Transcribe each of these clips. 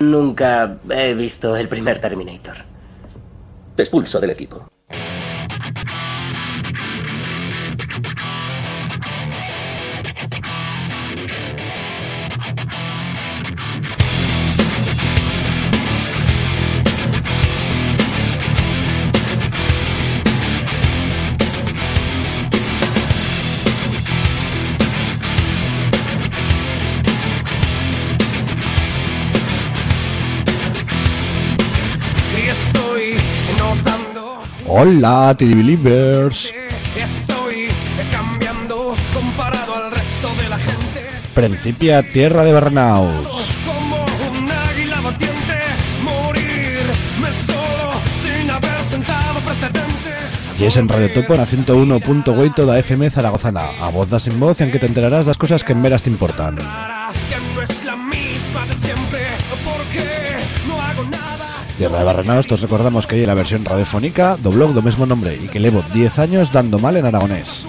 Nunca he visto el primer Terminator. Te expulso del equipo. Hola, TV Believers. estoy cambiando comparado al resto de la gente. Principia Tierra de Barrenaus. Como un águila batiente, morirme solo sin haber sentado precedente. Y es en Radio Topo na 101.8 da FM Zaragozana. A voz da sin voz en que te enterarás das cosas que en veras te importan. Tierra de Barrenaus, todos recordamos que hay la versión radiofónica do blog do mesmo nombre y que levo 10 años dando mal en aragonés.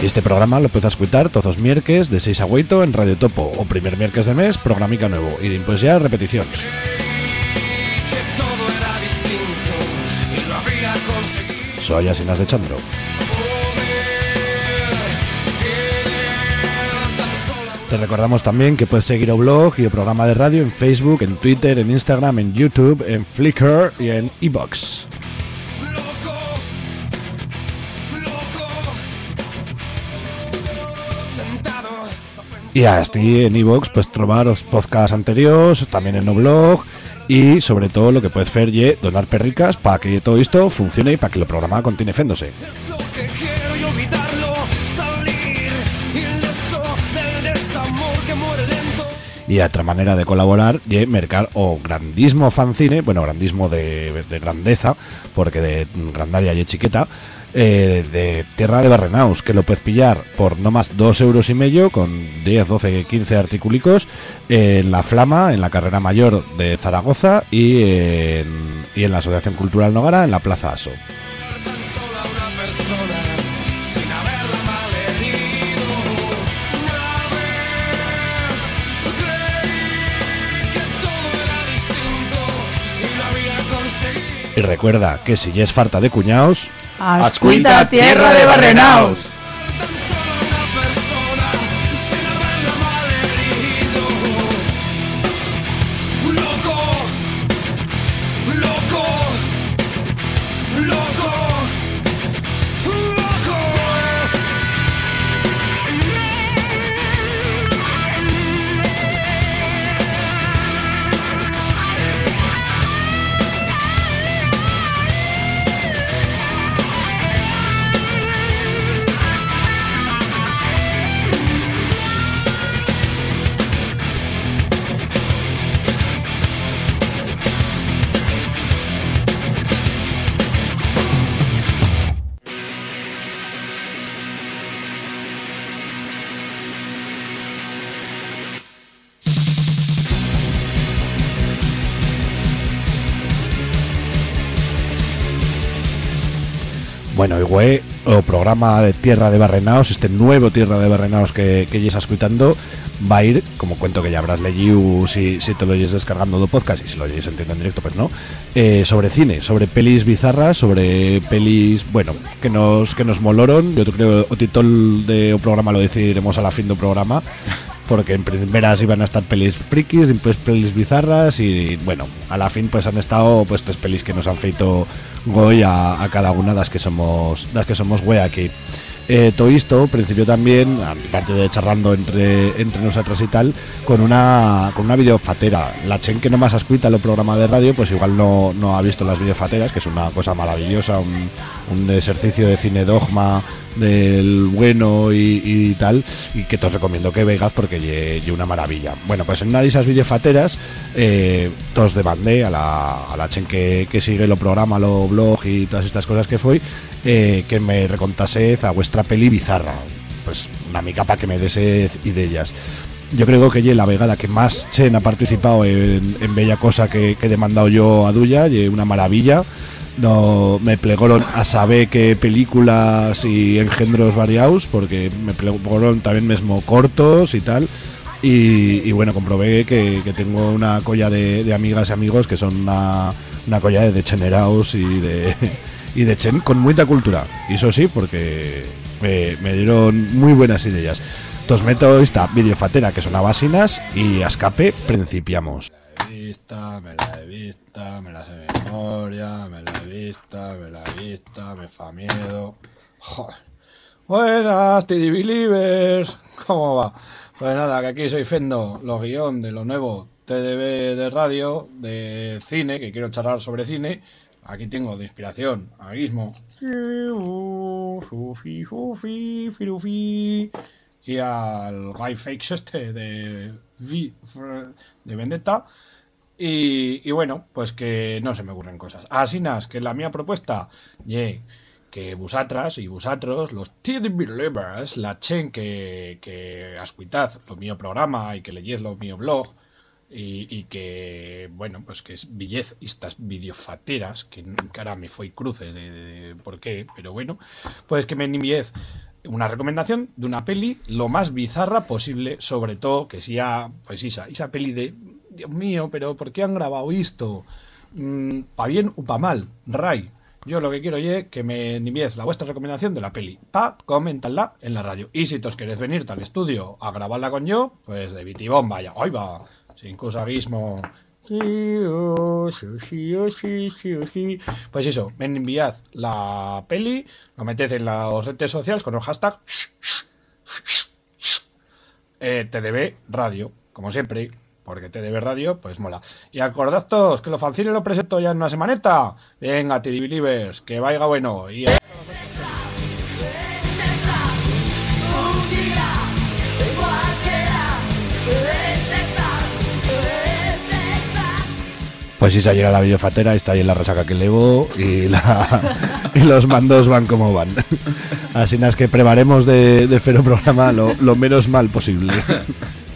Y este programa lo puedes escuchar todos los miércoles de 6 a 8 en Radio Topo o primer miércoles de mes, programica nuevo y después ya repeticiones. Soy Asinas de Chandro. Te recordamos también que puedes seguir el blog y el programa de radio en Facebook, en Twitter, en Instagram, en YouTube, en Flickr y en Ebox. Y así en Evox puedes trobar los podcasts anteriores, también en el blog y sobre todo lo que puedes hacer es donar perricas para que todo esto funcione y para que el programa continúe féndose. Y otra manera de colaborar y mercar o grandismo fanzine, bueno, grandismo de, de grandeza, porque de grandaria y chiqueta, eh, de Tierra de Barrenaus, que lo puedes pillar por no más dos euros y medio, con 10, 12, 15 articulicos, en La Flama, en la carrera mayor de Zaragoza y y en la Asociación Cultural Nogara, en la Plaza Aso. Y recuerda que si ya es falta de cuñaos, Ascuita Tierra de Barrenaus. Bueno, y güey, o programa de Tierra de Barrenaos, este nuevo Tierra de Barrenaos que, que ya escuchando, va a ir, como cuento que ya habrás leído si, si te lo oyes descargando de podcast y si lo oyes entiendo en directo, pues no, eh, sobre cine, sobre pelis bizarras, sobre pelis, bueno, que nos que nos moloron. Yo creo o título de o programa lo decidiremos a la fin del programa. Porque en primeras iban a estar pelis frikis, después pelis bizarras y bueno, a la fin pues han estado pues tres pelis que nos han feito goy a, cada una las que somos las que somos güey aquí. Eh, todo esto, principio también, aparte de charlando entre, entre nosotros y tal, con una con una videofatera. La Chen que no más escucha el programa de radio, pues igual no, no ha visto las videofateras, que es una cosa maravillosa, un, un ejercicio de cine dogma del bueno y, y tal, y que te os recomiendo que veas porque ye, ye una maravilla. Bueno, pues en una de esas videofateras, eh, todos demandé a la, a la Chen que, que sigue lo programa, lo blog y todas estas cosas que fue, eh, que me recontase a vuestra peli bizarra. Pues una mica para que me dese ideas. Yo creo que ye la vegada que más Chen ha participado en, Bella Cosa que, que he demandado yo a Duya, ye una maravilla. no me plegaron a saber qué películas y engendros variados, porque me plegaron también mismo cortos y tal. Y, bueno, comprobé que, tengo una colla de, amigas y amigos que son una, una colla de degenerados y de, y de chen con mucha cultura. Y eso sí, porque me, me dieron muy buenas ideas. Entonces meto esta videofatera que son abasinas y a escape principiamos. Me la he vista, me la he vista, me la sé memoria, me la he vista, me la he vista, me fa miedo. Joder. Buenas, TD Believers. ¿Cómo va? Pues nada, que aquí soy Fendo, los guion de lo nuevo TDB de radio, de cine, que quiero charlar sobre cine. Aquí tengo de inspiración a mismo y al Guy Fakes este de, de Vendetta. Y, bueno, pues que no se me ocurren cosas. Así nas, que la mía propuesta, ye, que vosotras y vosotros, los TD Believers, la chen que, que ascuitad lo mío programa y que leyed lo mío blog, y, que, bueno, pues que es billez estas videofateras, que cara me fue cruces de, por qué, pero bueno, pues que me enviez una recomendación de una peli lo más bizarra posible, sobre todo que sea, pues esa, esa peli de, Dios mío, pero ¿por qué han grabado esto? Mm, pa bien o pa mal, Ray. Yo lo que quiero es que me envíes la vuestra recomendación de la peli, pa comentarla en la radio. Y si os queréis venir al estudio a grabarla con yo, pues de bitibón, vaya, ahí va, sin cusaguismo pues eso, enviad la peli, lo meted en las redes sociales con el hashtag eh, TDB Radio, como siempre, porque TDB Radio, pues mola. Y acordad todos que lo fanzines lo presento ya en una semaneta. Venga, TD Believers, que vaya bueno. Pues si se llega la videofatera, está ahí en la resaca que levo y, la, y los mandos van como van. Así es que prevaremos de, de un programa lo, lo menos mal posible.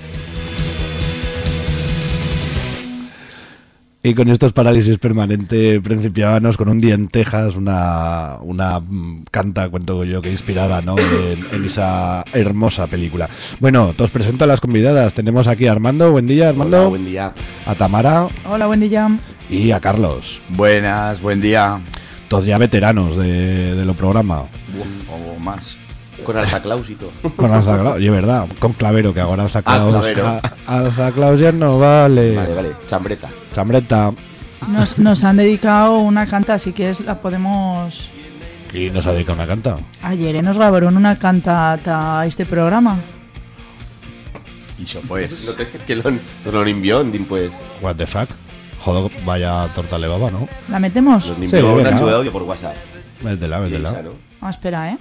Y con estos parálisis permanente principiábamos con un día en Texas, una, una mm, canta, cuento yo, que inspirada ¿no? en, esa hermosa película. Bueno, os presento a las convidadas. Tenemos aquí a Armando, buen día Armando. Hola, buen día. A Tamara. Hola, buen día. Y a Carlos. Buenas, buen día. Todos ya veteranos de, de lo programa. O más. Con Alza Claus y todo. Con Alza Claus, y es verdad. Con Clavero, que ahora Alza Ah, Claus. Alza Claus ya no vale. Vale, vale. Chambreta. Chambreta. Nos, nos han dedicado una canta, así que es, la podemos... Y nos ha dedicado una canta. Ayer eh, nos grabaron una canta a este programa. Y yo pues. No te, que lo, nos lo envió, pues. What the fuck. Joder, vaya torta le baba, ¿no? ¿La metemos? Nos Sí, envió un venga. archivo de audio por WhatsApp. Métela, Sí, métela. esa, ¿no? Ah, espera, ¿eh?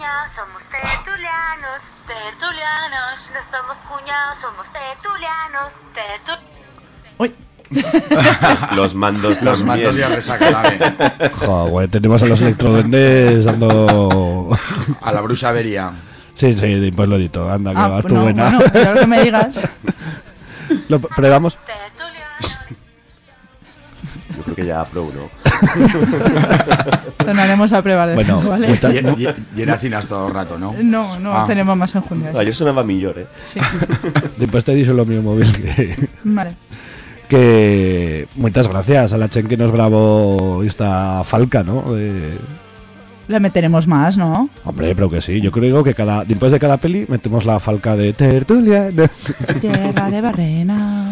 Cuñados, somos tertulianos, tertulianos. No somos cuñados, somos tertulianos, tertulianos. Uy, Los mandos Los también. mandos ya resaca también. Joder, tenemos a los electrovendes dando... A la brusa avería. Sí, sí, pues lo edito. Anda, que ah, vas pues tú no, buena. bueno, ya lo que me digas. Lo probamos. Yo creo que ya pro, ¿no? Tornaremos a prueba de Bueno, ¿vale? Y, y, y era sin todo el rato, ¿no? No, no Ah. tenemos más enjundias. Ayer sonaba millor, ¿eh? Sí, Después te dicho lo mío móvil que... vale. que muchas gracias a la Chen que nos grabó esta falca, ¿no? Le meteremos más, ¿no? Hombre, pero que sí. Yo creo que cada después de cada peli metemos la falca de tertulianos. Tierra de barrenas.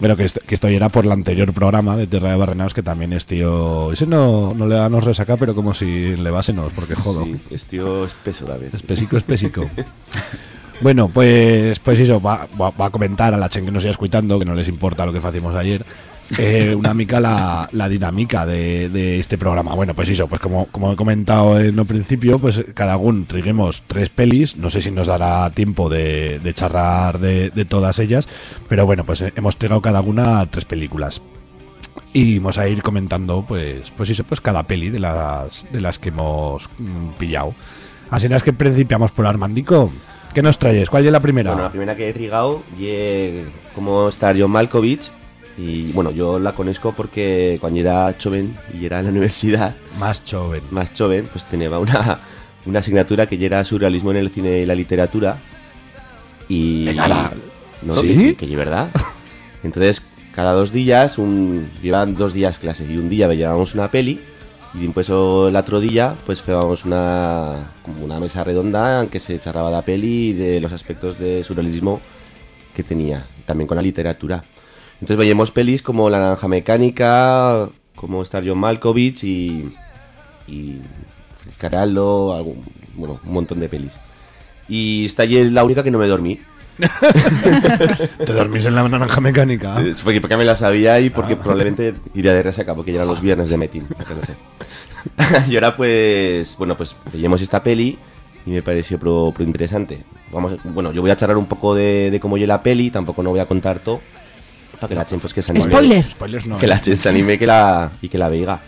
Pero que, esto, que esto era por el anterior programa de Tierra de Barrenaos que también es tío... Ese no, no le danos resaca, pero como si le vásenos, porque jodo. Sí, es tío espeso también. Espesico, espesico. bueno, pues pues eso, va, va, va a comentar a la chen que nos siga escuchando, que no les importa lo que hacemos ayer, eh, una mica la, la dinámica de, de este programa. Bueno, pues eso, pues como, como he comentado en el principio, pues cada uno triguemos tres pelis, no sé si nos dará tiempo de, charrar de, todas ellas, pero bueno, pues hemos trigado cada una tres películas. Y vamos a ir comentando, pues, pues eso, pues cada peli de las, de las que hemos mm, pillado. Así es que principiamos por Armandico. ¿Qué nos traes? ¿Cuál es la primera? Bueno, la primera que he trigado y como está John Malkovich Y bueno, yo la conozco porque cuando era joven y era en la universidad, Más joven. más joven, pues tenía una, una asignatura que era surrealismo en el cine y la literatura. Y. No, ¿Sí? que, que, verdad. Entonces, cada dos días, un, llevaban dos días clases y un día llevábamos una peli y después el otro día pues llevábamos una, como una mesa redonda en que se charraba la peli y de los aspectos de surrealismo que tenía, también con la literatura. Entonces veíamos pelis como La Naranja Mecánica, como Star John Malkovich y, y Fiscaraldo, algún, bueno, un montón de pelis. Y esta es la única que no me dormí. Te dormís en la naranja mecánica. Es Porque, porque me la sabía y porque probablemente iría de resaca, porque ya eran los viernes de Metin. no sé. y ahora pues, bueno, pues veíamos esta peli y me pareció pro, pro interesante. Vamos, bueno, yo voy a charlar un poco de, de cómo llega la peli, tampoco no voy a contar todo, que la chen pues que se anime. Spoiler. Spoilers no. Que la chen se anime que la, y que la veiga.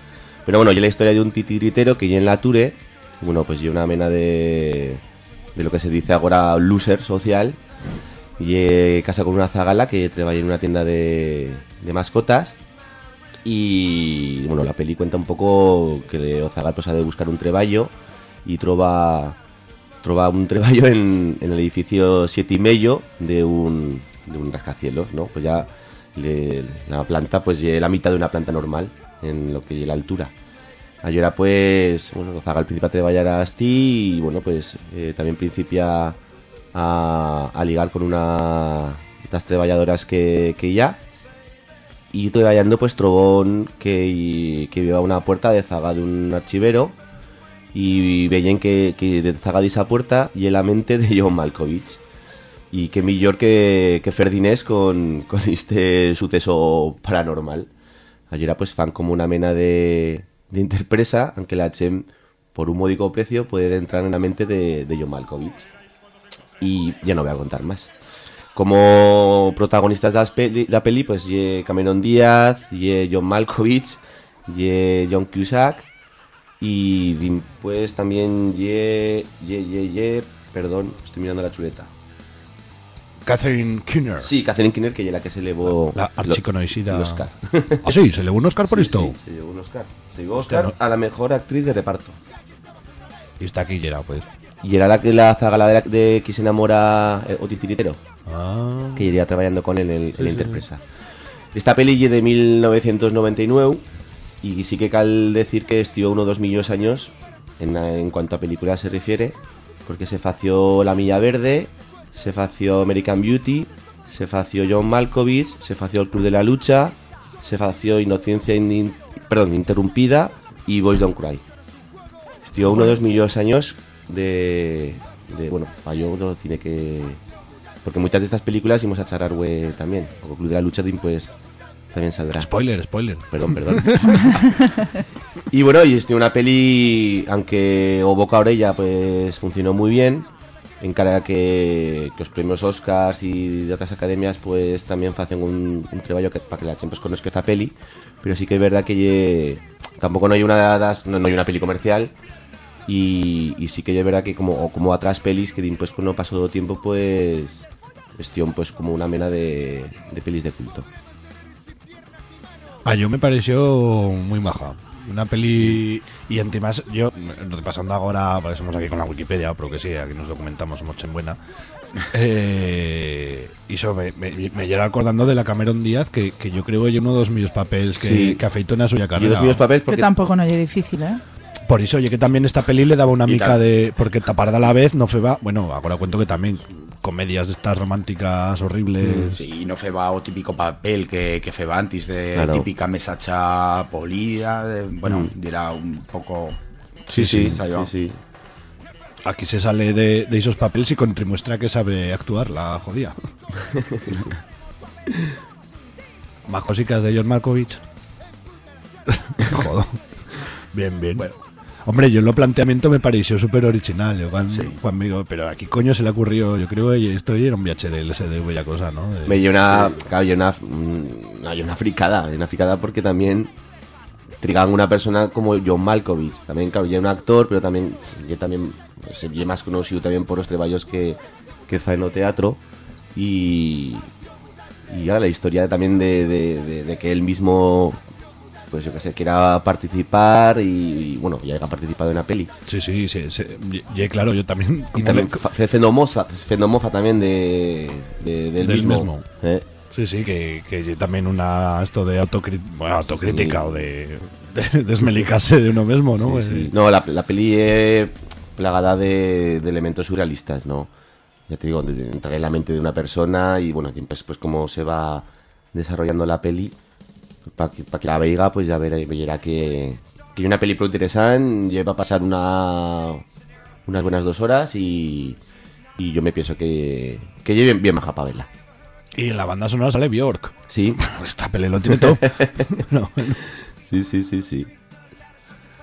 Pero bueno, yo la historia de un titiritero que ya en la Ture, bueno, pues yo una mena de, de lo que se dice ahora loser social, y eh, casa con una zagala que trabaja en una tienda de, de mascotas y bueno, la peli cuenta un poco que o Zagal pues, ha de buscar un treballo y trova, trova un treballo en, en el edificio siete y medio de un, de un rascacielos, ¿no? Pues ya la planta pues la mitad de una planta normal en lo que la altura. Ayora pues, bueno, Zagal principia a treballar así y bueno, pues eh, también principia a, ligar con una de las treballadoras que, que ya y trabajando pues Trobón que, que lleva una puerta de zaga de un archivero y veían que, que de zaga de esa puerta y la mente de John Malkovich y que mejor que, que Ferdinés con, con este suceso paranormal. Ayer pues fan como una mena de, de interpresa aunque la Chem por un módico precio puede entrar en la mente de, de John Malkovich. Y ya no voy a contar más. Como protagonistas de la peli, pues ye Cameron Díaz, ye John Malkovich, ye John Cusack y pues también ye, ye, ye, ye, perdón, estoy mirando la chuleta. Catherine Keener. Sí, Catherine Keener, que es la que se llevó La archiconocida. el Oscar. Ah, sí, se le un Oscar por Sí, esto. sí, se llevó un Oscar. Se llevó Oscar a la mejor actriz de reparto. Y está aquí Yera, pues. Y era la que la zagala de, la- de que se enamora eh, o titiritero. Ah. que iría trabajando con él en, en la interpresa. Esta peli es de 1999 y sí que cal decir que estió uno o dos millones años en, en cuanto a películas se refiere, porque se fació La Milla Verde, se fació American Beauty, se fació John Malkovich, se fació El Club de la Lucha, se fació Inocencia in- perdón, Interrumpida y Boys Don't Cry. Estió uno o dos millones años de, de bueno, para yo no tiene que porque muchas de estas películas íbamos a charlar güey, también. O el Club de la Lucha pues también saldrá. Spoiler, spoiler. Perdón, perdón. y bueno, y es una peli, aunque o boca a orella, pues funcionó muy bien. En cara a que, que los premios Oscars y de otras academias pues también hacen un, un que, para que la gente pues, conozca esta peli. Pero sí que es verdad que lle- tampoco no hay una das- no, no hay una peli comercial. Y, y sí que es verdad que como, o como otras pelis que después cuando pasó todo tiempo pues cuestión pues como una mena de, de pelis de culto. A yo me pareció muy maja. Una peli. Y además, yo, repasando ahora, para eso estamos aquí con la Wikipedia, pero que sí, aquí nos documentamos, somos en buena. Eh, y eso me, me, me lleva acordando de la Cameron Díaz, que, que yo creo que es uno de los míos papeles que, Sí. que afeitó en la suya Y carrera. los míos papeles Que porque tampoco no es difícil, ¿eh? Por eso, oye, que también esta peli le daba una mica de. Porque taparda a la vez no fue va. Bueno, ahora cuento que también comedias de estas románticas horribles. Sí, no feba o típico papel que, que feba antes de Claro. típica mesacha polida, de- bueno, era un poco... Sí, sí, sí, sí, sí. Aquí se sale de, de esos papeles y contrimuestra que sabe actuar, la jodía. Más cositas de John Malkovich. Joder. Bien, bien. Hombre, yo en lo planteamiento me pareció súper original. Yo cuando, Sí. cuando digo, pero aquí coño se le ocurrió, yo creo que esto era un viaje del LSD, bella cosa, ¿no? De- Me dio una, claro, yo una, mm, hay una fricada, una fricada porque también trigan una persona como John Malkovich, también claro, ya un actor, pero también ya también se ve más conocido también por los trabajos que que fa en teatro y y ya la historia también de, de- de- de que él mismo, pues yo que sé, quiera participar y, y, bueno, ya haya participado en la peli. Sí, sí, sí. sí. Y, y claro, yo también. Y también fue moza también de, de- del, Del mismo. mismo. ¿eh? Sí, sí, que, que también una esto de bueno, autocrítica o de, de desmelicarse de uno mismo, ¿no? Sí, sí. Eh, No, la, la peli es plagada de, de elementos surrealistas, ¿no? Ya te digo, entrar en la mente de una persona y bueno, pues, pues cómo se va desarrollando la peli, para que, pa que la veiga, pues ya verá, verá que, que una peli interesante, lleva a pasar una, unas buenas dos horas y, y yo me pienso que, que lleve bien, bien maja para verla. Y en la banda sonora sale Bjork. Sí. Esta peli lo tiene todo. No. Sí, sí, sí, sí.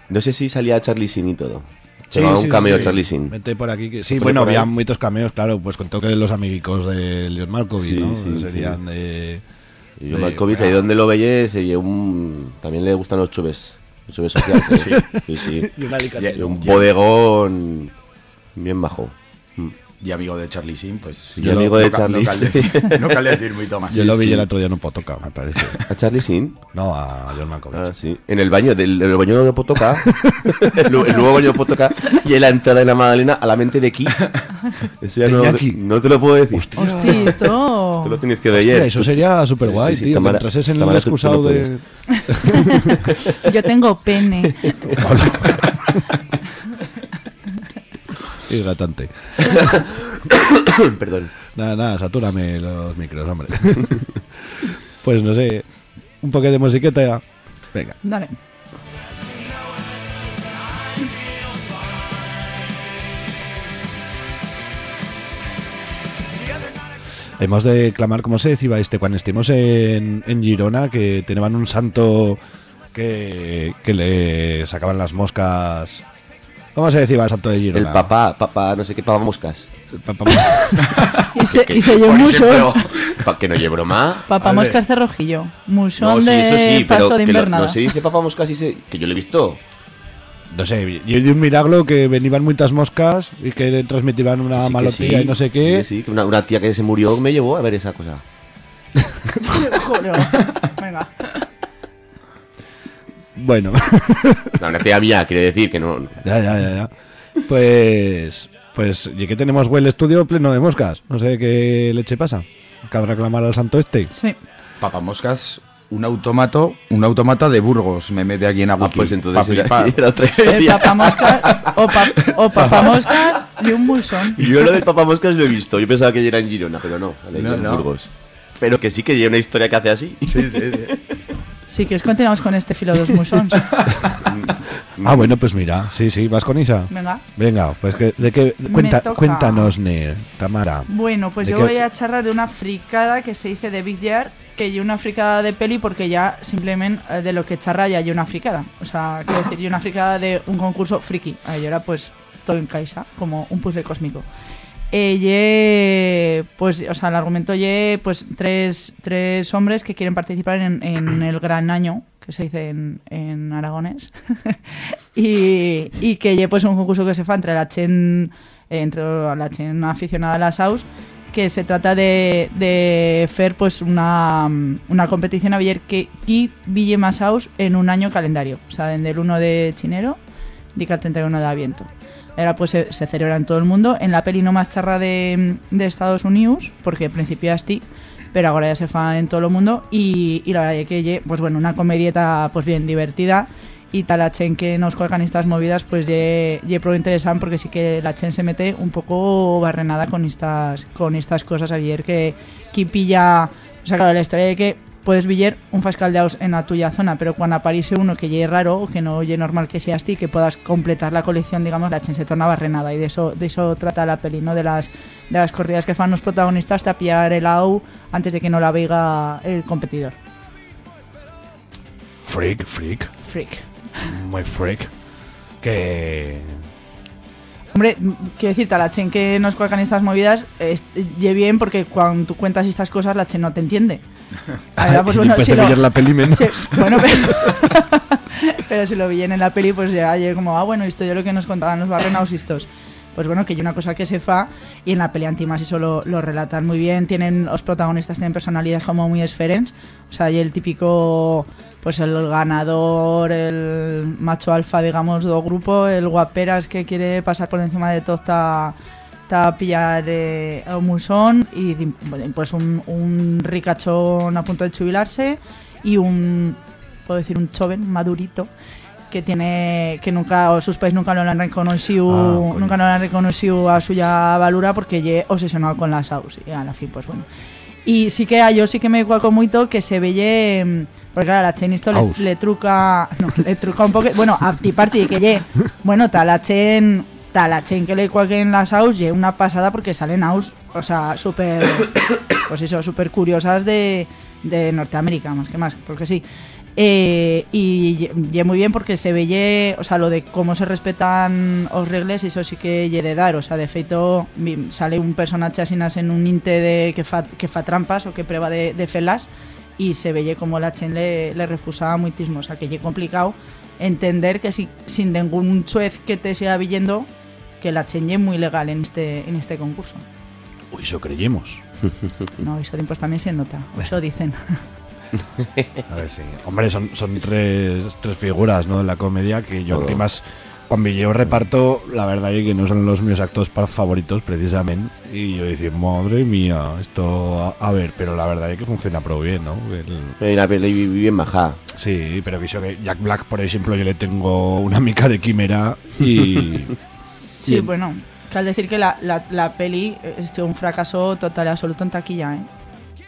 No sé si salía Charlie Sin y todo. Sí, un cameo sí. Charlie Sin. Vete por aquí. Que, sí, bueno, había muchos cameos, claro, pues con toque de los amiguicos de Leon Malkovich, Sí, ¿no? sí, Serían de... Y yo de- Malkovich, ahí donde lo veis, un... también le gustan los chubes. Los chubes sociales. ¿eh? sí, sí. Y un alicatino. Y un bodegón bien bajo. Y amigo de Charlie Sin, pues. Y amigo de no Charlie, No cal sí. decir, no cal decir mucho más. Yo lo vi sí. el otro día en un potoca, me parece. ¿A Charlie Sin? No, a John Malkovich. Ah, sí. En el baño, del, en el baño de Potoca. el, el nuevo baño de Potoca. Y en la entrada de la Magdalena a la mente de Ki. Eso ya no, no te lo puedo decir. Hostia, esto. Esto lo tenéis que ver. Hostia, eso sería súper guay, Sí, sí, sí, tío. entrases en el tú excusado lo de... Yo tengo pene. Hidratante. Perdón. Nada, nada, satúrame los micros, hombre. pues no sé, un poquito de musiqueta ya. Venga. Dale. Hemos de clamar, como se decía este, cuando estuvimos en, en Girona, que tenían un santo que, que le sacaban las moscas. ¿Cómo se decía el santo de El Girona? papá, papá, no sé qué, papá moscas. El papá Y se, Que- y se llevó mucho. ejemplo, pa- que no lleve broma. Papá Vale. Mosca Cerrojillo. No, Musón sí, de eso sí, pero paso de invernada. no se dice papá moscas, y se, que yo lo he visto. No sé, yo di un milagro que venían muchas moscas y que transmitían una Sí malotía sí, y no sé qué. que sí, que una, una tía que se murió me llevó a ver esa cosa. Juro. Venga. Bueno, No, una tía mía, quiere decir que no. ya, ya, ya, ya. Pues, pues, y que tenemos el estudio pleno de moscas. No sé qué leche pasa. Cabe reclamar al santo este. Sí. Papamoscas, un automato, un automata de Burgos, me mete aquí en agua. Ah, pues entonces era, era otra Eh, historia. papá Moscas o, pa- o y un musón. Yo lo del papá moscas lo he visto. Yo pensaba que era en Girona, pero no, en no. Burgos. Pero que sí que lleva una historia que hace así. Sí, sí, sí. Sí, que os continuamos con este filo dos musons. Ah, bueno, pues mira, sí, sí, vas con Isa. Venga. Venga, pues que, de qué, cuenta, cuéntanos, Ne, Tamara. Bueno, pues ¿De yo qué? voy a charlar de una fricada que se dice de Big Year, que hay una fricada de peli porque ya simplemente eh, de lo que charra ya hay una fricada. O sea, quiero decir, hay una fricada de un concurso friki. Ahí ahora pues todo en Kaisa, como un puzzle cósmico. Pues, o sea, el argumento ye, pues, tres, tres hombres que quieren participar en, en el gran año, que se dice en, en aragones, y, y que ye, pues, un concurso que se fa entre la chen, eh, entre la chen aficionada a las aus, que se trata de, de fer, pues, una, una competición a ver que ville más aus en un año calendario, o sea, desde el 1 de chinero, dica el 31 de aviento. Ahora pues se, se celebra en todo el mundo. En la peli no más charra de, de Estados Unidos, porque así, pero ahora ya se fa en todo el mundo. Y, y la verdad es que, pues bueno, una comedieta pues bien divertida. Y tal la chen que nos juegan estas movidas, pues ye, ye pro interesante porque sí que la chen se mete un poco barrenada con estas, con estas cosas ayer que, que pilla... O sea, claro, la historia de que puedes villar un fascal de aus en la tuya zona, pero cuando aparece uno que ya es raro o que no es normal que seas ti, que puedas completar la colección, digamos, la chen se torna barrenada y de eso, de eso trata la peli, ¿no? De las, de las corridas que fan los protagonistas hasta pillar el AU antes de que no la veiga el competidor. Freak, freak, Freak. muy freak. Que. Hombre, quiero decirte, a la chen que nos cuelgan estas movidas, es, ye bien porque cuando tú cuentas estas cosas la chen no te entiende. Ahora, pues Y bueno, si lo- ver la peli menos. Bueno, pero, pero si lo vi en la peli, pues ya, yo como, ah, bueno, esto yo lo que nos contaban los barrenados estos. pues bueno, que hay una cosa que se fa y en la peli antimás eso lo, lo relatan muy bien, tienen los protagonistas tienen personalidades como muy esferens, o sea, hay el típico pues el ganador, el macho alfa, digamos, do grupo, el guaperas que quiere pasar por encima de todo está a pillar eh, a un musón y pues un, un ricachón a punto de jubilarse y un puedo decir un joven madurito que tiene que nunca o sus pais nunca lo han reconocido Ah, nunca lo han reconocido a suya valura porque lle obsesionado con las aus y a la fin pues bueno. Y sí que a yo sí que me cuaco mucho que se veye porque claro, la Chen esto le, le truca no, le truca un poco bueno a ti party que lle bueno ta la Chen ta la Chen que le cuaquen las aus lle una pasada porque salen aus o sea súper pues eso súper curiosas de, de Norteamérica más que más porque sí. Eh, y lle muy bien porque se veye, o sea, lo de cómo se respetan os regles, eso sí que lle de dar, o sea, de feito sale un personaje asinas en un inte de que fa, que fa trampas o que prueba de, de felas y se veye como la Chen le, le refusaba muitismo, o sea, que lle complicado entender que si, sin ningún chuez que te siga viendo que la Chen lle muy legal en este en este concurso. Uy, eso creyemos. No, eso pues también se nota, eso dicen. A ver, sí. Hombre, son, son tres, tres figuras, ¿no? De la comedia que yo Oh. últimas cuando yo reparto, la verdad es que no son los míos actores pa- favoritos precisamente. Y yo decir, madre mía, esto a, a ver, pero la verdad es que funciona pro bien, ¿no? El- una peli bien majada. sí, pero que que Jack Black, por ejemplo, yo le tengo una mica de quimera y Sí, bueno, que al decir que la, la, la peli es un fracaso total y absoluto en taquilla, ¿eh?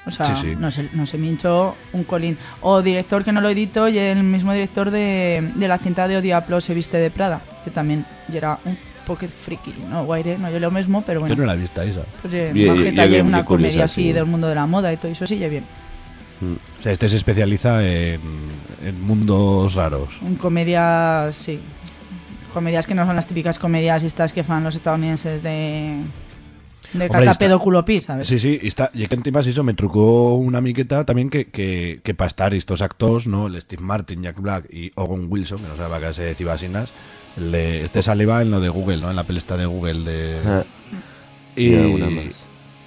O sea, Sí, sí. No, se, no se me hinchó un colín. O director que no lo edito y el mismo director de, de la cinta de Odiaplo se viste de Prada, que también y era un poco friki, ¿no? Guaire, no yo lo mismo, pero bueno. yo no la he visto esa. Pues, eh, y una comedia así sí. del mundo de la moda y todo eso, sí, ya bien. O sea, este se especializa en, en mundos raros. En comedias, sí. Comedias que no son las típicas comedias estas que fan los estadounidenses de. De Hombre, caca está- pedo culo pis, ¿sabes? Sí, sí, y está, y que encima eso me trucó una miqueta también que, que, que para estar estos actores, ¿no? El Steve Martin, Jack Black y Owen Wilson, que no sabe qué se decía asinas, el de, este saliva en lo de Google, ¿no? En la pelesta de Google de... Ah, y y alguna más.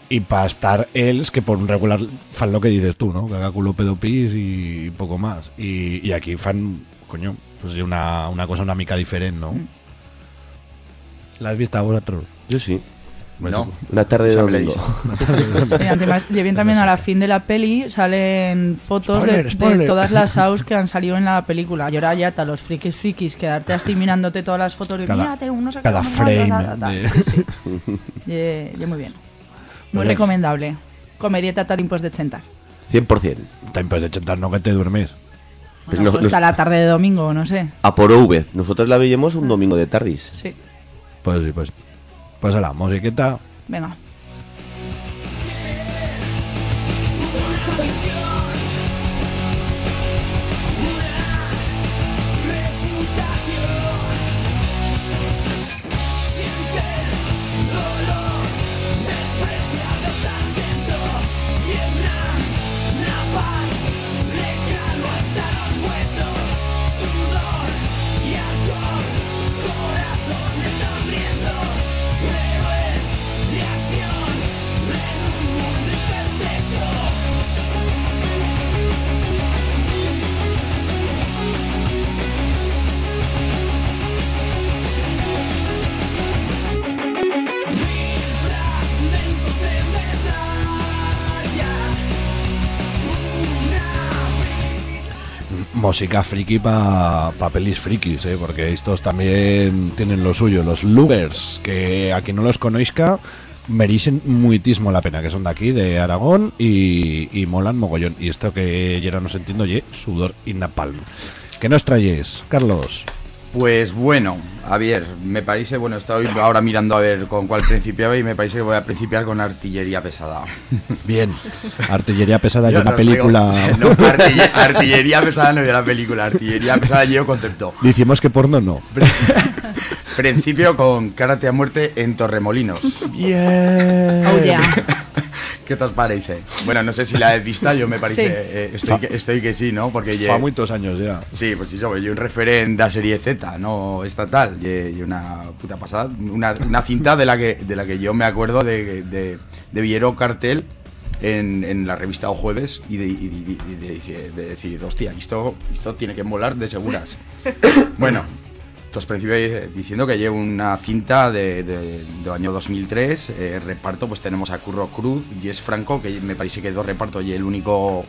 y para estar él, es que por un regular fan lo que dices tú, ¿no? Que haga culo pedo pis y poco más. Y, y aquí fan, coño, pues una, una cosa, una mica diferente, ¿no? ¿La has visto a vosotros? Yo sí. No. Una tarde de la domingo. Además, y bien también a la fin de la peli salen fotos de- Spoiler, de, todas las aus que han salido en la película. Y ahora ya está los frikis frikis quedarte así mirándote todas las fotos y Cada- mírate uno se cada de frame matar, ta, ta, ta. de- Sí, sí. Y- y muy bien. Muy Bueno. recomendable. Comedieta tiempos de 80. 100%. Tiempos de chantar, no que te duermes. Pues Bueno, no- hasta no- la tarde de domingo, no sé. A por. Nosotros la veíamos un domingo de tardis. Sí, Pues sí, pues. Pues a la musiqueta. venga. Música friki para pa pelis frikis, ¿eh? porque estos también tienen lo suyo. Los Lugers, que a quien no los conozca, merecen muitísimo la pena, que son de aquí, de Aragón, y, molan mogollón. Y esto que ya no entiendo, ye, sudor y napalm. ¿Qué nos traes, Carlos? Pues bueno, a ver, me parece, bueno, estoy ahora mirando a ver con cuál principiaba y me parece que voy a principiar con artillería pesada. Bien, Artillería Pesada y una digo- película... no, artillería pesada no es de la película, artillería pesada llevo concepto. Decimos que porno no. Principio con Karate a muerte en Torremolinos. Bien. Oh, yeah. ¿Qué te parece? Bueno, no sé si la he visto, yo me parece, Sí. eh, estoy, que, estoy que sí, ¿no? Porque Fa lle- muchos años ya. Sí, pues sí, soy un referente de serie Z, no estatal, y, y una puta pasada, una, una cinta de la que de la que yo me acuerdo de, de, de Viero Cartel en, en la revista O Jueves y de, y de- y de- de- de decir, hostia, esto, esto tiene que molar de seguras. bueno, entonces principio eh, diciendo que llevo una cinta de, de, de año 2003, eh, reparto, pues tenemos a Curro Cruz, Jess Franco, que me parece que dos repartos y el único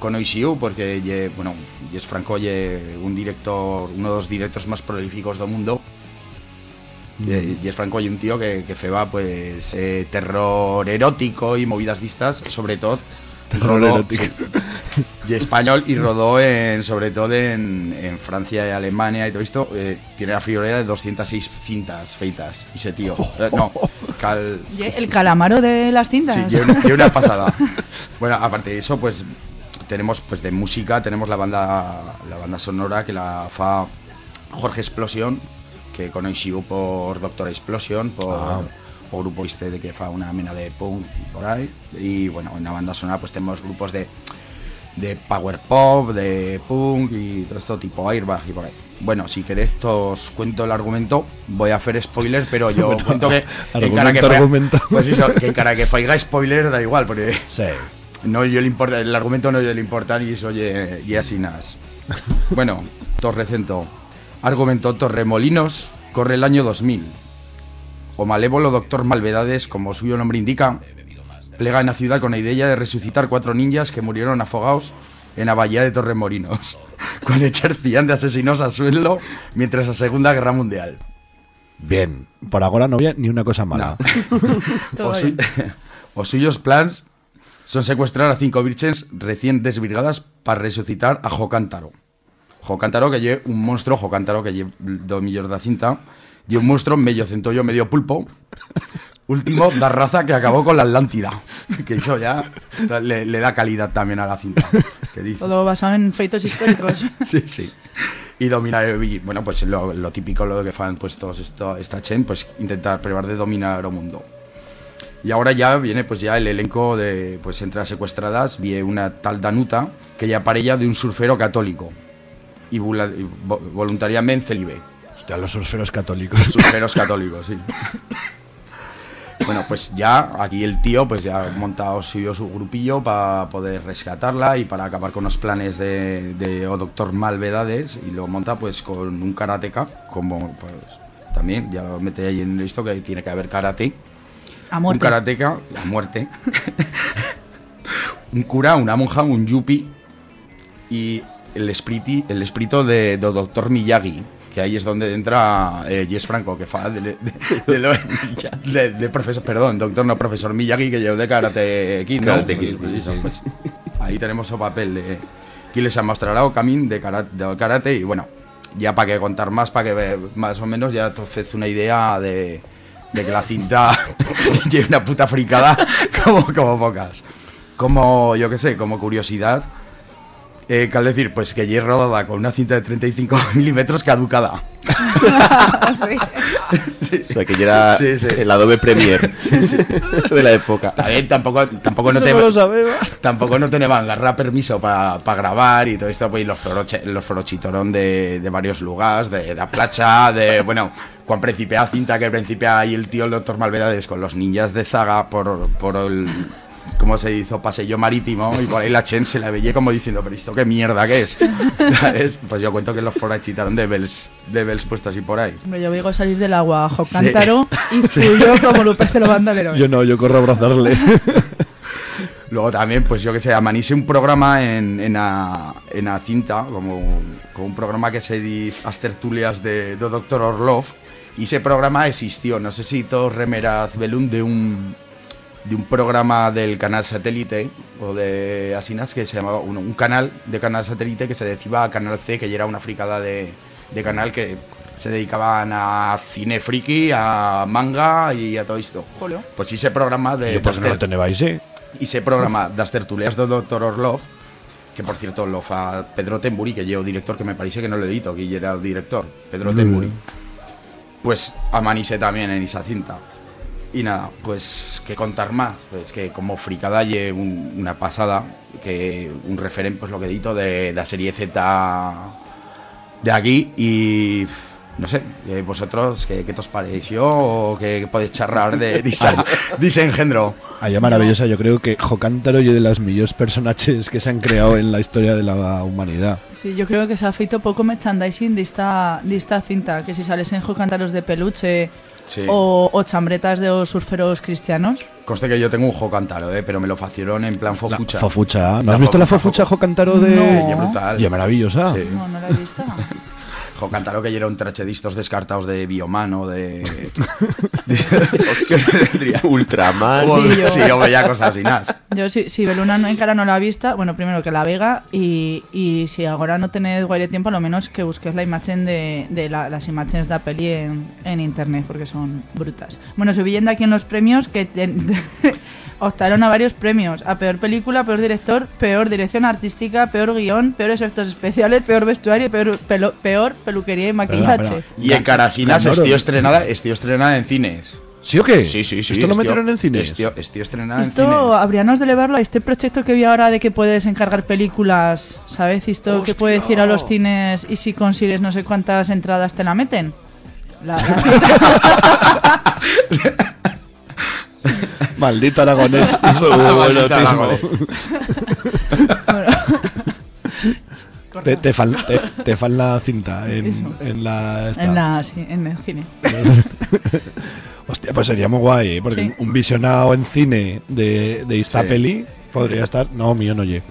con OICU, porque ye, bueno, Jess Franco ye un director, uno de los directores más prolíficos del mundo. Y Jess Franco y un tío que, que feba pues eh, terror erótico y movidas distas, sobre todo rodó- sí, y español y rodó en, sobre todo en, en Francia y Alemania y todo esto. eh, tiene la friolera de 206 cintas feitas. Y ese tío. eh, no, cal, El calamaro de las cintas. Sí, y una, y una pasada. Bueno, aparte de eso, pues tenemos pues de música, tenemos la banda la banda sonora que la fa Jorge Explosión, que conoció por Doctor Explosion, por Ah. O grupo este de que fa una mena de punk por ahí. Y bueno, en la banda sonora pues tenemos grupos de de power pop, de punk y todo esto tipo airbag y por ahí. Bueno, si queréis os cuento el argumento, voy a hacer spoilers, pero yo Bueno, cuento que en argumento, cara que argumento. pues eso, que en cara que faiga spoiler da igual, porque Sí. no yo le importa, el argumento no yo le importa y eso y, y así nas. Bueno, Torrecento. Argumento Torremolinos, corre el año 2000. O malévolo doctor Malvedades, como suyo nombre indica, plega en la ciudad con la idea de resucitar cuatro ninjas que murieron afogados en la bahía de Torremolinos, con ejercían de asesinos a sueldo mientras la Segunda Guerra Mundial. Bien. Por ahora no había ni una cosa mala. O, su- o suyos plans son secuestrar a cinco virgens recién desvirgadas para resucitar a Jocántaro. Jocántaro que lle un monstruo, Jocántaro que lle dos millones de cinta, y un monstruo medio centollo, medio pulpo, último da raza que acabó con la Atlántida, que eso ya le, le da calidad también a la cinta. que dice. Todo basado en feitos históricos. Sí, sí. Y dominar, y, bueno, pues lo, lo típico, lo que fan pues todos esto, esta chen, pues intentar probar de dominar el mundo. Y ahora ya viene pues ya el elenco de, pues entre las secuestradas, viene una tal Danuta, que ya parella de un surfero católico. Y, voluntariamente celibe. Hostia, los surferos católicos. Surferos católicos, sí. Bueno, pues ya aquí el tío pues ya ha montado suyo su grupillo para poder rescatarla y para acabar con los planes de, de o Doctor Malvedades y lo monta pues con un karateca, como pues también, ya lo mete ahí en esto que tiene que haber karate. A muerte. Un karateca, la muerte. un cura, una monja, un yuppie y el espíritu, el espíritu de, de Doctor Miyagi, que ahí es donde entra eh, Jess Franco, que fa de, de, de, de- de profesor, perdón, doctor no profesor Miyagi, que lleva de Karate Kid, ¿no? Karate Pues, Kid, pues, sí. pues, ahí tenemos su papel de que les mostrará o camino de karate, de karate y bueno, ya para que contar más, para que más o menos ya te ofrece una idea de, de que la cinta lleve una puta fricada como, como pocas. Como, yo qué sé, como curiosidad, eh, que al decir, pues que es rodada con una cinta de 35 milímetros caducada. O sea, que ya era Sí, sí. el Adobe Premiere de la época. También tampoco, tampoco no te no lo tampoco no te van a agarrar permiso para grabar y todo esto, pues y los, foroche- los forochitorón de, de varios lugares, de la playa, de, bueno, cuando principia cinta, que principia ahí el tío el doctor Malvedades con los ninjas de Zaga por, por el, ¿cómo se hizo? Paseo marítimo y por ahí la Chen se la veía como diciendo, pero esto qué mierda que es, ¿Sabes? Pues yo cuento que los forochitaron de Bells, de Bells puestos así por ahí. Hombre, yo digo salir del agua a Jocántaro y fluyó como Luperce lo bandolero. Yo no, yo corro a abrazarle. Luego también, pues yo que sé, amanece un programa en, en, la cinta, como, como un programa que se dice Las tertulias de, de Doctor Orlov, y ese programa existió, no sé si todos remeraz Belún de un de un programa del canal satélite o de Asinas que se llamaba un, un canal de canal satélite que se decía a Canal C, que ya era una fricada de, de canal que se dedicaban a cine friki, a manga y a todo esto. Julio. Pues ese programa de Yo pues no lo tenéis, eh. y se programa das tertulias de Doctor Orlov, que por cierto lo fa Pedro Temburi, que llevo director, que me parece que no lo edito, que era el director, Pedro Muy Temburi. Pues amanise también en esa cinta. Y nada, pues que contar más, pues que como fricada lle un- una pasada, que un referente, pues lo que dito de la serie Z de aquí y no sé, eh, vosotros qué, qué os pareció o qué podéis charrar de dise- dise engendro. Allá maravillosa, yo creo que Jocántaro y de los millones personajes que se han creado en la historia de la humanidad. Sí, yo creo que se ha feito poco merchandising de esta, de esta cinta, que si sales en cántaros de peluche Sí. o, o chambretas de los surferos cristianos. Conste que yo tengo un juego cántaro, eh, pero me lo facieron en plan fofucha. Fofucha, ¿no La has visto la fofucha, Jocántaro de...? No. Y brutal. Y es maravillosa. Sí. No, no la he visto. Jo, Cantaro que ya era un trachedistos descartados de Biomano, de... Ultraman. Sí, yo- sí, yo veía cosas así, nada. Yo, si, si Beluna no, encara no la vista, bueno, primero que la vega y, y si ahora no tenéis guaire tiempo, a lo menos que busques la imagen de, de la- las imágenes de la peli en, en internet, porque son brutas. Bueno, estoy viendo aquí en los premios que ten- optaron a varios premios. A peor película, peor director, peor dirección artística, peor guion, peores efectos especiales, peor vestuario, peor, pelo- peor peluquería y maquillaje. Y en Carasinas Cantaro. estoy estrenada, estoy estrenada en cines. ¿Sí o qué? Sí, sí, sí. ¿Esto lo metieron en cines? Estrenada en Esto habríamos de elevarlo a este proyecto que vi ahora de que puedes encargar películas, ¿sabes? Esto que puedes ir a los cines y si consigues no sé cuántas entradas te la meten. La- la- Maldito aragonés. y su Maldito erotismo. aragonés. Te, te, fal, te, te fal la cinta en, en la... esta. en la sí, en el cine. Hostia, pues sería muy guay, ¿eh? porque Sí. un visionado en cine de, de esta Sí. peli podría estar... No, mío no lle.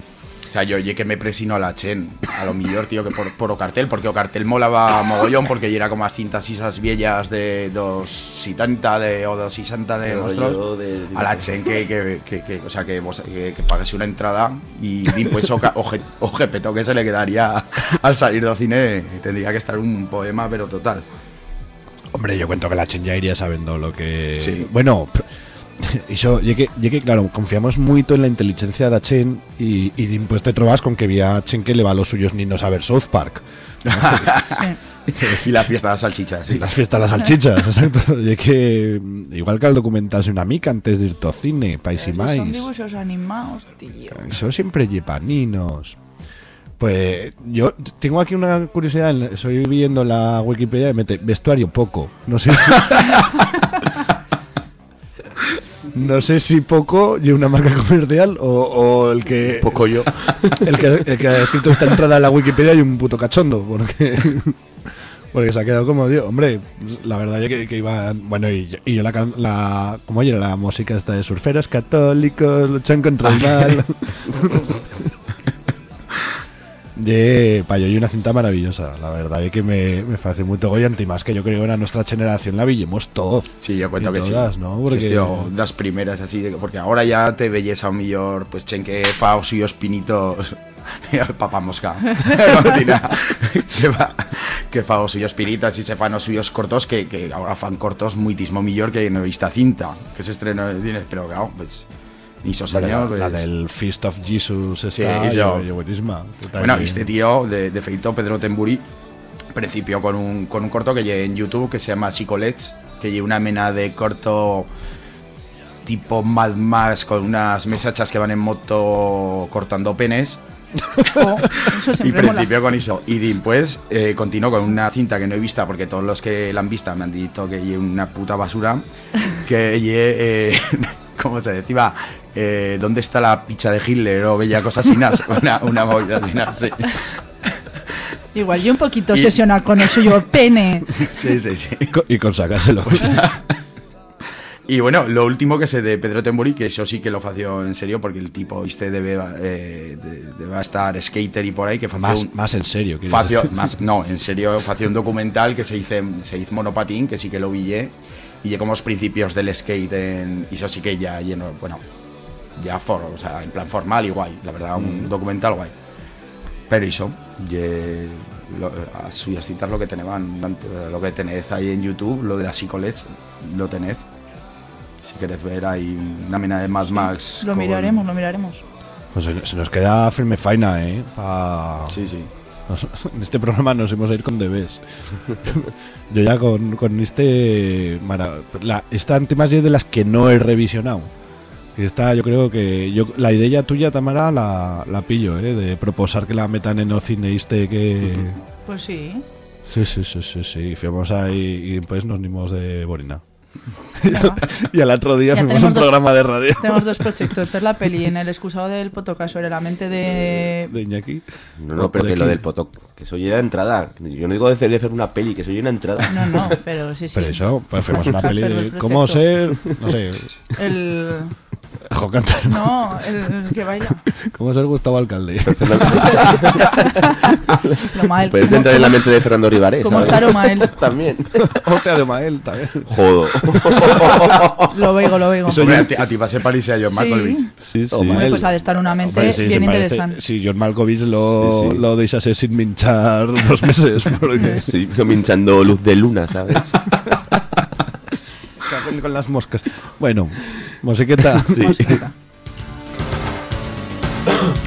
O sea, yo oye que me presino a la Chen, a lo mejor, tío, que por, por o cartel, porque o cartel molaba mogollón, porque ya era como las cintas esas viejas de 270 de, o 260 de nuestros. de- A la Chen que, que, que, que- o sea, que, vos- que, que pagase una entrada y, y pues o, ca- o, je- o jepeto que se le quedaría al salir del cine, tendría que estar un poema, pero total. Hombre, yo cuento que la Chen ya iría sabiendo lo que... Sí. Bueno, y yo, ye que, ye que, claro, confiamos mucho en la inteligencia de Chen y, y pues te trobas con que había Chen que le va a los suyos niños a ver South Park. Sí. y la fiesta de las salchichas, sí. Las fiestas de las salchichas, exacto. Y que mm, igual que al documentarse una mica antes de ir al cine, país y Son más. dibujos animados, tío. Eso siempre lleva ninos. Pues yo tengo aquí una curiosidad. Estoy viendo la Wikipedia y mete vestuario poco. No sé si. No sé si poco y una marca comercial o, o el que. Poco yo. El que, el que ha escrito esta entrada en la Wikipedia y un puto cachondo. Porque. Porque se ha quedado como, tío, hombre, la verdad es que, que iban, bueno, y, y yo la, la, como era la música esta de surferos católicos, luchan contra el mal. De payo y una cinta maravillosa, la verdad es que me, me parece muy togoyante y más que yo creo que era nuestra generación la villemos todos. Sí, yo cuento Y que todas, sí. ¿no? Que Porque- estío das primeras así, porque ahora ya te veyes a un millor, pues chen que fa os suyos pinitos al papá mosca. Que fa, que fa os suyos pinitos y se fan os suyos cortos que, que ahora fan cortos muitísimo millor que no esta cinta, que se estrenó pero claro, pues esos la, años, la pues, del Feast of Jesus Sí, está yo, yo buenísima. Bueno, este tío, de, de feito, Pedro Temburi, principio con un, con un corto que lleve en YouTube que se llama Psicolets, que lleva una mena de corto tipo Mad Max con unas mesachas que van en moto cortando penes. Oh, eso Y principio con eso. Y después eh, continuó con una cinta que no he vista porque todos los que la han visto me han dicho que es una puta basura. Que ye, eh, ¿cómo se decía? Eh, ¿Dónde está la picha de Hitler? O bella cosa así, nas- una, una movida así, nas, sí. Igual yo un poquito Y- obsesionada con el suyo pene. Sí, sí, sí. Y con sacárselo. Y bueno, lo último que sé de Pedro Temburi, que eso sí que lo fació en serio, porque el tipo, viste, debe, eh, de- debe estar skater y por ahí, que fació más, un- más en serio. ¿quieres fació- decir? más, no, en serio, fació un documental que se hizo, se hizo monopatín, que sí que lo villé, y llegó los principios del skate, en, y eso sí que ya lleno, bueno, ya for, o sea, en plan formal y guay, la verdad, un documental guay. Pero eso, ye- lo, a suyas citas lo que teneban, lo que tenéis ahí en YouTube, lo de las psicolets, lo tenéis. Si queréis ver hay una mena de Mad Max. Lo con- miraremos, lo miraremos. Pues se, nos queda firme faina, ¿eh? Pa, Sí, sí. Nos- en este programa nos hemos a ir con debes. Yo ya con, con este... mara- la, esta de las que no he revisionado. Y Esta yo creo que... yo La idea tuya, Tamara, la, la pillo, ¿eh? De proposar que la metan en el cine este que... Pues sí. Sí, sí, sí, sí, sí. Fuimos ahí y pues nos nimos de Borina. Y al otro día Ya fuimos a un dos- programa de radio. Tenemos dos proyectos. Ver la peli en el excusado del Potoca sobre la mente de... De Iñaki. No, no, pero que lo del potoc, que soy la entrada. Yo no digo de hacer, una peli, que soy una entrada. No, no, pero sí, sí. Pero eso, pues fuimos una peli de cómo ser, no sé, El... Cantar. No, el, el que baila. ¿Cómo ser Gustavo Alcalde? Lo mal. Puedes ¿Cómo- entrar en la mente de Fernando Rivares. ¿Cómo ¿sabes? está Romael? También. Hostia de Mael también. Jodo. Lo veigo, lo veigo. Hombre, a ti, a ti va a ser París y a John Sí. Malkovich. Sí, sí. Hombre, pues ha de estar una mente Hombre, sí, bien se parece- interesante. Sí, John Malkovich lo, Sí, sí. lo deixase sin minchar dos meses. Porque Sí, pero minchando luz de luna, ¿sabes? Con las moscas. Bueno, musiqueta. Sí. Mosqueta.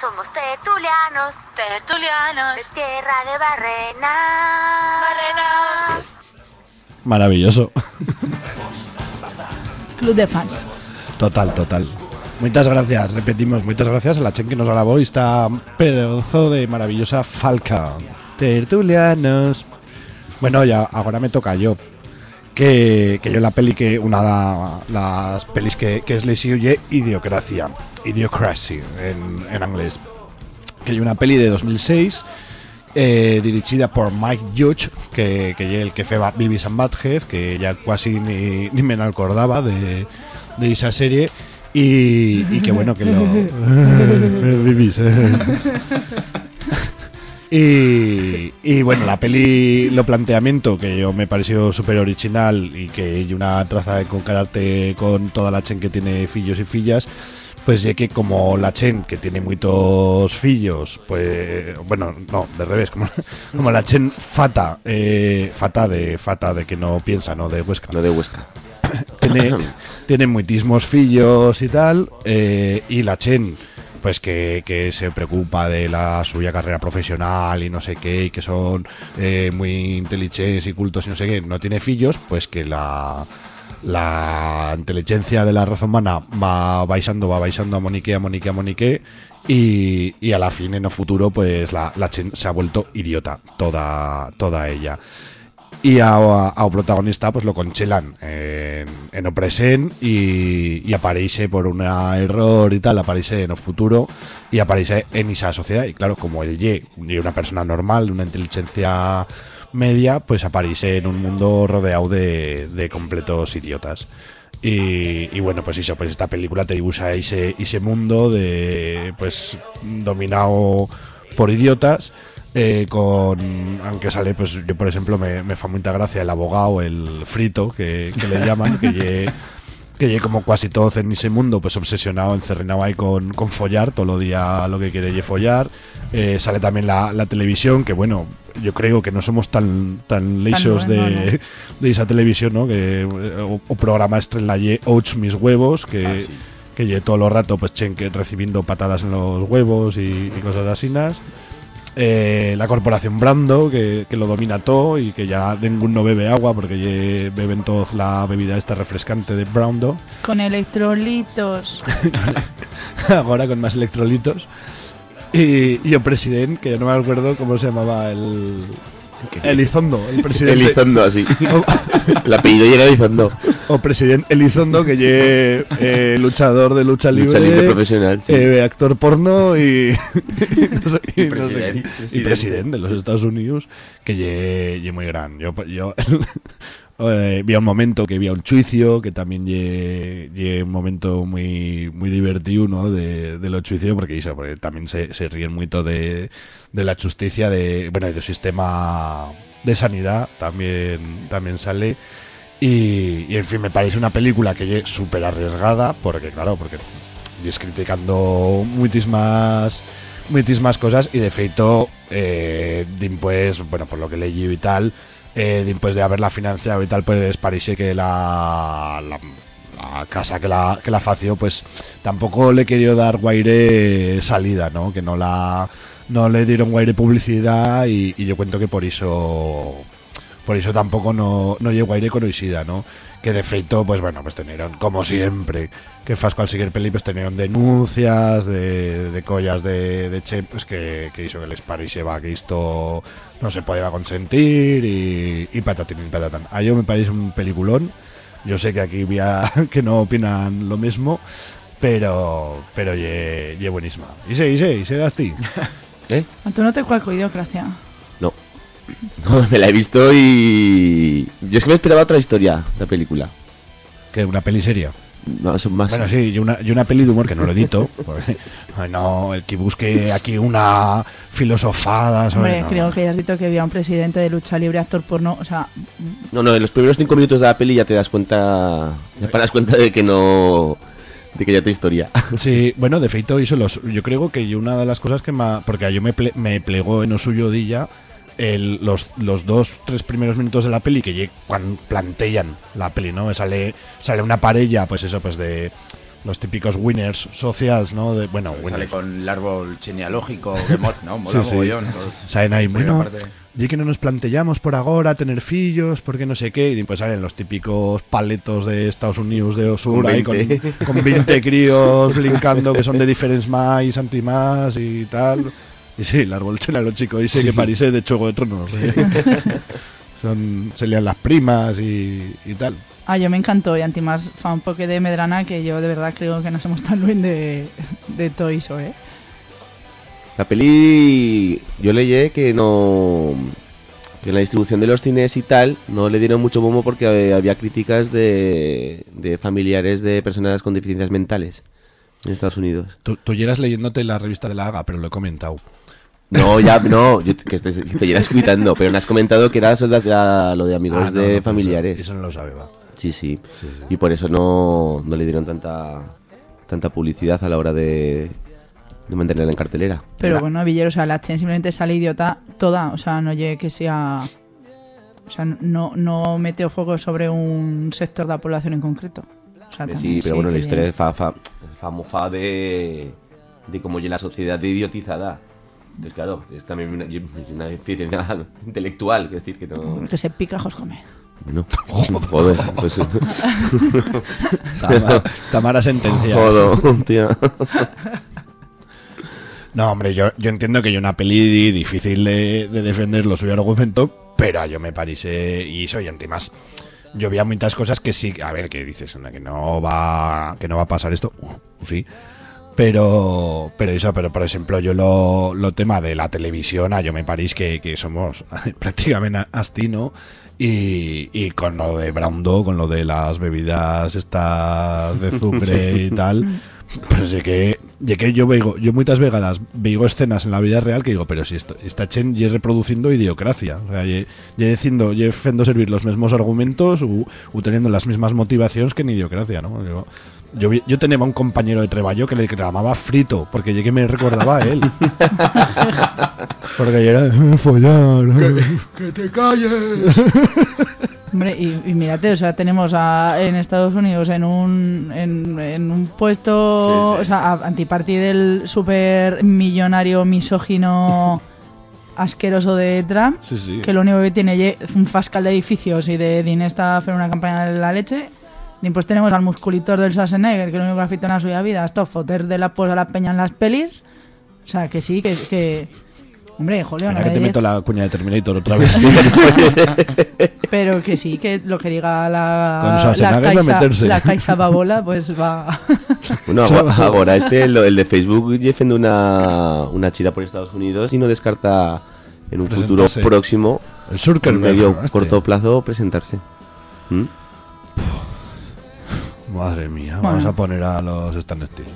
somos tertulianos, tertulianos. De tierra de barrena. Barrenaos. Maravilloso. Club de fans. Total, total. Muchas gracias, repetimos, muchas gracias a la Chen que nos grabó esta pedazo de maravillosa falca. Tertulianos. Bueno, ya ahora me toca yo. Que, que yo la peli que una de las pelis que, que es lesi oye Idiocracia, Idiocracy en, en inglés. Que hay una peli de 2006 eh, dirigida por Mike Judge, que, que el que fue Vivis and Butthead, que ya casi ni, ni me acordaba de, de esa serie. Y, y que bueno, que lo. Vivis. Y, y bueno, la peli, lo planteamiento que yo me pareció súper original y que hay una traza de concararte con toda la chen que tiene fillos y fillas, pues ya que como la chen que tiene muchos fillos, pues bueno, no, de revés, como, como la chen fata, eh, fata de fata de que no piensa, no de Huesca. No de Huesca. tiene, tiene muitísimos fillos y tal, eh, y la chen pues que, que se preocupa de la suya carrera profesional y no sé qué, y que son eh, muy inteligentes y cultos y no sé qué, no tiene fillos, pues que la la inteligencia de la raza humana va baixando, va baixando a monique, a monique, a monique y, y a la fin en el futuro pues la, la se ha vuelto idiota toda, toda ella. Y ao, ao protagonista pues lo conchelan en, en o present y, y aparece por un error y tal, aparece en el futuro y aparece en esa sociedad y claro, como el y una persona normal, una inteligencia media, pues aparece en un mundo rodeado de, de completos idiotas. Y, bueno, pues eso, pues esta película te dibuja ese, ese mundo de pues dominado por idiotas. eh, con aunque sale pues yo por ejemplo me, me fa mucha gracia el abogado el frito que, le llaman que lle- que como casi todos en ese mundo pues obsesionado encerrenado ahí con, con follar todo lo día lo que quiere lle follar Eh, sale también la televisión que bueno yo creo que no somos tan tan leixos de, no, no. de esa televisión no que o, o programa estrella lle Ouch mis huevos que Ah, sí. que lle todo lo rato pues chen que recibiendo patadas en los huevos y, y cosas así eh, la corporación Brando, que, que lo domina todo y que ya ninguno bebe agua porque beben todos la bebida esta refrescante de Brando. Con electrolitos. Ahora con más electrolitos. Y, y el presidente, que ya no me acuerdo cómo se llamaba el. Elizondo, el presidente. Elizondo, así. El apellido llega Elizondo. o presidente Elizondo, que lle eh, luchador de lucha libre. Lucha libre profesional, sí. eh, actor porno y. y no sé- y Y no sé presidente, y de los Estados Unidos, que lle muy gran. Yo, yo eh, un momento que había un juicio, que también lle, un momento muy muy divertido, ¿no? De, de lo juicio, porque, porque también se, se ríen mucho de, de la justicia, de, bueno, del sistema de sanidad, también, también sale. Y, y, en fin, me parece una película que es súper arriesgada, porque claro, porque es criticando muchísimas muchísimas cosas y de feito eh, pues bueno por lo que leí y tal eh, después de haberla financiado y tal pues parece que la, casa que la que la fació pues tampoco le quería dar guaire salida no que no la no le dieron guaire publicidad y, yo cuento que por eso por eso tampoco no, no llegó aire conocida, ¿no? Que de feito, pues bueno, pues tenieron, como siempre, que fas cual seguir peli, pues tenieron denuncias de, collas de, de che, pues que, que hizo que les parixeba que esto no se podía consentir y, y patatín y patatán. A yo me parece un peliculón. Yo sé que aquí había que no opinan lo mismo, pero pero ye, ye buenísima. Y sé, y sé, y sé, Dasti. ¿Eh? ¿A tú no te cuaco idiocracia? No. No, me la he visto y. Yo es que me esperaba otra historia de la película. Que una peli seria. No, son más. Bueno, sí, y una, y una peli de humor que no lo edito. ay, no, el que busque aquí una filosofada sobre. Hombre, no, creo que ya has dicho que había un presidente de lucha libre, actor porno. O sea, No, no, en los primeros cinco minutos de la peli ya te das cuenta. Ya te das cuenta de que no. De que ya te historia. Sí, bueno, de feito hizo los. Yo creo que una de las cosas que más. Porque yo me, ple- me plegó en o suyo dilla. El, los, los dos, tres primeros minutos de la peli que cuando plantean la peli, ¿no? Sale, sale una parella, pues eso, pues de los típicos winners socials, ¿no? De, bueno, Sale con el árbol genealógico, que mo- ¿no? Mola Sí, sí. mogollón, todos. Salen ahí, bueno, parte. di que no nos planteamos por ahora tener fillos, porque no sé qué, y pues salen los típicos paletos de Estados Unidos de Osur Con ahí con, 20. con 20 críos blincando que son de diferentes más, anti más y tal. Y sí, el árbol chela lo chico, y sé que parece de Juego de Tronos. ¿eh? son, se lían las primas y, y tal. ah, yo me encantó y antimás fa un poco de medrana que yo de verdad creo que no somos tan bien de, de todo eso, ¿eh? La peli. Yo leí que no. Que en la distribución de los cines y tal no le dieron mucho bombo porque eh, había críticas de, de familiares de personas con deficiencias mentales en Estados Unidos. Tú, tú llegas leyéndote la revista de la Haga, pero lo he comentado. No, ya, no, yo te- que te, que te llevas gritando, pero no has comentado que era la- lo de amigos Ah, no, de no, familiares. Eso, eso no lo sabe, va. Sí, sí, Sí, sí. Y por eso no, no le dieron tanta tanta publicidad a la hora de, de mantenerla en cartelera. Pero bueno, Villero, o sea, la Chen simplemente sale idiota toda, o sea, no llegue que sea... O sea, no, no mete o fuego sobre un sector de la población en concreto. O sea, Sí, también pero bueno, la historia de fa, fa, fa de, de cómo ya la sociedad de idiotizada. Entonces, claro, es también una, una deficiencia intelectual, es decir, que no... Que se picajos come. Bueno, joder, pues... Tamara, Tamara sentencia. Joder, tío. No, hombre, yo, yo entiendo que hay una peli difícil de, de defender lo suyo argumento, pero yo me parece y soy más yo veía muchas cosas que sí, a ver, que dices, que no va que no va a pasar esto, uh, sí. Pero, pero eso, pero por ejemplo, yo lo, lo tema de la televisión, a yo me parece que, que somos prácticamente astino y, y con lo de Braundo, con lo de las bebidas estas de azúcar y tal, pues de que, de que yo veo, yo muchas vegadas veo escenas en la vida real que digo, pero si esto, está Chen y reproduciendo idiocracia, o sea, y, diciendo, y haciendo servir los mismos argumentos u, u, teniendo las mismas motivaciones que en idiocracia, ¿no? Yo, yo tenía un compañero de treballo que le llamaba frito, porque llegué me recordaba a él. porque yo era follar. Que, que te calles. Hombre, y, y, mírate, o sea, tenemos a, en Estados Unidos en un, en, en un puesto, sí, sí. o sea, antiparti del super millonario misógino asqueroso de Trump, sí, sí. que lo único que tiene es un fascal de edificios y de Dinesta hacer una campaña de la leche. Y pues tenemos al musculitor del Schwarzenegger, que lo único que ha feito en la suya vida es foter de la posa a la peña en las pelis. O sea, que sí, que... que hombre, joder, Mira que te meto la cuña de Terminator otra vez. Pero que sí, que lo que diga la, Con la, Schwarzenegger no caixa, meterse. la caixa babola, pues va... Bueno, agora este, el de Facebook, lle fendo una, una chira por Estados Unidos y no descarta en un futuro próximo, El en medio ¿no? Este. corto plazo, presentarse. ¿Mm? Madre mía, Bueno. vamos a poner a los Stan Steel.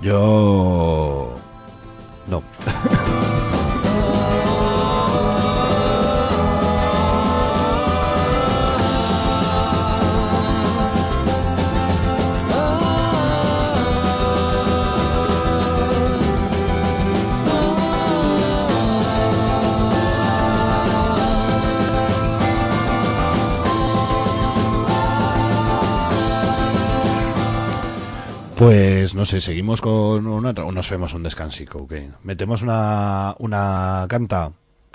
Yo no. Pues no sé, seguimos con una o nos vemos un descansico, ¿ok? Metemos una, una canta.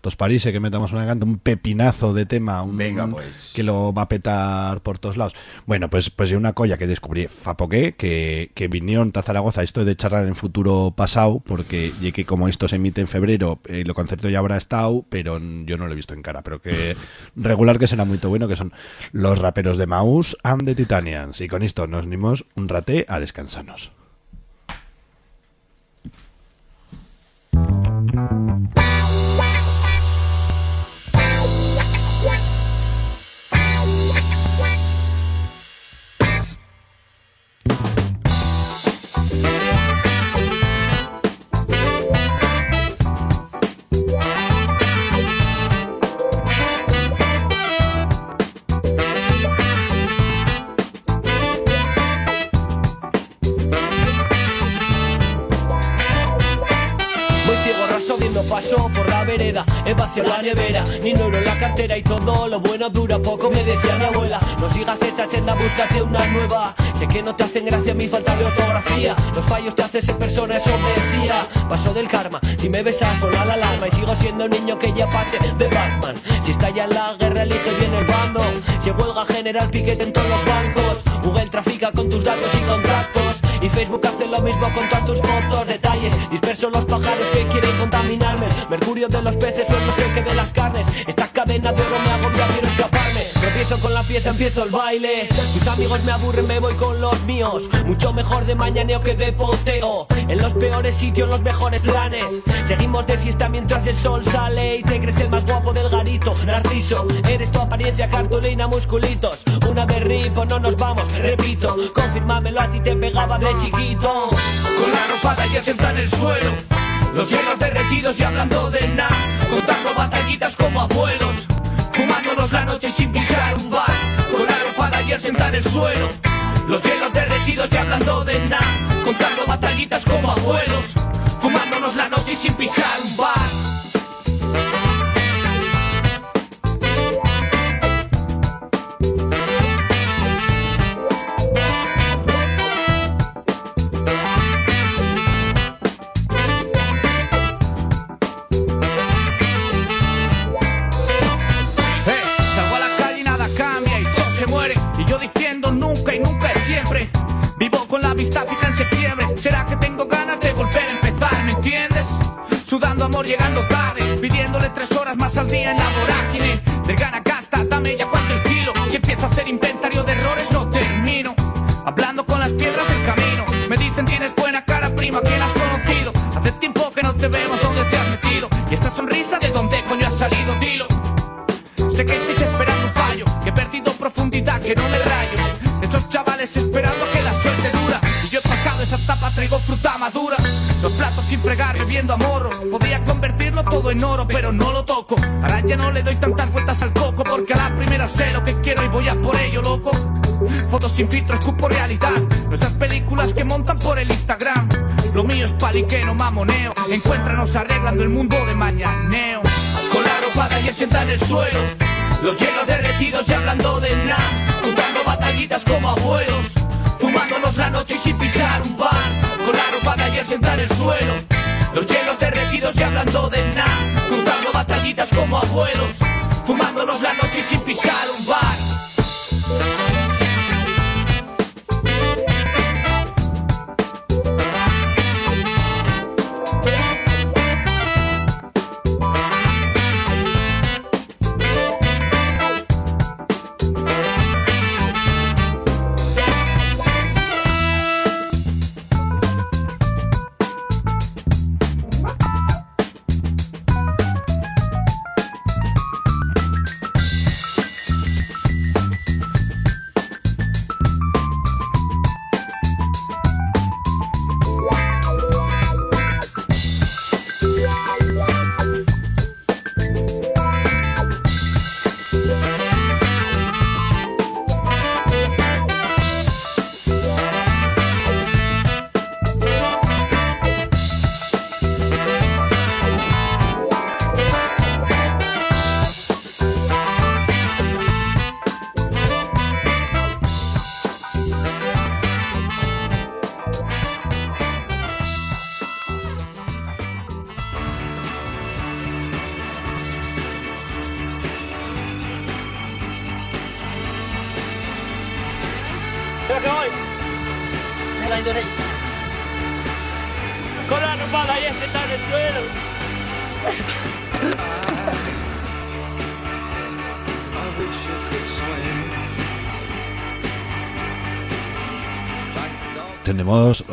¿Os parece que metamos una canta? Un pepinazo de tema. Un, Venga, pues. Que lo va a petar por todos lados. Bueno, pues pues una colla que descubrí Fapoqué, que, que vinieron a Zaragoza esto de charlar en futuro pasado, porque ya que como esto se emite en febrero, eh, lo concierto ya habrá estado, pero yo no lo he visto en cara, pero que regular que será muy bueno, que son los raperos de Maus and the Titanians. Y con esto nos unimos un rate a descansarnos. La nevera, ni euro en la cartera Y todo lo bueno dura poco, me decía mi abuela. No sigas esa senda, búscate una nueva. Sé que no te hacen gracia mi falta de ortografía. Los fallos te hacen ser persona, eso me decía. Paso del karma, si me besas sola la alarma. Y sigo siendo un niño que ya pase de Batman. Si estalla la guerra, elige bien el bando. Si huelga general, piquete en todos los bancos. Google trafica con tus datos y contactos Y Facebook hace lo mismo con todas tus fotos, detalles. Disperso los pájaros que quieren contaminarme. Mercurio de los peces o el qué de las carnes. Esta cadena de oro me agobia, quiero escaparme. Tropiezo con la pieza, empiezo el baile. Tus amigos me aburren, me voy con los míos. Mucho mejor de mañaneo que de poteo. En los peores sitios, los mejores planes. Seguimos de fiesta mientras el sol sale Y te crees el más guapo del garito. Narciso, eres tu apariencia, cartulina, musculitos. Una vez ripo, no nos vamos, repito. Confírmamelo, a ti te pegaba de chiquito Con la ropa ayer sentada en el suelo. Los hielos derretidos y hablando de nada Contando batallitas como abuelos. Fumándonos la noche sin pisar un bar Con la ropa ayer sentada en el suelo. Los hielos derretidos y hablando de nada Contando batallitas como abuelos. Fumándonos la noche sin pisar un bar Sudando amor llegando tarde, pidiéndole tres horas más al día en la vorágine. De gana gasta, dame ya cuánto el kilo. Si empiezo a hacer inventario de errores, no termino. Hablando con las piedras del camino. Me dicen tienes buena cara, prima, ¿quién has fruta madura. Los platos sin fregar, bebiendo a morro. Podría convertirlo todo en oro, pero no lo toco. Ahora ya no le doy tantas vueltas al coco, porque a la primera sé lo que quiero y voy a por ello, loco. Fotos sin filtro, escupo realidad. Esas películas que montan por el Instagram. Lo mío es paliqueno, mamoneo. Encuéntranos arreglando el mundo de mañaneo. Con la ropa de ayer en el suelo. Los hielos derretidos y hablando de nada. Juntando batallitas como abuelos. Fumándonos la noche y sin pisar un bar. Con la ropa de ayer sentada en el suelo. Los hielos derretidos y hablando de nada. Juntando batallitas como abuelos. Fumándonos la noche sin pisar un bar.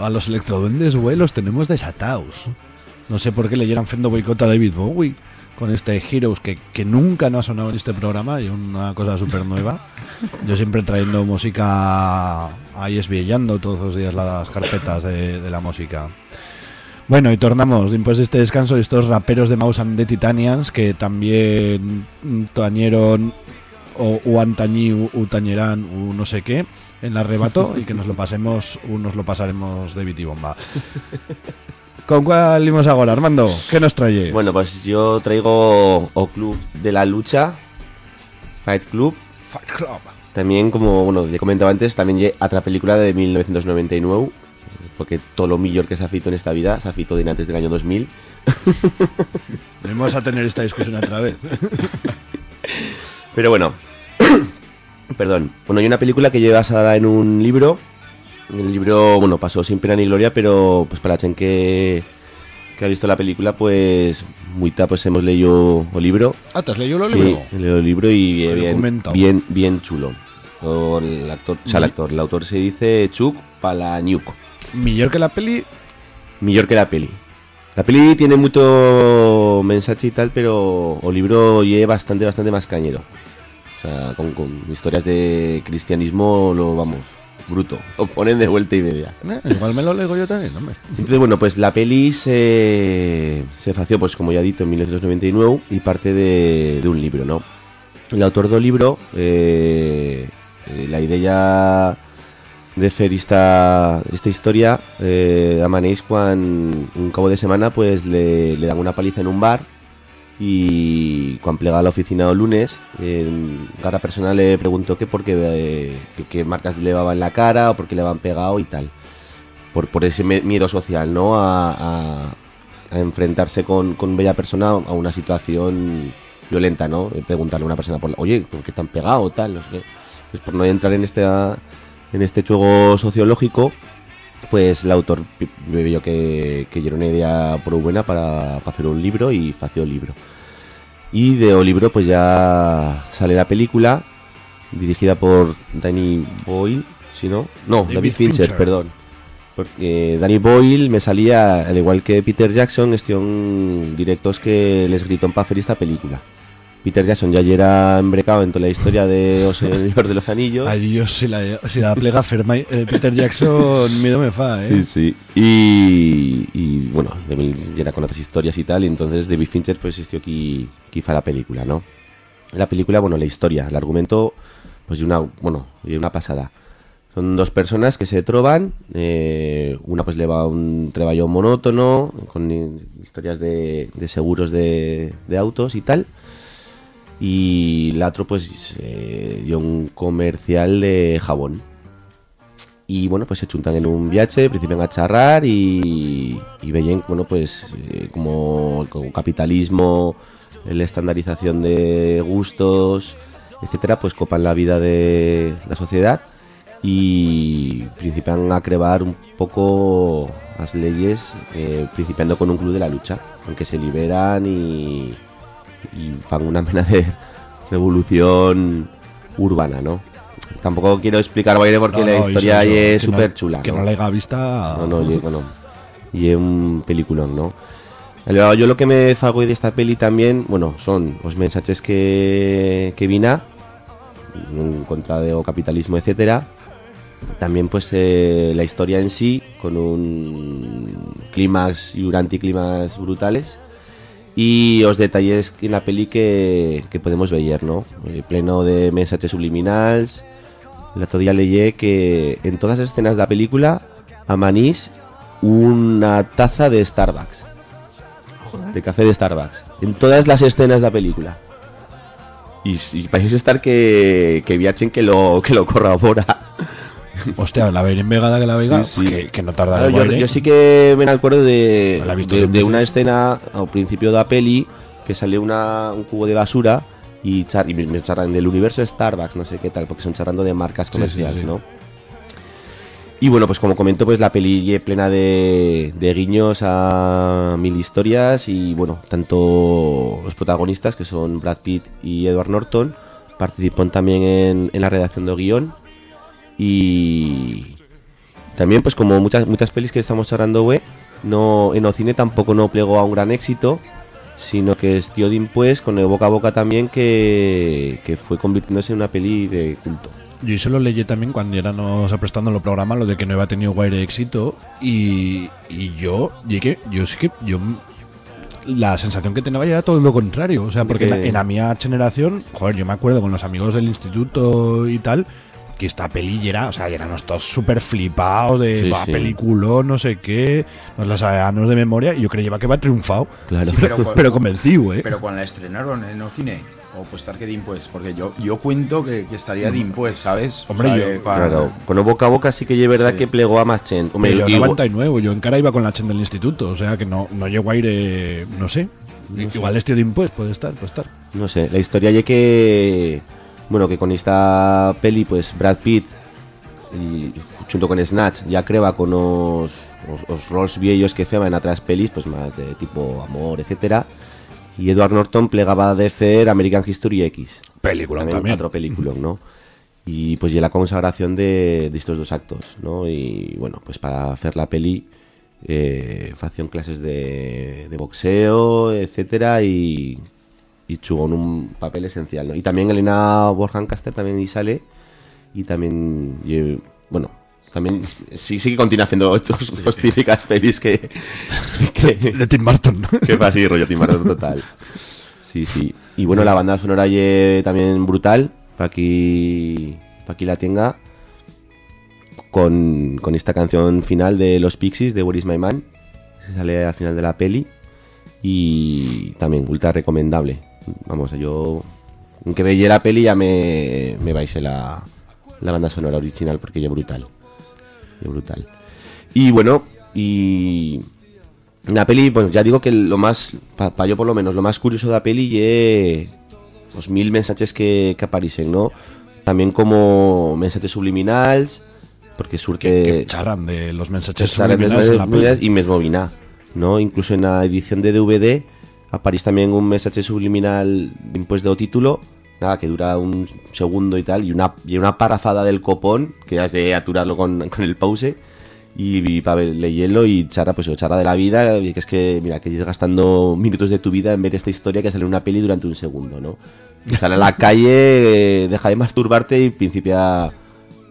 A los electroduendes, güey, los tenemos desatados. No sé por qué le Fendo boicot a David Bowie con este Heroes que, que nunca no ha sonado en este programa y una cosa súper nueva. Yo siempre trayendo música ahí esbiellando todos los días las carpetas de, la música. Bueno, y tornamos después de este descanso de estos raperos de Mouse and the Titanians que también tañeron o u antañí u tañerán u no sé qué en el arrebato y que nos lo pasemos u nos lo pasaremos de bitibomba. ¿Con cuál íbamos ahora, Armando? ¿Qué nos traes? Bueno, pues yo traigo O Club de la Lucha, Fight Club. Fight Club. También, como bueno, ya he comentado antes, también otra película de 1999, porque todo lo mejor que se ha fito en esta vida se ha fito de antes del año 2000. Vamos a tener esta discusión otra vez. Pero bueno, perdón. Bueno, hay una película que lleva basada en un libro. El libro, bueno, pasó sin pena ni gloria, pero pues para la gente que, que ha visto la película, pues muita pues hemos leído el libro. Ah, ¿te has leído el libro? leído el libro y El bien, bien, bien chulo. O el actor, o sea, el actor, el autor se dice Chuck Palahniuk. Mejor que la peli. Mejor que la peli. La peli tiene mucho mensaje y tal, pero el libro lleva bastante, bastante más cañero. O sea, con, con historias de cristianismo, lo vamos, bruto. Lo ponen de vuelta y media. Eh, igual me lo leo yo también, hombre. Entonces, bueno, pues la peli se, se fació, pues como ya he dicho, en 1999 y parte de, de un libro, ¿no? El autor del libro, eh, eh, la idea de fer esta, esta historia eh, quan un cabo de semana pues le, le dan una paliza en un bar y cuando plega a la oficina el lunes en cara persona le preguntó que por qué, eh, que- qué marcas le en la cara o por qué le habían pegado y tal por, por ese miedo social, ¿no? A, enfrentarse con, con bella persona a una situación violenta, ¿no? Eh, Preguntarle a una persona, por la- oye, ¿por qué te han pegado? Tal, no sé. Pues por no entrar en este, en este juego sociológico, pues l'autor pi- veo que, que era una idea prou buena para, para hacer un libro y fació el libro. Y de o libro pues ya sale la película dirigida por Danny Boyle, si no, no, David, David Fincher, Fincher. perdón. Porque Danny Boyle me salía, al igual que Peter Jackson, estion directos que les gritó para hacer esta película. Peter Jackson ya era embrecado en toda la historia de O Señor de los Anillos. Ay Dios, si la, si la plega ferma eh, Peter Jackson, miedo me fa, eh. Sí, sí. Y, y, bueno, de mí ya era con otras historias y tal, y entonces David Fincher pues esto aquí, aquí fa la película, ¿no? La película, bueno, la historia, el argumento, pues y una, bueno, y una pasada. Son dos personas que se troban, eh, una pues le va un trabajo monótono, con eh, historias de, de seguros de, de autos y tal, y la otro pues eh, dio un comercial de jabón. Y bueno, pues se chuntan en un viaje, principian a charrar y, y veían, bueno, pues eh, como el co- capitalismo, la estandarización de gustos, etcétera, pues copan la vida de la sociedad y principian a crear un poco las leyes, eh, principiando con un club de la lucha, aunque se liberan y, y fan una mena de revolución urbana, ¿no? Tampoco quiero explicar Baile porque No, la no, historia eso, es no- súper chula. que no la haya vista- No, no, y, bueno, y es un peliculón, ¿no? Yo lo que me fago de esta peli también, bueno, son los mensajes que, que vina en contra del capitalismo, etcétera. También pues eh, la historia en sí, con un clímax y un anticlímax brutales. Y los detalles en la peli que, que podemos ver, ¿no? Eh, pleno de mensajes subliminales. El otro día leí que en todas las escenas de la película amanís una taza de Starbucks. De café de Starbucks. En todas las escenas de la película. Y, y parece estar que, que viachen que lo, que lo corrobora. Hostia, la ver en vegada que la vega, Sí, sí. Que, que no tarda Claro, yo, yo sí que me acuerdo de, la de, una escena al principio de la peli que salió una, un cubo de basura y, char- y me, me charran del universo Starbucks, no sé qué tal, porque son charrando de marcas comerciales, sí. ¿no? Y bueno, pues como comento, pues la peli plena de, de guiños a mil historias y bueno, tanto los protagonistas que son Brad Pitt y Edward Norton participan también en, en la redacción de guion y también pues como muchas muchas pelis que estamos charlando, güey, no en el cine tampoco no plegó a un gran éxito, sino que es Tío Din pues con el boca a boca también que, que fue convirtiéndose en una peli de culto. Yo eso lo leí también cuando ya nos aprestando en el programa, lo de que no iba tenido guaire éxito. Y, y yo, llegué, yo sí que, yo, la sensación que tenía era todo lo contrario. O sea, porque en, la- en la mía generación, joder, yo me acuerdo con los amigos del instituto y tal, que esta peli era, o sea, ya éramos todos súper flipados de Sí, va, sí. peliculón, no sé qué, nos las sabíamos de memoria y yo creía que va triunfado. Claro. Sí, pero, pero, pero convencido, ¿eh? Pero cuando la estrenaron en el cine, o pues estar que pues, porque yo, yo cuento que, que estaría de pues, ¿sabes? Hombre, O sea, yo- para- Claro, con el boca a boca sí que es verdad Sí. que plegó a más chen. Hombre, Pero yo igual- 99, yo en cara iba con la chen del instituto, o sea que no, no llego a ir, eh, no sé. Igual este de impuestos puede estar, puede estar. No sé, la historia ya que. Bueno, que con esta peli, pues Brad Pitt, y, junto con Snatch, ya creba con los, los, roles viejos que hacían en otras pelis, pues más de tipo amor, etcétera. Y Edward Norton plegaba de hacer American History X. Película también. Otro película, ¿no? Y pues ya la consagración de, de estos dos actos, ¿no? Y bueno, pues para hacer la peli, eh, hacían clases de, de boxeo, etcétera, y, y jugó en un papel esencial, ¿no? Y también Elena Borjan Caster también y sale, y también, y, bueno, también sí, sí que continúa haciendo estos, los típicas pelis que, que De Tim Burton. que fue así, rollo Tim Burton total. Sí, sí. Y bueno, la banda sonora ye también brutal, para aquí, pa' aquí la tenga, con, con esta canción final de Los Pixies, de Where is My Man, se sale al final de la peli, y también ultra recomendable. Vamos, yo, aunque veía la peli ya me, me baise la, la banda sonora original, porque ya brutal. Ya brutal. Y bueno, y la peli, pues ya digo que lo más, para yo por lo menos, lo más curioso de la peli es los mil mensajes que, que aparecen, ¿no? También como mensajes subliminales, porque surte Que, que charran de los mensajes subliminales en la subliminales peli. y mesmo vina, ¿no? Incluso en la edición de DVD aparece también un mensaje subliminal después de título, nada, que dura un segundo y tal, y una, y una parafada del copón, que has de aturarlo con, el pause, y, para leerlo y charra, pues o charra de la vida, y que es que, mira, que estás gastando minutos de tu vida en ver esta historia que sale una peli durante un segundo, ¿no? Y sale a la calle, eh, deja de masturbarte y principia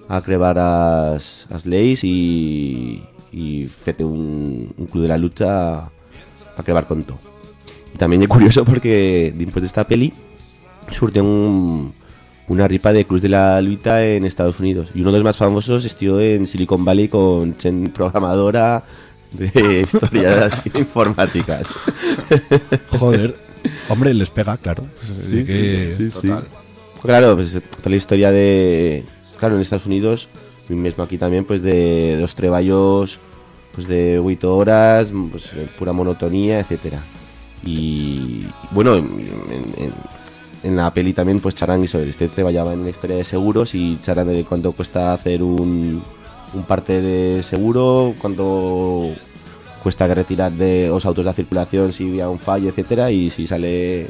a crevar as, as leyes y, y fete un, club de la lucha para crevar con todo. Y también es curioso porque después de esta peli surte un, una ripa de Cruz de la Luita en Estados Unidos. Y uno de los más famosos estuvo en Silicon Valley con Chen programadora de historias informáticas. Joder. Hombre, les pega, claro. Sí, Que- sí, sí, sí, sí. Claro, pues toda la historia de. Claro, en Estados Unidos, y mismo aquí también, pues de dos treballos, pues de 8 horas, pues pura monotonía, etcétera. Y bueno, en, la peli también, pues charlan sobre este trabajaba en la historia de seguros y charlan de cuánto cuesta hacer un, un parte de seguro, cuánto cuesta retirar de los autos de la circulación si había un fallo, etcétera, y si sale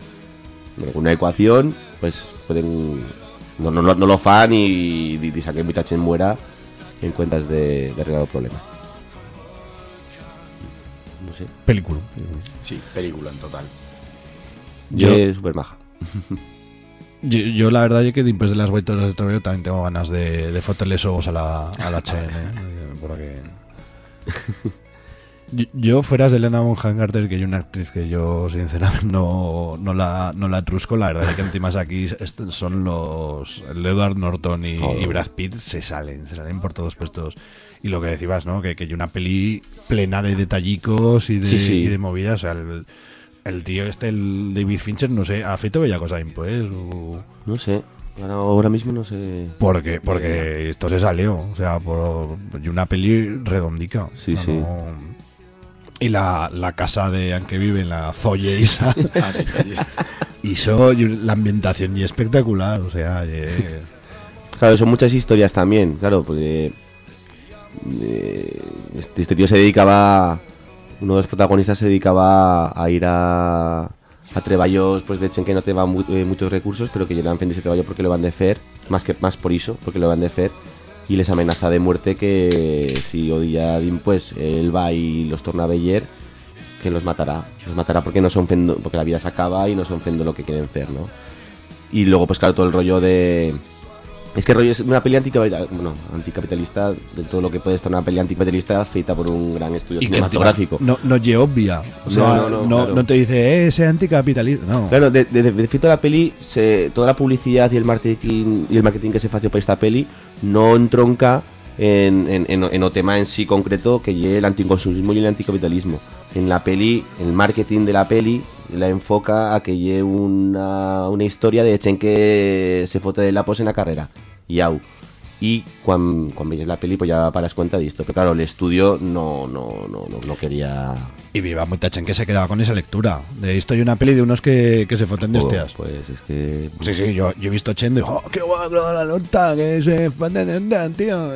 una ecuación, pues pueden no, no, no, lo fan y, y, y saquen Mitachen muera en cuentas de, de arreglar el problema. No sé. Película. Sí, película en total. Yo, Yo- es súper maja. Yo, yo la verdad es que después de las 8 horas de trabajo también tengo ganas de, de fotarle ojos a la, a la Chen, ¿eh? Porque... Yo, yo fueras de Elena Bonham Carter, que hay una actriz que yo sinceramente no, no, la, no la trusco, la verdad es que encima aquí son los... El Edward Norton y, Oh. y Brad Pitt se salen, se salen por todos puestos. Y lo que decías, ¿no? Que, que hay una peli plena de detallicos y de, Sí, sí. y de movidas, o sea, el, el tío este, el David Fincher, no sé, ha feito bella cosa pues, o... No sé. Ahora, ahora mismo no sé. Porque, porque esto se salió, o sea, por y una peli redondica. Sí, sí. no- Y la, la casa de Anke vive en la Zoye esa. Ah, y eso, y la ambientación y espectacular, o sea, y- Claro, son muchas historias también, claro, pues eh, eh, este, este tío se dedicaba, uno de los protagonistas se dedicaba a ir a, a treballos, pues de hecho en que no te van mu- eh, muchos recursos, pero que llegan fin de ese treballo porque lo van de fer, más que más por eso, porque lo van de fer, y les amenaza de muerte que si odia din, pues él va y los torna a veller, que los matará, los matará porque no son porque la vida se acaba y no son fendo lo que quieren hacer, ¿no? Y luego, pues claro, todo el rollo de. Es que rollo es una peli anticapitalista, bueno, anticapitalista, de todo lo que puede estar una peli anticapitalista feita por un gran estudio y que cinematográfico. no, no es obvia. O sea, No, no, no, no, no, claro. te dice, eh, ese anticapitalista. No. Claro, de, de, de, de feito la peli, se, toda la publicidad y el marketing y el marketing que se fació para esta peli no entronca en, en, en, en o tema en sí concreto que lle el anticonsumismo y el anticapitalismo. En la peli, el marketing de la peli la enfoca a que lle una, una historia de Chen que se fote de la pos en la carrera. Y au. Y cuando, cuando veis la peli, pues ya paras cuenta de esto. Pero claro, el estudio no, no, no, no, no quería. Y viva mucha que se quedaba con esa lectura. De esto hay una peli de unos que, que se foten de hostias. Pues es que. Sí, sí, yo, yo he visto Chen y digo, oh, qué guay la nota, que se foten de tío.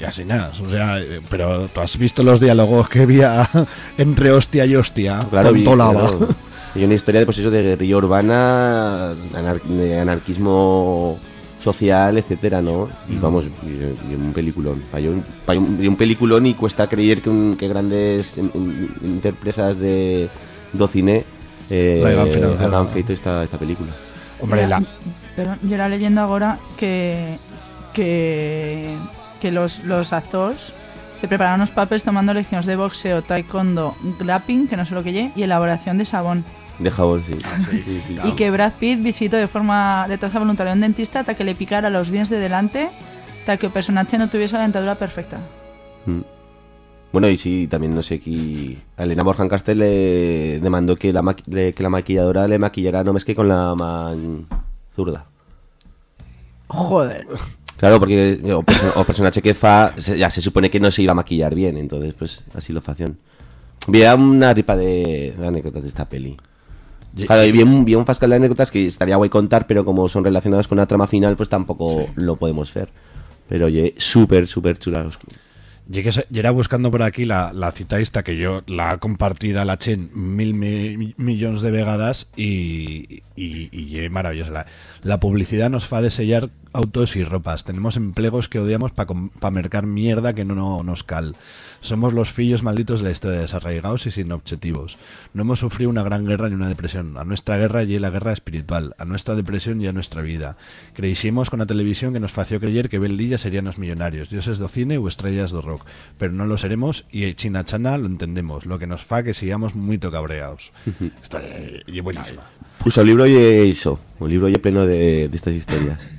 Y así nada, o sea, pero tú has visto los diálogos que había entre hostia y hostia, Claro, vi- tontolaba. claro. Y una historia de, pues eso, de guerrilla urbana, anar- de anarquismo social, etcétera, ¿no? Y Mm. vamos, y, y un peliculón. Hay un, hay un, y un peliculón y cuesta creer que, un- que grandes em- em- empresas de do cine eh, La hagan feito esta, esta película. Hombre, la, Perdón, yo era leyendo ahora que, que, que los, los actores se prepararon los papeles tomando lecciones de boxeo, taekwondo, glapping, que no sé lo que lle, y elaboración de sabón. De jabón, sí. Ah, sí, sí, sí. Y que Brad Pitt visitó de forma de traza voluntaria a un dentista hasta que le picara los dientes de delante, hasta que el personaje no tuviese la dentadura perfecta. Mm. Bueno, y sí, también no sé qui... A Elena Borjan Castel le demandó que la, maqui- le- que la maquilladora le maquillara no más que con la man zurda. Joder. Claro, porque o, perso- o personaje que fa se- ya se supone que no se iba a maquillar bien, entonces pues así lo facían. Había una ripa de, de anécdotas de esta peli. Claro, y bien, bien un pascal de anécdotas que estaría guay contar, pero como son relacionadas con la trama final, pues tampoco lo podemos ver. Pero oye, súper, súper chula. Llegué, era buscando por aquí la, la cita esta que yo la ha compartido a la Chen mil mi, millones de vegadas y, y, y maravillosa. La, la, publicidad nos fa de sellar autos y ropas. Tenemos empleos que odiamos para pa mercar mierda que no, no nos cal. Somos los fillos malditos de la historia, desarraigados y sin objetivos. No hemos sufrido una gran guerra ni una depresión. A nuestra guerra y la guerra espiritual, a nuestra depresión y a nuestra vida. Creísimos con la televisión que nos fació creer que Beldilla serían los millonarios, dioses do cine o estrellas do rock. Pero no lo seremos y China Chana lo entendemos, lo que nos fa que sigamos muy cabreados. Está y buenísima. Puso el libro y eso, un libro ya pleno de, de estas historias.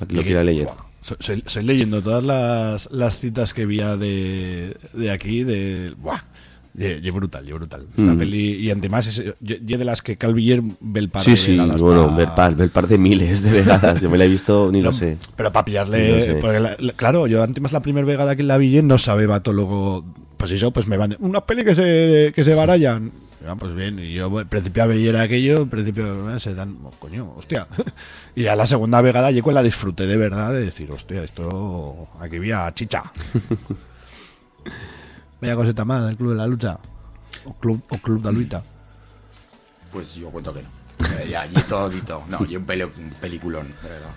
Aquí lo quiera leer. Soy, soy, leyendo todas las, las citas que había de, de aquí, de... Buah, y, brutal, y brutal. Esta Mm. peli, y además, es y de las que Calviller ve el par Sí, de sí, bueno, pa- ver par, ver par de miles de vegadas. Yo me la he visto, ni lo sé. Pero para pillarle, lo sé. porque la- la- claro, yo antes la primera vegada que la vi no sabía todo luego, pues eso, pues me van, una peli que se, que se barallan. Ah, pues bien, y yo al principio a ver aquello, al principio eh, se dan, oh, coño, hostia. Y a la segunda vegada llego y la disfruté de verdad de decir, hostia, esto, aquí había chicha. Vaya coseta más del Club de la Lucha. O Club, o club de Luita. Pues yo cuento que no. Eh, ya, y. No, y un, peli- un peliculón, de verdad.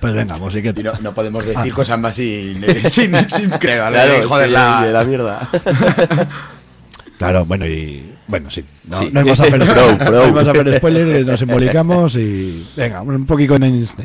Pues venga, musiqueta. Y no, no podemos decir Ah. cosas más sin, sin, sin creo, Claro, es joder, la, de la mierda. Claro, bueno, y bueno, sí. No, Sí. no hay más a hacer, Pro, pro. no hay más a hacer spoilers, nos embolicamos y venga, un poquito con Nine Inch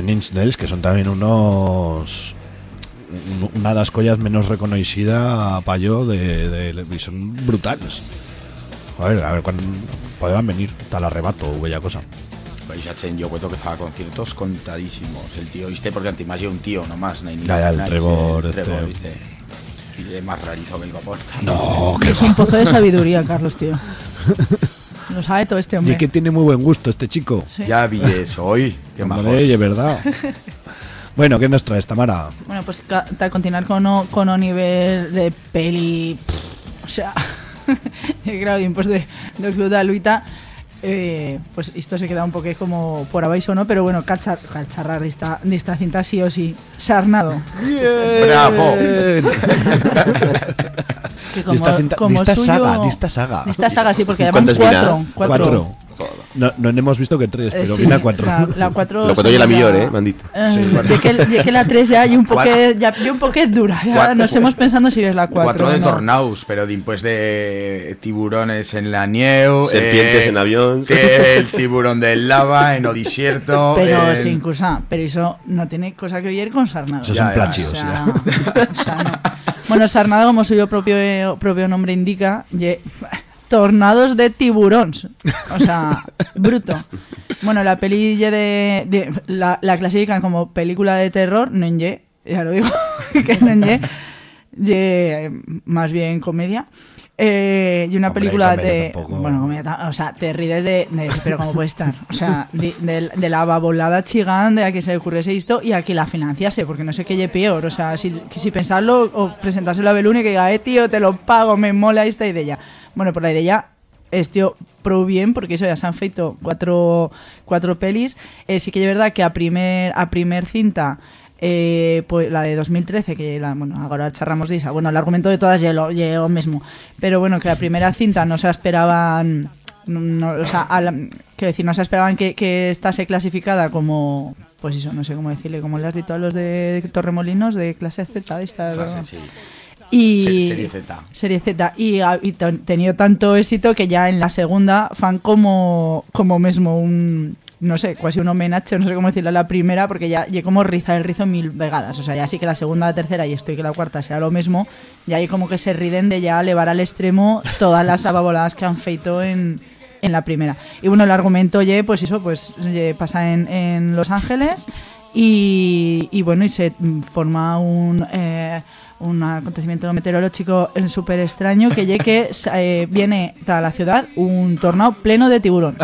Nine Inch Nails, que son también unos una de las collas menos reconocida para yo de, de- y son brutales. A ver, a ver cuándo podrán venir, tal arrebato o bella cosa. Vais a Chen, yo cuento que fa conciertos contadísimos. El tío, ¿viste? Porque antes más yo un tío, nomás. No hay ni Ya, ya, el Trevor, el este. Trevor, ¿viste? Y es más rarizo que el vapor. No, Es un pozo de sabiduría, Carlos, tío. Lo sabe todo este hombre. Y que tiene muy buen gusto este chico. Sí. Ya vi eso hoy. Qué Hombre, verdad. Bueno, ¿qué nos traes, Tamara? Bueno, pues ta continuar con o, con nivel de peli, pff, o sea, de grado pues de, do Club da Luita, eh, pues esto se queda un poco como por abaixo, ¿no? Pero bueno, cachar, cacharrar de esta, de esta cinta sí o sí, Sarnado. ¡Bravo! Que De esta cinta- de esta saga, de esta saga. De esta saga, sí, porque ¿Cuántas cuatro, vina? cuatro. No, no hemos visto que tres, Eh, pero sí, viene a cuatro. La, la cuatro Lo cuento yo la millor, ya- eh, me han dicho. Eh, Sí, bueno. ya que, ya que la 3 ya hay un poquet, ya, ya un poquet dura. Ya Cuatro. nos hemos pensando si es la 4. Cuatro de tornaus, pero después de tiburones en la nieve. Serpientes en avión. Que el tiburón del lava en Odisierto. Pero en- sin cosa, pero eso no tiene cosa que ver con Sarnado. Eso Ya, son ya, plachios, O sea, ya. o sea, no. Bueno, Sarnado, como suyo propio, propio nombre indica, ye- tornados de tiburones. O sea, bruto. Bueno, la peli de- la, la clasifican como película de terror, no en ye, ya lo digo, que no en ye, ye, más bien comedia. Eh, y una Hombre, película de. tampoco. Bueno, o sea, te ríes de, de- Pero ¿cómo puede estar? O sea, de, de- de la babolada chigán de a que se le ocurriese esto y a que la financiase, porque no sé qué ye peor. O sea, si, si pensarlo o presentárselo a Beluni que diga, eh, tío, te lo pago, me mola esta idea. Bueno, pues la idea es, tío, pro bien, porque eso ya se han feito cuatro, cuatro pelis. Eh, sí que es verdad que a primer, a primer cinta eh, pues la de 2013 que la, bueno ahora charramos de esa bueno el argumento de todas llegó lo mismo pero bueno que la primera cinta no se esperaban no, o sea a la- quiero decir no se esperaban que, que estase clasificada como pues eso no sé cómo decirle como le has dicho a los de Torremolinos de clase Z de estas, Clase, ¿no? sí. y Se- Serie Z. Serie Z y ha y ten- tenido tanto éxito que ya en la segunda fan como como mismo un no sé, casi un homenaje, no sé cómo decirlo, a la primera, porque ya llegué como rizar el rizo mil vegadas. O sea, ya sí que la segunda, la tercera y estoy que la cuarta sea lo mismo, ya hay como que se riden de ya elevar al extremo todas las ababoladas que han feito en, en la primera. Y bueno, el argumento, oye, pues eso, pues pasa en, en Los Ángeles y, y bueno, y se forma un... eh, un acontecimiento meteorológico súper extraño que llegue eh, viene a la ciudad un tornado pleno de tiburón.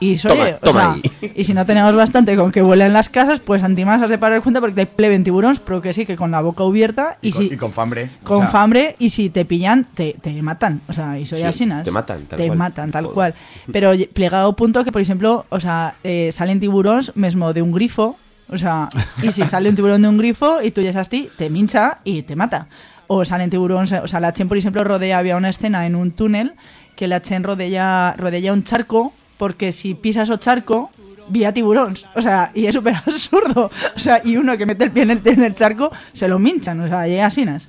Y soy, Toma, o toma sea, ahí. y si no tenemos bastante con que vuelen las casas, pues antimás has de parar cuenta porque te pleven tiburones, pero que sí, que con la boca abierta y, Y, con, si, y con fambre. o con sea, fambre y si te pillan, te, te matan. O sea, y soy Sí, asinas. te matan, tal Te cual. matan, tal Joder. cual. Pero plegado a punto que, por ejemplo, o sea, eh, salen tiburones mesmo de un grifo. O sea, y si sale un tiburón de un grifo y tú ya sabes ti, te mincha y te mata. O salen tiburones, o sea, la Chen, por ejemplo, rodea, había una escena en un túnel que la Chen rodea, rodea un charco, porque si pisas o charco, vía tiburones. O sea, y es súper absurdo. O sea, y uno que mete el pie en el, charco, se lo minchan. O sea, llega asinas.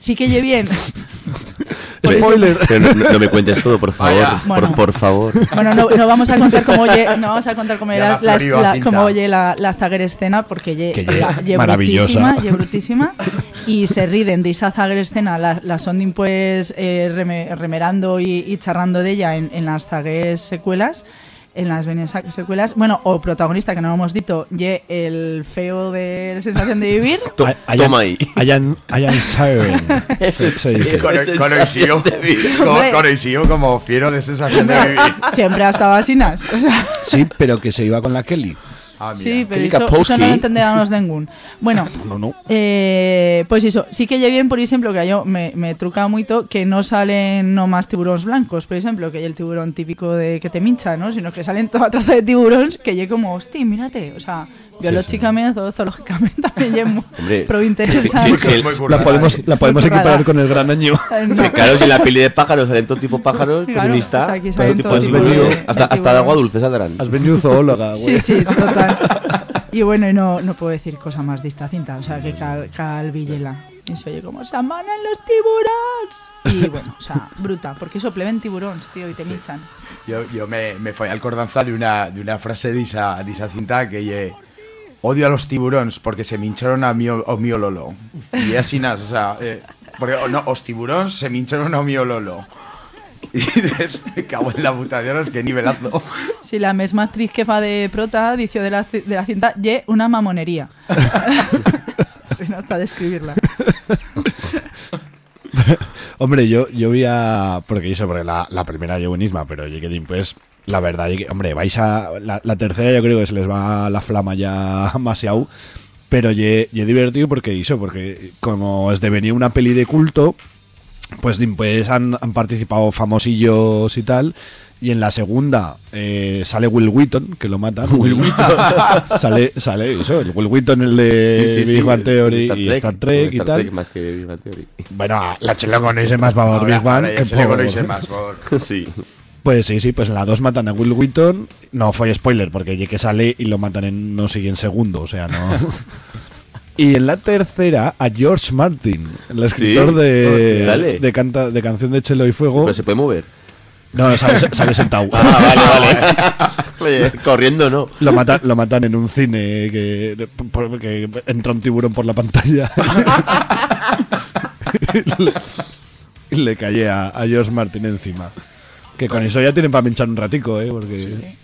Sí que lle bien. Eso- Pero no, no- me cuentes todo, por favor. Por, Bueno. por favor. Bueno, no, no vamos a contar cómo oye, no vamos a contar cómo era la la, cómo oye la, la Zager escena porque lle, Que lle la- lle maravillosa. brutísima, lle brutísima y se riden de esa Zager escena, la, la Sondin pues eh, reme- remerando y, y charrando de ella en, en las Zagues secuelas en las venidas secuelas, bueno, o protagonista que no lo hemos dicho, ye el feo de sensación de vivir, To- I- I toma ahí. Am Siren. Se, se dice. Con, Sensación con como fiero de sensación de vivir. siempre ha estado asinas, o sea, Sí, pero que se iba con la Kelly. Ah, sí, pero eso, eso no lo entendemos ningún. Bueno, No, no. Eh, pues eso, sí que lle bien, por ejemplo, que yo me, me truca mucho que no salen no más tiburones blancos, por ejemplo, que hay el tiburón típico de que te mincha, ¿no? Sino que salen toda traza de tiburones que lle como, hostia, mírate, o sea, biológicamente, o zoológicamente también lle mu- Hombre, pro sí, interesante. sí, sí, Muy sí. La podemos, la podemos Muy equiparar con el gran año. No. Claro, si la peli de pájaros salen todo tipo pájaros, pues Claro, está. o sea, todo tipo todo de tipo de- hasta, de hasta de agua dulce saldrán. Has venido zoóloga, güey. Sí, sí, total. Y bueno, y no, no puedo decir cosa más de esta cinta, o sea, que cal, cal Villela. Y se oye como, ¡se amanan los tiburones! Y bueno, o sea, bruta, porque eso pleven tiburones, tío, y te minchan. Yo, yo me, me fui al cordanza de una, de una frase de esa, de esa cinta que ye, odio a los tiburones porque se me hincharon a mi, o mi ololo. Y así nada, o sea, eh, porque o no, os tiburones se me hincharon a mi ololo. Y dices, me cago en la puta, Dios, qué nivelazo. Si la misma actriz que fa de prota dice de la, de la cinta, ye una mamonería. no hasta describirla. Hombre, yo, yo vi a. Porque eso, porque la, la primera yo buenísima, pero llegué pues. La verdad, hombre, vais a. La, la tercera yo creo que se les va la flama ya demasiado. Pero ye, ye divertido porque hizo, porque como es devenía una peli de culto, pues pues han, han participado famosillos y tal. Y en la segunda eh, sale Will Wheaton, que lo matan. Will Wheaton. sale, sale eso, el Will Wheaton, el de Big Bang Theory y Star Trek y Star tal. Trek más que Big Bang Theory. Bueno, la chelo con ese más por Big Bang conoce más por... Sí. Pues sí, sí, pues en la 2 matan a Will Wheaton. No fue spoiler, porque ya que sale y lo matan en no sé en segundo, o sea, no. y en la tercera a George Martin, el escritor de, de, canta, de canción de Chelo y Fuego. Pero se puede mover. No, no, sale, sale sentado. Ah, vale, vale. Oye, corriendo no. Lo matan, lo matan en un cine que, porque entra un tiburón por la pantalla. y le, le cae a, a George Martin encima. Que con eso ya tienen para pinchar un ratico, ¿eh? Porque...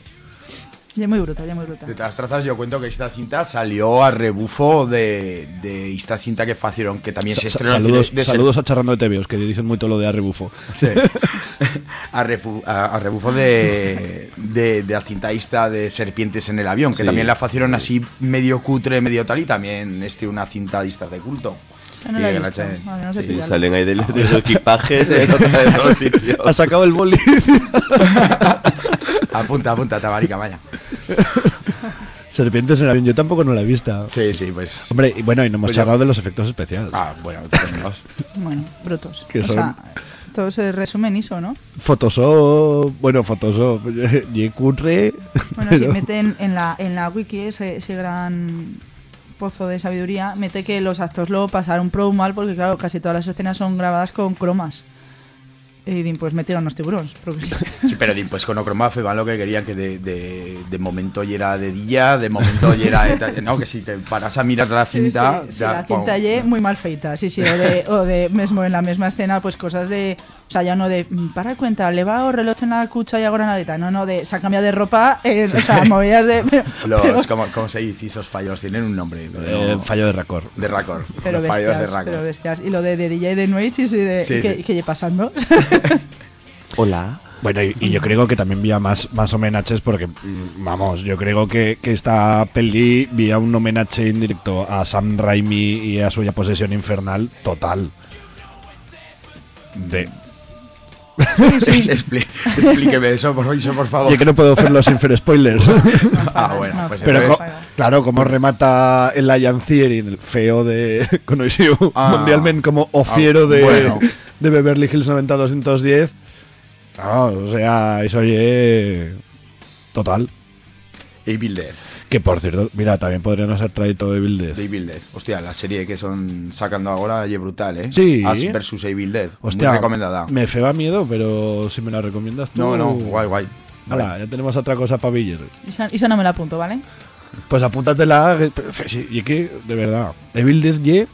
Ye muy bruta, ye muy bruta. De todas trazas, yo cuento que esta cinta salió a rebufo de, de esta cinta que facieron, que también se estrenó en saludos, de saludos a Charrando de Tebeos, que dicen muy todo lo de arrebufo. Sí. a, refu- a- a rebufo de, de, de la cinta esta de Serpientes en el avión, que Sí. también la facieron así medio cutre, medio tal, y también este una cinta de estas de culto. No la he Y que visto. echen- Vale, no sé Sí, pillarla. salen ahí de, de los equipajes de, de todos sitios. Ha sacado el boli. Apunta, apunta, tabarica, vaya. Serpientes en el avión, yo tampoco no la he visto. Sí, sí, pues. Hombre, y bueno, y no hemos Pues ya- charlado de los efectos especiales. Ah, bueno, tenemos. Bueno, brutos. Que o son- sea, todo se resume en eso, ¿no? Photoshop, bueno, Photoshop, y cutre. Bueno, si pero- meten en la, en la wiki ese, ese gran pozo de sabiduría, mete que los actores lo pasaron pro mal porque, claro, casi todas las escenas son grabadas con cromas. Y din, pues metieron unos tiburones, pero que sí. Sí, pero di, pues con Ocroma feban lo que querían que de, de, de momento era de día, de momento era de tal- no, que si te paras a mirar la cinta, sí, sí, ya, la cinta ye muy mal feita, sí, sí, o de, o de mesmo en la misma escena, pues cosas de, o sea, ya no de, mm, para cuenta, le va o reloj en la cucha y ahora nadita, no, no, de, se ha cambiado de ropa, eh, o sea, movidas de, pero, los, pero- ¿cómo, cómo se dice esos fallos? Tienen un nombre. ¿no? Eh, fallo de racor. De racor. pero los fallos de bestias, racor. pero bestias, y lo de, de DJ de sí, sí, de, Sí, y que, y que lle pasando, Hola. Bueno, y, y yo creo que también había más, más homenajes porque, mm, vamos, yo creo que, que esta peli había un homenaje indirecto a Sam Raimi y a suya posesión infernal total. De, expli- explíqueme eso, por, eso, por favor. yo que no puedo hacerlo sin hacer spoilers. ah, bueno, pues Pero entonces- co- claro, como remata el Ian Thierry, el feo de conocido Ah. mundialmente como Ofiero Ah, de, bueno. de Beverly Hills 90-210. Ah, o sea, eso oye total. Evil Dead. Que por cierto, mira, también podrían ser traído de Evil Dead. De Evil Dead. Hostia, la serie que son sacando ahora es brutal, ¿eh? Sí. Ash versus Evil Dead. Hostia, Muy recomendada. me feba miedo, pero si me la recomiendas tú. No, no, guay, guay. Hala, ya tenemos otra cosa para Viller. y esa, y esa no me la apunto, ¿vale? Pues apúntatela. sí, Y que, de verdad, Evil Dead ye.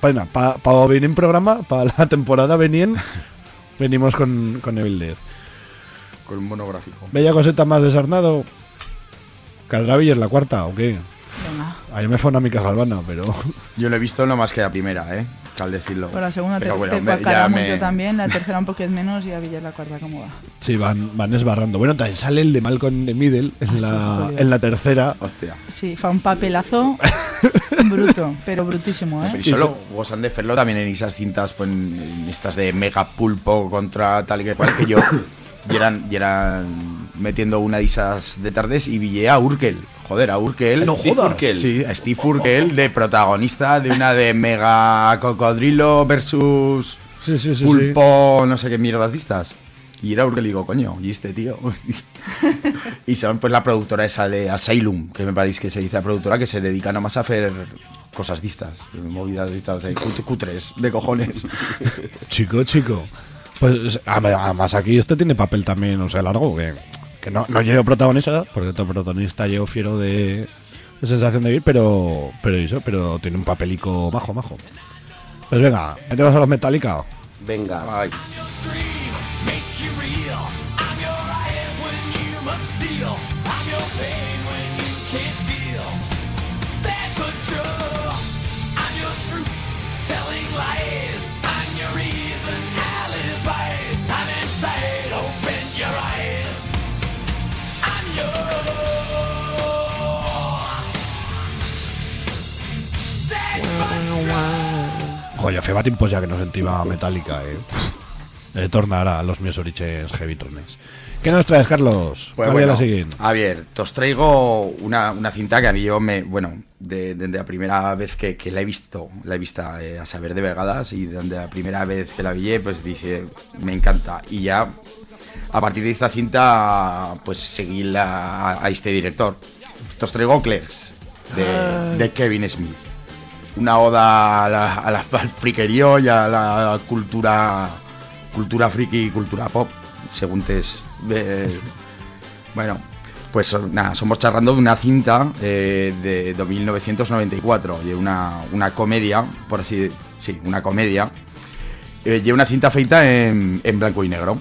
Bueno, para pa venir en programa, para la temporada venien, venimos con, con Evil Dead. Con un monográfico. Bella coseta más desarnado. ¿Caldrá Viller la cuarta o qué? Venga. A mí me fue una mica galvana, pero. Yo lo he visto no más que la primera, ¿eh? Cal decirlo. Por la segunda te, Pero bueno, te me- ya mucho me- también, la tercera un poquito menos y a Villar la cuarta cómo va. Sí, van, van esbarrando. Bueno, también sale el de Malcolm the Middle en, la, joder. en la tercera. Hostia. Sí, fa un papelazo bruto, pero brutísimo, ¿eh? Pero y solo gozan de hacerlo también en esas cintas, pues en, en estas de mega pulpo contra tal y que cual, que yo y eran, y eran metiendo una de esas de tardes y vi a Urkel. Joder, a Urkel. No Steve jodas. Urkel. Sí, a Steve Urkel de protagonista de una de mega cocodrilo versus Sí, sí, sí. pulpo, no sé qué mierdas de estas. Y era Urkel y digo, coño, y este tío. y son pues la productora esa de Asylum, que me parece que se dice la productora, que se dedica nomás a hacer cosas distas, movidas distas, de cut- cutres, de cojones. Chico, chico. Pues además aquí este tiene papel también, o sea, largo, que, que no, no llevo protagonista, porque todo protagonista llevo fiero de, de sensación de vivir, pero, pero eso, pero tiene un papelico majo, majo. Pues venga, metemos a los Metallica. Venga. Joder, feba tiempos ya que no sentiva Metallica, eh. Eh, tornar a los míos oriches heavy trones. ¿Qué nos traes, Carlos? Pues ¿Cuál bueno, la siguiente? a ver, te os traigo una, una cinta que a mí yo me, bueno, de- desde la primera vez que, que la he visto, la he visto eh, a saber de vegadas y desde la primera vez que la vi, pues dice, me encanta. Y ya, a partir de esta cinta, pues seguí la- a, a este director. Te os traigo Clerks, de, de Kevin Smith. Una oda a la, a friquerío y a la cultura, cultura friki y cultura pop, según te es eh, bueno, pues nada, somos charlando de una cinta eh, de, de 1994, y una, una comedia, por así sí, una comedia, eh, una cinta feita en, en blanco y negro.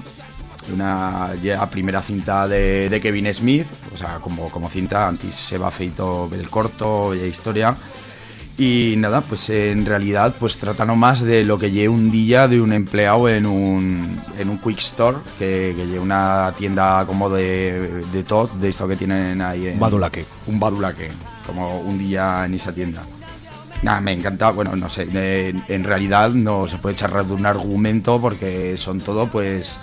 Una primera cinta de, de Kevin Smith, o sea, como, como cinta, antes se va feito el corto, bella historia. Y nada, pues en realidad pues trata nomás de lo que lleva un día de un empleado en un, en un quick store, que, que lleva una tienda como de, de tot, de esto que tienen ahí en... Un badulaque. Un badulaque, como un día en esa tienda. Nada, me encanta, bueno, no sé, en, en realidad no se puede charlar de un argumento porque son todo pues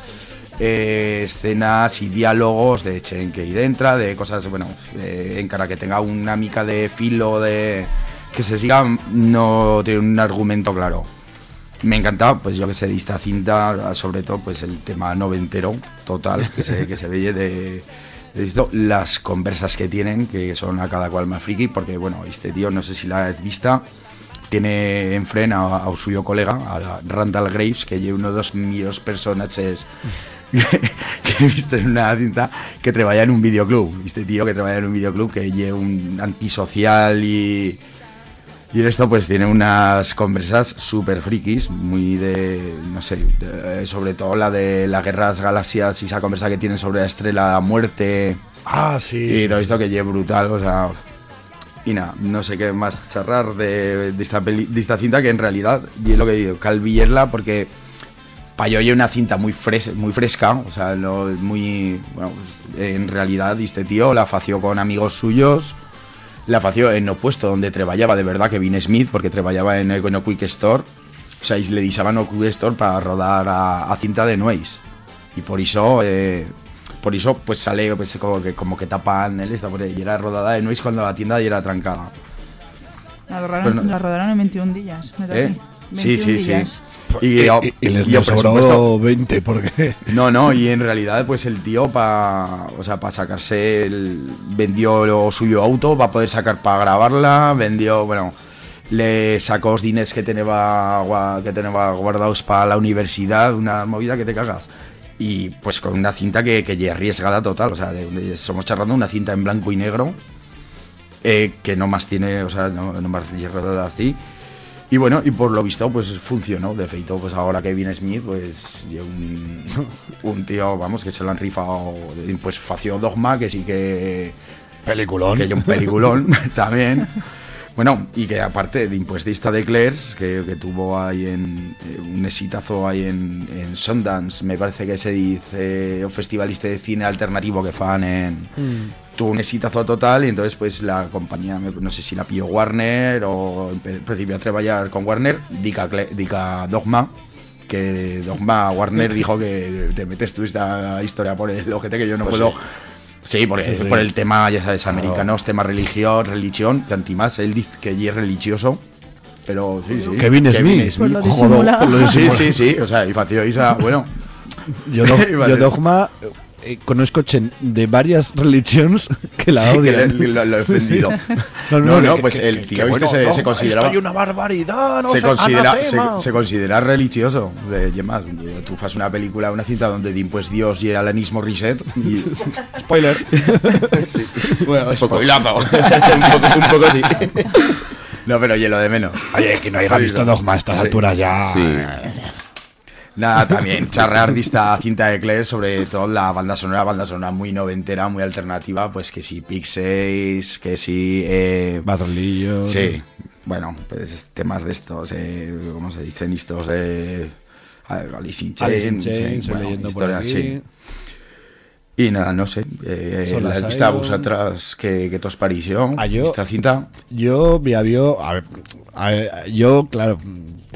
eh, escenas y diálogos de Chen que dentro, de cosas, bueno, eh, en cara que tenga una mica de filo, de que se siga, no tiene un argumento claro. Me encanta, pues yo que sé, de esta cinta, sobre todo pues el tema noventero total, que se, que se ve de, esto, las conversas que tienen, que son a cada cual más friki, porque bueno, este tío, no sé si la has vista, tiene en fren a, suyo colega, a Randall Graves, que es uno de los míos personajes que he visto en una cinta que trabaja en un videoclub. Este tío que trabaja en un videoclub que es un antisocial y... Y esto pues tiene unas conversas súper frikis, muy de, no sé, de- sobre todo la de las guerras galaxias y esa conversa que tienen sobre la estrella, la muerte. Ah, sí. Y todo esto que es brutal, o sea... Y nada, no sé qué más charrar de, de esta, peli- de esta cinta que en realidad, y es lo que digo, cal villerla porque para yo una cinta muy, fres muy fresca, o sea, no, muy... Bueno, pues, en realidad este tío la fació con amigos suyos, la fació en opuesto donde trabajaba de verdad Kevin Smith, porque trabajaba en, en o Quick Store, o sea, y le disaban o Quick Store para rodar a, a cinta de Noise. Y por eso, eh, por eso pues sale pues, como, que, como que tapan el esta, porque y era rodada de Noise cuando la tienda ya era trancada. La rodaron, no- la rodaron en 21 días. me ¿Eh? toqué. Sí, 21 sí, sí. días. Y, Y- yo- y- y les yo, por sobró supuesto- 20 porque No, no, y en realidad, pues el tío para o sea, para sacarse el vendió lo suyo auto, va a poder sacar para grabarla, vendió, bueno, le sacó los diners que tenía que tenía guardados para la universidad, una movida que te cagas. Y pues con una cinta que, que ya es arriesgada total, o sea, de- de- estamos charlando una cinta en blanco y negro eh, que no más tiene, o sea, no, no más arriesgada así. Y bueno, y por lo visto, pues funcionó. De feito, pues ahora Kevin Smith, pues un, un tío, vamos, que se lo han rifado, pues fació Dogma, que sí que... Peliculón. Que un peliculón también. Bueno, y que aparte de impuestista de Claire's, que, que tuvo ahí en eh, un exitazo ahí en, en Sundance, me parece que se dice, un festivalista de cine alternativo que fan en, tuvo un exitazo total y entonces pues la compañía, no sé si la pilló Warner o principio a trabajar con Warner, dica, dica Dogma, que Dogma Warner dijo que te metes tú esta historia por el ojete que yo no Pues puedo... sí. Sí, porque, Sí, sí. por el tema, ya sabes, Claro. americanos, tema religión, religión, que antimás, él dice que ella es religioso, pero sí, sí. Kevin Smith. Pues lo joder, Sí, sí, sí, o sea, y fació Isa, bueno. Yo, dog- yo dogma eh, conozco chen de varias religiones que la Sí, odian. lo- lo he ofendido. No, No, no, no, que- pues que- el tío que, este bueno, se, se consideraba... esto una barbaridad, no se, considera, se, se considera religioso. De, y más, tú haces una película, una cinta donde di, pues Dios y el Alanis Morissette y... Spoiler. sí. Bueno, un, poco, un poco sí. No, pero hielo de menos. Oye, que no haya visto Dogma a estas alturas ya. Nada, también charrear de esta cinta de Claire, sobre todo la banda sonora, banda sonora muy noventera, muy alternativa, pues que si Pixies, que si... Eh. Sí, bueno, pues temas de estos, eh, ¿cómo se dicen estos? Eh, Alice in Chains, estoy bueno, aquí. sí. Y nada, no sé, eh, Son la las he visto a Iron. vosotras que, que tos pareció Ah, yo- esta cinta. Yo me había. A a yo, claro,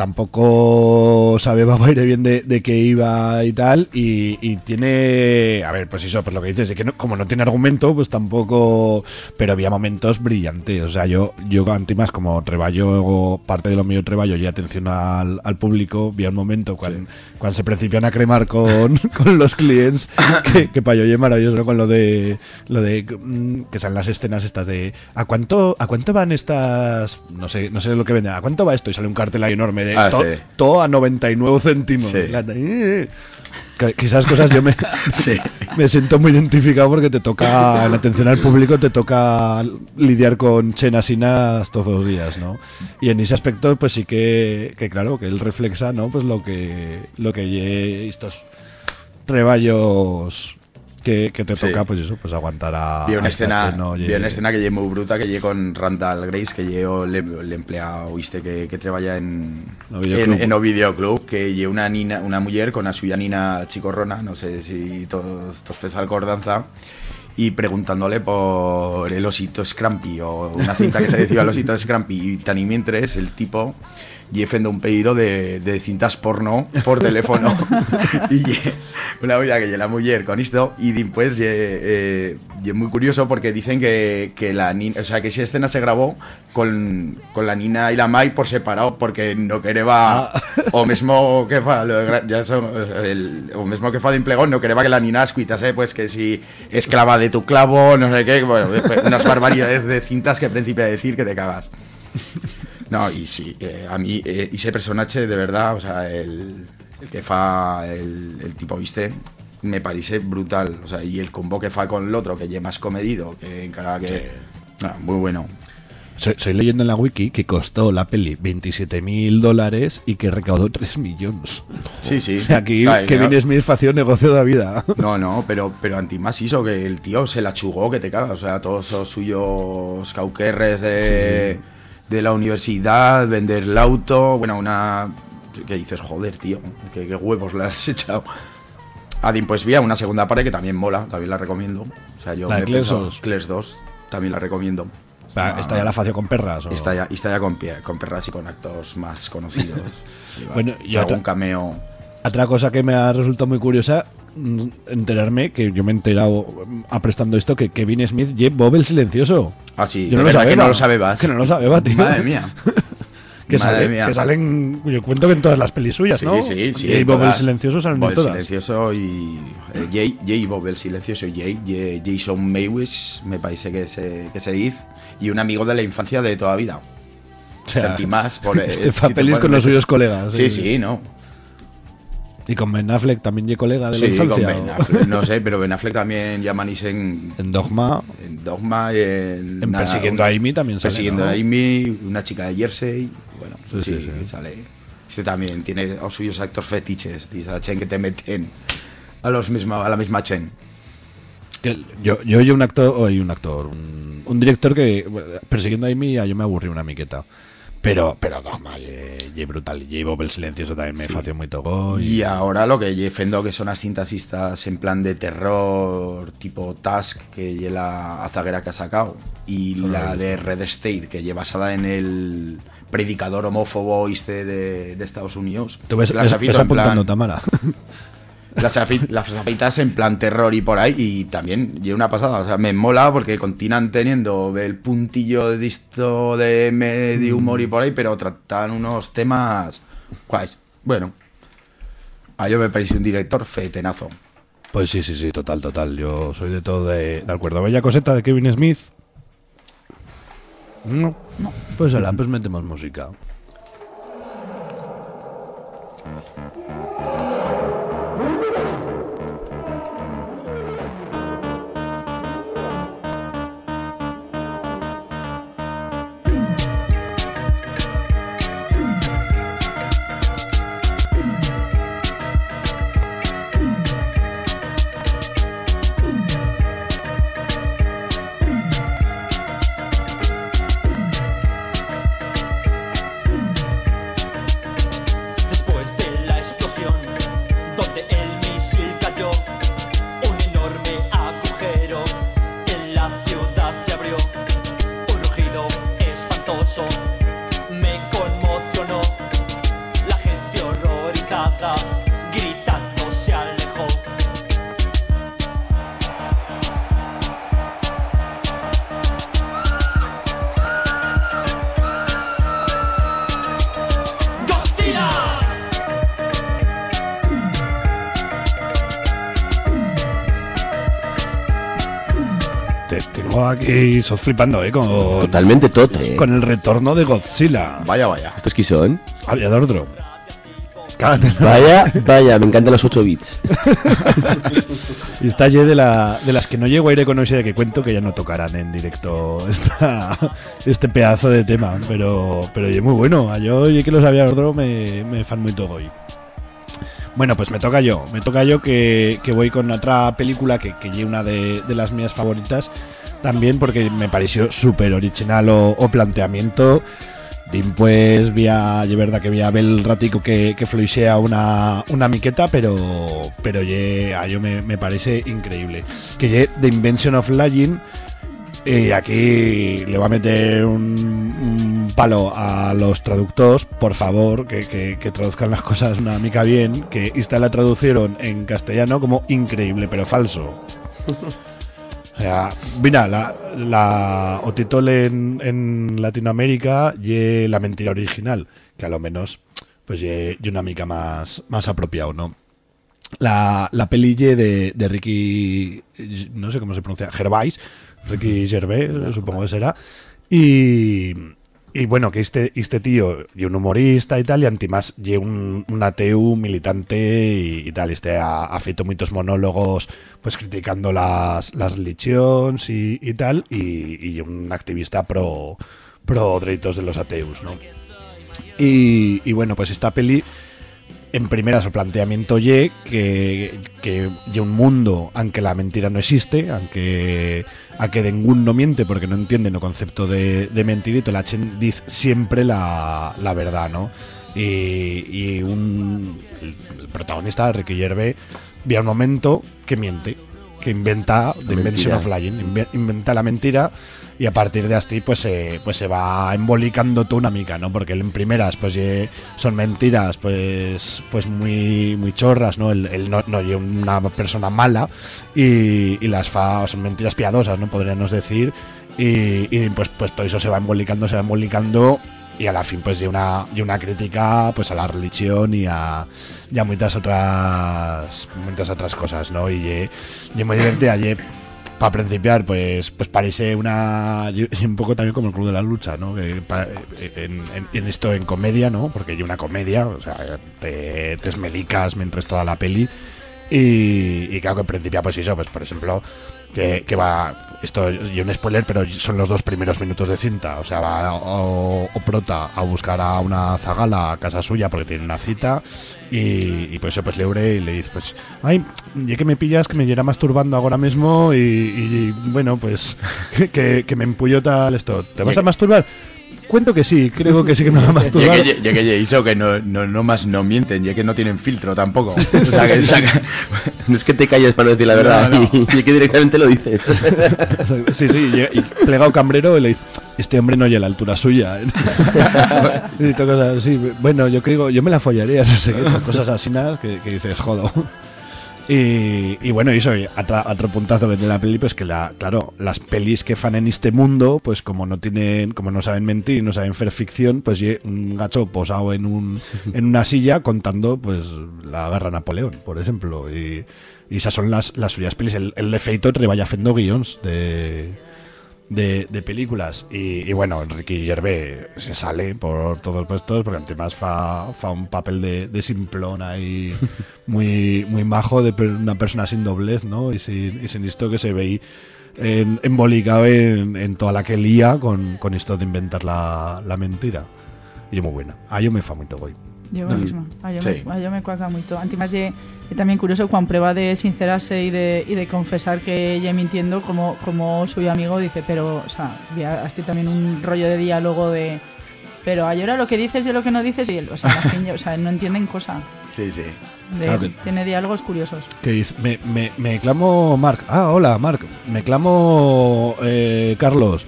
tampoco sabía Baire bien de, de qué iba y tal. Y, y tiene. A ver, pues eso, pues lo que dices, de que no- como no tiene argumento, pues tampoco. Pero había momentos brillantes. O sea, yo, yo más como treballo, parte de lo mío treballo y atención al, al público, vi un momento cuando, cuando se principian a cremar con, con los clientes, que, que para yo es maravilloso, ¿no? Con lo de. Lo de mm, que salen las escenas estas de. ¿A cuánto, ¿A cuánto van estas.? No sé, no sé lo que venden. ¿A cuánto va esto? Y sale un cartel ahí enorme de. Ah, to- sí. Todo a 99 céntimos. Sí. La- eh, Que, que esas cosas yo me, Sí. me siento muy identificado porque te toca, en atención al público, te toca lidiar con chenas y nas todos los días, ¿no? Y en ese aspecto, pues sí que, que claro, que él reflexa, ¿no? Pues lo que, lo que estos treballos que, que te Sí. toca, pues eso, pues aguantar a. Vi una a escena, cheno, vi una escena que lle muy bruta que lle con Randall Grace, que lle o le, le empleado, viste, que, que trabaja en No en, en o videoclub, que lle una nina, una mujer con a suya nina chicorrona, no sé si todos fez alcordanza, y preguntándole por el osito Scrampy o una cinta que se decía el osito Scrampy y tan y mientras el tipo y fendo un pedido de, de cintas porno por teléfono. Y una vida que la mujer con esto y después eh, es muy curioso porque dicen que, que la o sea que esa escena se grabó con, con la Nina y la Mai por separado porque no quería o mismo que fa ya son, el, o mismo que fa de empleado no quería que la Nina escuitase pues que si esclava de tu clavo no sé qué bueno unas barbaridades de cintas que al principio de decir que te cagas No, y sí, eh, a mí eh, ese personaje de verdad, o sea, el, el que fa el, el tipo, viste, me parece brutal, o sea, y el combo que fa con el otro, que lleva más comedido, que encara que... Ah, muy bueno. Soy, soy leyendo en la wiki que costó la peli 27 mil dólares y que recaudó 3 millones. Sí, sí. O sea, aquí ¿Sabes, Kevin no? Smith hacía un negocio de la vida. No, no, pero, pero antimás hizo que el tío se la chugó que te cagas. O sea, todos esos suyos cauquerres de, de la universidad, vender el auto. Bueno, una. que dices, joder, tío, qué, qué huevos le has echado. Adin, pues vía una segunda parte que también mola, también la recomiendo. O sea, yo ¿La me pienso- 2? Clerks 2, también la recomiendo. Va, ¿Está ya la facio con perras? o? Está ya, está ya con, perras y con actos más conocidos. Y Bueno, y algún otra- cameo. Otra cosa que me ha resultado muy curiosa, enterarme, que yo me he enterado mm, aprestando esto, que Kevin Smith Bob el Silencioso. Ah, sí, yo no lo verdad que sabía. no lo sabebas. Que no lo sabía, tío. Madre mía. que, Madre sale- mía. que salen, yo cuento que en todas las pelis suyas, Sí, ¿no? sí, sí. Y en Bob el. Silencioso salen Bob en el todas. Silencioso y eh, Jay, Jay Bob el Silencioso y Jay, Jay- Jason Maywish, me parece que se, que se dice, y un amigo de la infancia de toda vida. O sea, más por, eh, este si fa te pelis pones con los suyos colegas. Sí, sí, no. Y con Ben Affleck también y colega de la Sí, con infancia. Ben ¿o? Affleck, no sé, pero Ben Affleck también ya manís en, En Dogma. en Dogma, en, En Persiguiendo a Amy también sale, Persiguiendo ¿no? a Amy, una chica de Jersey, bueno, Sí, sí, sí, sí. sale. Este también tiene los suyos actos fetiches, dice la Chen que te meten a, los misma, a la misma Chen. Que yo, yo oí un actor, oí un actor, un, un director que persiguiendo a Amy ya yo me aburrí una miqueta. Pero, pero Dogma, y, brutal. Y Bob el Silencioso también me Sí. fació muy toco. Y ahora lo que defendo que son las cintasistas en plan de terror, tipo Task, que lleva la azaguera que ha sacado, y la de Red State, que lleva basada en el predicador homófobo este de, de Estados Unidos. Tú ves, plan- Tamara. las, afeitas en plan terror y por ahí, y también y una pasada. O sea, me mola porque continúan teniendo el puntillo de esto de medio humor y por ahí, pero tratan unos temas guays. Bueno, a yo me parece un director fetenazo. Pues sí, sí, sí, total, total. Yo soy de todo de, de acuerdo. Bella coseta de Kevin Smith. No, no. Pues ahora, pues metemos música. Enorme agujero en la ciudad se abrió. Un rugido espantoso me conmocionó. La gente horrorizada, Aquí, sos flipando, ¿eh? Con, Totalmente tote. Con el retorno de Godzilla. Vaya, vaya. ¿Estos qué son? Aviador Dro. Cágate. Vaya, vaya, me encantan los 8 bits. Y está allí de, la, de las que no llego a aire con de que cuento que ya no tocarán en directo esta, este pedazo de tema. Pero, pero oye, muy bueno. A yo, oye, que los Aviador Dro me, me fan muy todo hoy. Bueno, pues me toca yo. Me toca yo que, que voy con otra película que, que es una de, de las mías favoritas. También porque me pareció súper original o, o planteamiento. Dim, pues, vía, de verdad que vía el ratico que, que fluixea una, una miqueta, pero pero ye, a yo me, me parece increíble. Que ye The Invention of Lying, y aquí le va a meter un, palo a los traductores, por favor, que, que- que traduzcan las cosas una mica bien, que esta la traducieron en castellano como increíble pero falso. O sea, mira, la, la o título en, en Latinoamérica y la mentira original, que a lo menos pues ye, ye una mica más, más apropiado, ¿no? La, la peli de, de Ricky, no sé cómo se pronuncia, Gervais, Ricky Gervais, supongo que será, y, y bueno, que este, este tío y un humorista y tal, y antimás y un, un ateu militante y, y tal, este ha, ha feito muchos monólogos pues criticando las, las religions y, y tal, y, y un activista pro, pro derechos de los ateus, ¿no? Y, y bueno, pues esta peli en primera su planteamiento ye que, que ye un mundo aunque la mentira no existe, aunque a que ningún no miente porque no entienden el concepto de, de mentirito, la chen dice siempre la, la verdad, ¿no? Y, y un, el, protagonista, Ricky Gervais, ve un momento que miente, que inventa The Invention of Lying, inve- inventa la mentira y a partir de así pues se, pues se va embolicando toda una mica, ¿no? Porque en primeras pues ye- son mentiras pues pues muy muy chorras, ¿no? Él, él no, no una persona mala y, y las fa son mentiras piadosas, ¿no? Podríamos decir y, pues pues todo eso se va embolicando, se va embolicando y a la fin pues de una una crítica pues a la religión y a, y muchas otras muchas otras cosas no y y muy divertida para principiar pues pues parece una un poco también como el club de la lucha no en, esto en comedia no porque hay una comedia o sea te, te esmelicas mientras toda la peli. Y, y claro que en principio pues eso pues por ejemplo que va esto y un spoiler pero son los dos primeros minutos de cinta. O sea va o, o prota a buscar a una zagala a casa suya porque tiene una cita y, y pues eso pues le abre y le dice pues ay ya que me pillas que me llena masturbando ahora mismo y, y, bueno pues que, que me empullo tal esto. ¿te vas a masturbar? Cuento que sí, creo que sí que me va a Ya masturbar. que, ya que ya hizo que no, no, no más no mienten, ya que no tienen filtro tampoco. O sea, que saca- No es que te calles para decir la verdad, No, no. Y, y que directamente lo dices. Sí, sí, y, y plegado cambrero y le dice, este hombre no llega a la altura suya. y todo cosas así. Bueno, yo creo, yo me la follaría, no sé qué, cosas así nada que, que dices, jodo. Y, y bueno, y eso, y atra- otro puntazo que tiene la peli, pues que la, claro, las pelis que fan en este mundo, pues como no tienen, como no saben mentir y no saben hacer ficción, pues un gacho posado en un, en una silla contando pues la guerra Napoleón, por ejemplo. Y, y esas son las, las suyas pelis. El, el de Feito treballa haciendo guions de, de, de películas. Y, y bueno, Ricky Gervais se sale por todos los puestos porque además fa, fa un papel de, de simplón ahí muy, muy majo de per- una persona sin doblez, ¿no? Y sin, y sin esto que se ve en, embolicado en, en toda la que lía con, con esto de inventar la, la mentira. Y es muy buena. Ah, yo me fa muy guay. Yo No. misma. Ah, yo, Sí. me, ah, me cuaca mucho. Antimás, ye, ye también curioso cuando prueba de sincerarse y de, y de confesar que ella mintiendo, como, como su amigo dice, pero, o sea, hasta también un rollo de diálogo de. Pero ahora lo que dices y lo que no dices, y él, o sea, al fin, o sea, no entienden cosa. Sí, sí. De- Claro que- Tiene diálogos curiosos. Que dice, me, me, me clamo Marc. Ah, hola, Marc. Me clamo eh, Carlos.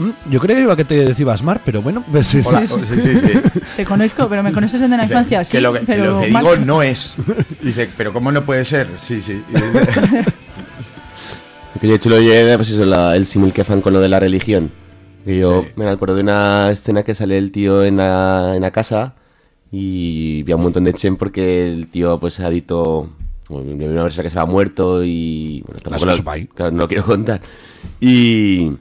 Mm, Yo creía que te decías Marc, pero bueno, pues sí, Hola, sí, oh, sí, sí, sí. Te conozco, pero me conoces desde la infancia, que sí. lo que, que pero lo que digo no es. Dice, pero ¿cómo no puede ser? Sí, sí. Que de hecho lo llegué, pues eso, la- el símil que fan con lo de la religión. Que yo Sí. me acuerdo de una escena que sale el tío en la, en la casa y vi a un montón de chen porque el tío pues ha dicho una persona que se ha muerto y bueno, tampoco lo, claro, no lo quiero contar. Y,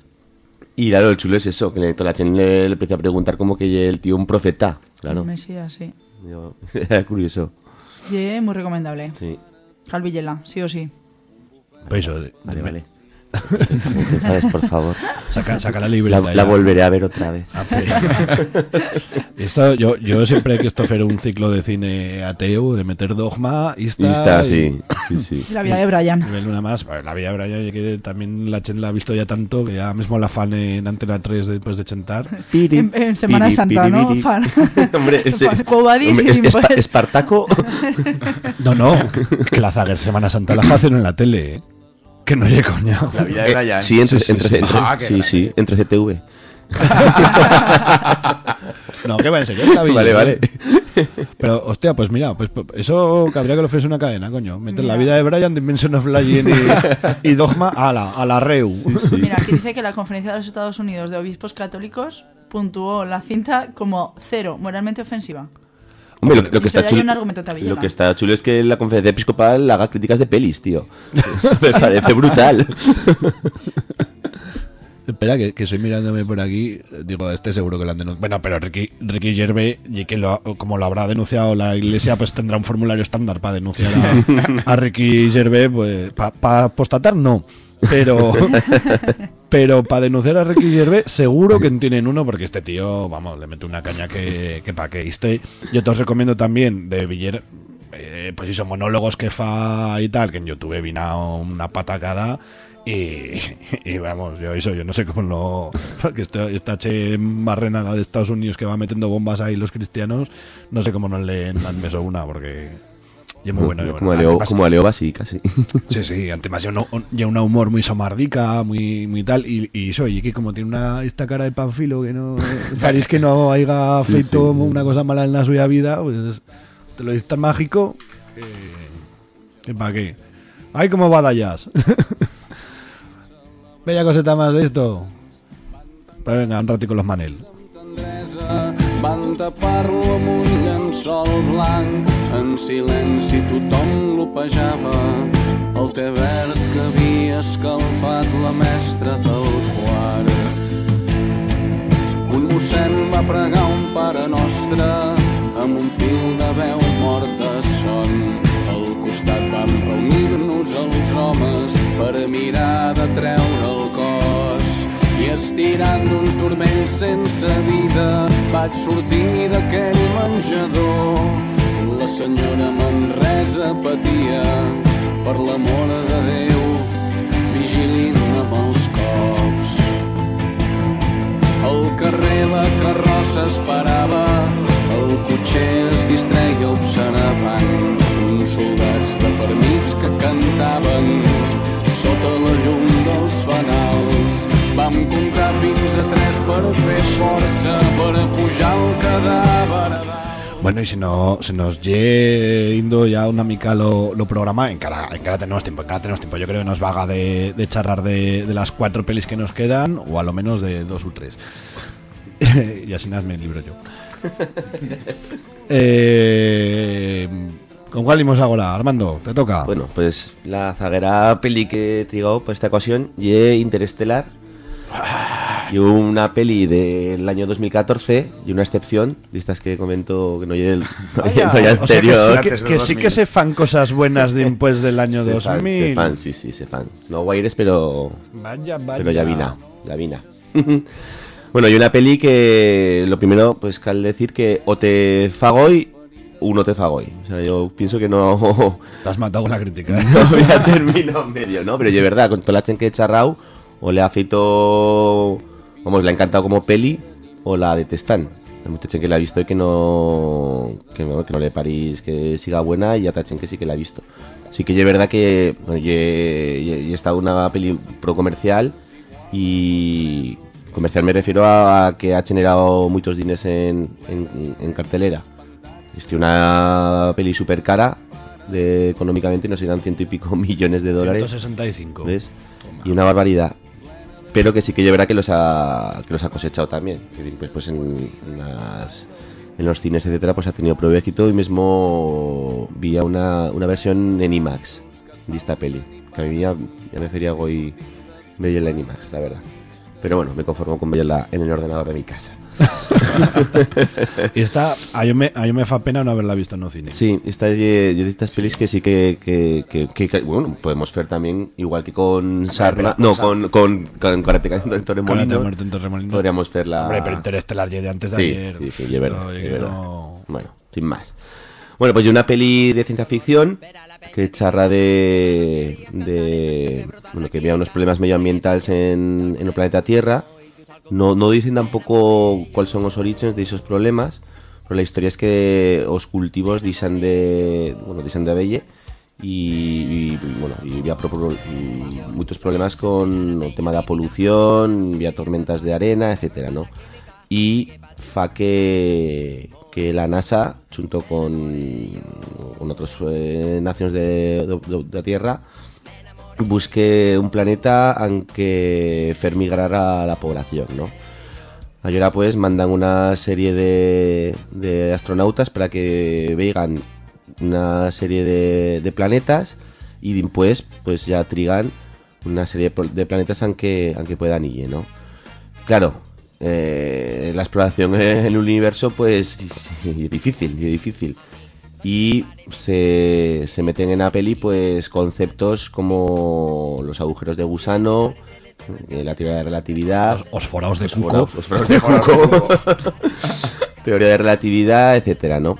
y claro, el chulo es eso, que le- toda la chen le, le empecé a preguntar como que el tío un profeta, claro. Mesías, sí. Yo- Era curioso. Ye, muy recomendable. Sí. Calvillela, sí o sí. Pues eso, de- Vale, de- vale. No te enfades, por favor. Saca, saca la libreta. La, la volveré a ver otra vez. Ah, sí. Esto, yo, yo siempre que esto fuera un ciclo de cine ateo, de meter dogma, y está. Y está, sí, sí, sí. Y la vida de Brian. Y verle una más. Bueno, La vida de Brian, que también la Chen la ha visto ya tanto, que ya mismo la fan en Antena 3 después de Chentar. En, en Semana Piri, Santa, piri, ¿no? piri. Fan. Hombre, Cobadísimo, hombre, es- pues. Espartaco. No, no, que la Zager Semana Santa la hacen en la tele, ¿eh? Que no llegue coña. La vida de Brian. sí, entre, Sí, sí, entre, sí. entre- Ah, sí, sí, entre CTV. No, que va en serio, la vida, Vale, ¿eh? vale. Pero, hostia, pues mira, pues pues, eso cabría que lo fuese una cadena, coño. Meter la vida de Brian, Dimension of Legend y, y Dogma a la, a la Reu. Mira, aquí dice que la Conferencia de los Estados Unidos de Obispos Católicos puntuó la cinta como cero, moralmente ofensiva. Hombre, lo, que está chulo, lo que está chulo es que la conferencia episcopal haga críticas de pelis, tío. Me parece brutal. Espera, que, que estoy mirándome por aquí. Digo, este seguro que lo han denunciado. Bueno, pero Ricky, Ricky Gervais, y que lo- como lo habrá denunciado la iglesia, pues tendrá un formulario estándar para denunciar a, a Ricky Gervais. Pues para apostatar, no. Pero, pero para denunciar a Ricky Gervais, seguro que tienen uno, porque este tío, vamos, le mete una caña que, que pa' que. Este, yo te os recomiendo también de Villar, eh, pues hizo monólogos que fa y tal, que en YouTube vino una patacada. Y, y vamos, yo eso, yo no sé cómo lo. Porque esta, esta che marrenada de Estados Unidos que va metiendo bombas ahí los cristianos, no sé cómo no le han meso una, porque. Y es muy bueno. y bueno. como, a Leo, como a Leo Basi, casi. Sí, sí, además ya un, ya un humor muy somardica, muy, muy tal, y, y eso, y que como tiene una esta cara de panfilo que no parís que no haya Sí, feito sí. una cosa mala en la suya vida, pues te lo dices tan mágico que, que para qué. Ay, cómo va Dayas. Bella coseta más de esto. Pues venga, un ratico los Manel. Van tapar-lo amb un llençol blanc. En silenci tothom l'opejava. El té verd que havia escalfat la mestra del quart. Un mossèn va pregar un pare nostre amb un fil de veu mort de son. Al costat vam reunir-nos els homes per mirar de treure el cos. I estirant d'uns turmells sense vida vaig sortir d'aquell menjador. La senyora Manresa patia per l'amor de Déu, vigilint amb els cops. Al carrer la carrossa esperava, el cotxer es distreia observant uns soldats de permís que cantaven Vam comptar fins a tres per fer força per pujar el cadàver. Bueno, y si no se nos yendo ya una mica lo, lo programa, encara, encara tenemos tiempo, encara tenemos tiempo. Yo creo que nos vaga de, de charlar de, de las cuatro pelis que nos quedan, o a lo menos de dos o tres. y así nada me libro yo. Eh, ¿Con cuál íbamos ahora? Armando, te toca. Bueno, pues la zaguera peli que he trigado para esta ocasión y Interestelar. Y una peli del año 2014 y una excepción, de estas que comento que no hay el no hay- Vaya, no hay o sea anterior. que, sí que, que sí que se fan cosas buenas después del año Se fan, 2000. se fan, sí, sí, se fan. No guaires, pero. Vaya, vaya. Pero ya vina, ya vina. bueno, y una peli que lo primero, pues cal decir que o te fagoy o no te fagoy. O sea, yo pienso que no. Te has matado con la crítica. ¿eh? no había término medio, ¿no? Pero yo, de verdad, con toda la chen que he charrao, o le ha feito. Vamos, le ha encantado como peli, o la detestan. Hay mucha gente que la ha visto y que no. Que, no- que no le parís que siga buena, y otra gente que sí que la ha visto. Sí que es verdad que. He, estado una peli pro comercial y. Comercial me refiero a que ha generado muchos diners en, en, en cartelera. Es una peli súper cara de, económicamente, nos irán ciento y pico millones de dólares. 165. ¿Ves? Y una barbaridad. Pero que sí que yo que los ha, que los ha cosechado también. Que Pues, en, las, en los cines, etcétera, pues ha tenido de éxito y mismo vi una, una versión en IMAX de esta peli. Que a mí ya, ya me fería hoy verla en IMAX, la verdad. Pero bueno, me conformo con verla en el ordenador de mi casa. y esta, a yo, me, a yo me fa pena no haberla visto en no cine. Sí, esta es de estas pelis que sí que, que, que- que- que, bueno, podemos ver también, igual que con Sarna, no, con, con, con en Torremolinos. podríamos verla... Hombre, pero Interestelar de antes de sí, ayer. Sí, sí, verdad, yo es que verdad. no- Bueno, sin más. Bueno, pues yo una peli de ciencia ficción que charra de, de bueno, que había unos problemas medioambientales en, en el planeta Tierra. No, no dicen tampoco cuáles son los orígenes de esos problemas, pero la historia es que los cultivos dicen de, bueno, dicen de abelle y, bueno, y había muchos problemas con el tema de la polución, había tormentas de arena, etcétera, ¿no? Y fa que, que la NASA, junto con, con otras eh, naciones de, de- de la Tierra, busque un planeta en que fer migrar a la población, ¿no? Ahora pues mandan una serie de, de astronautas para que vean una serie de, de planetas y después pues ya trigan una serie de planetas en que, en que puedan ir, ¿no? claro, eh, la exploración en el universo, pues, es difícil, es difícil. Y se, se meten en la peli, pues, conceptos como los agujeros de gusano, eh, la teoría de relatividad. Los, os foraos de cuco. foraos de cuco. teoría de relatividad, etcétera, ¿no?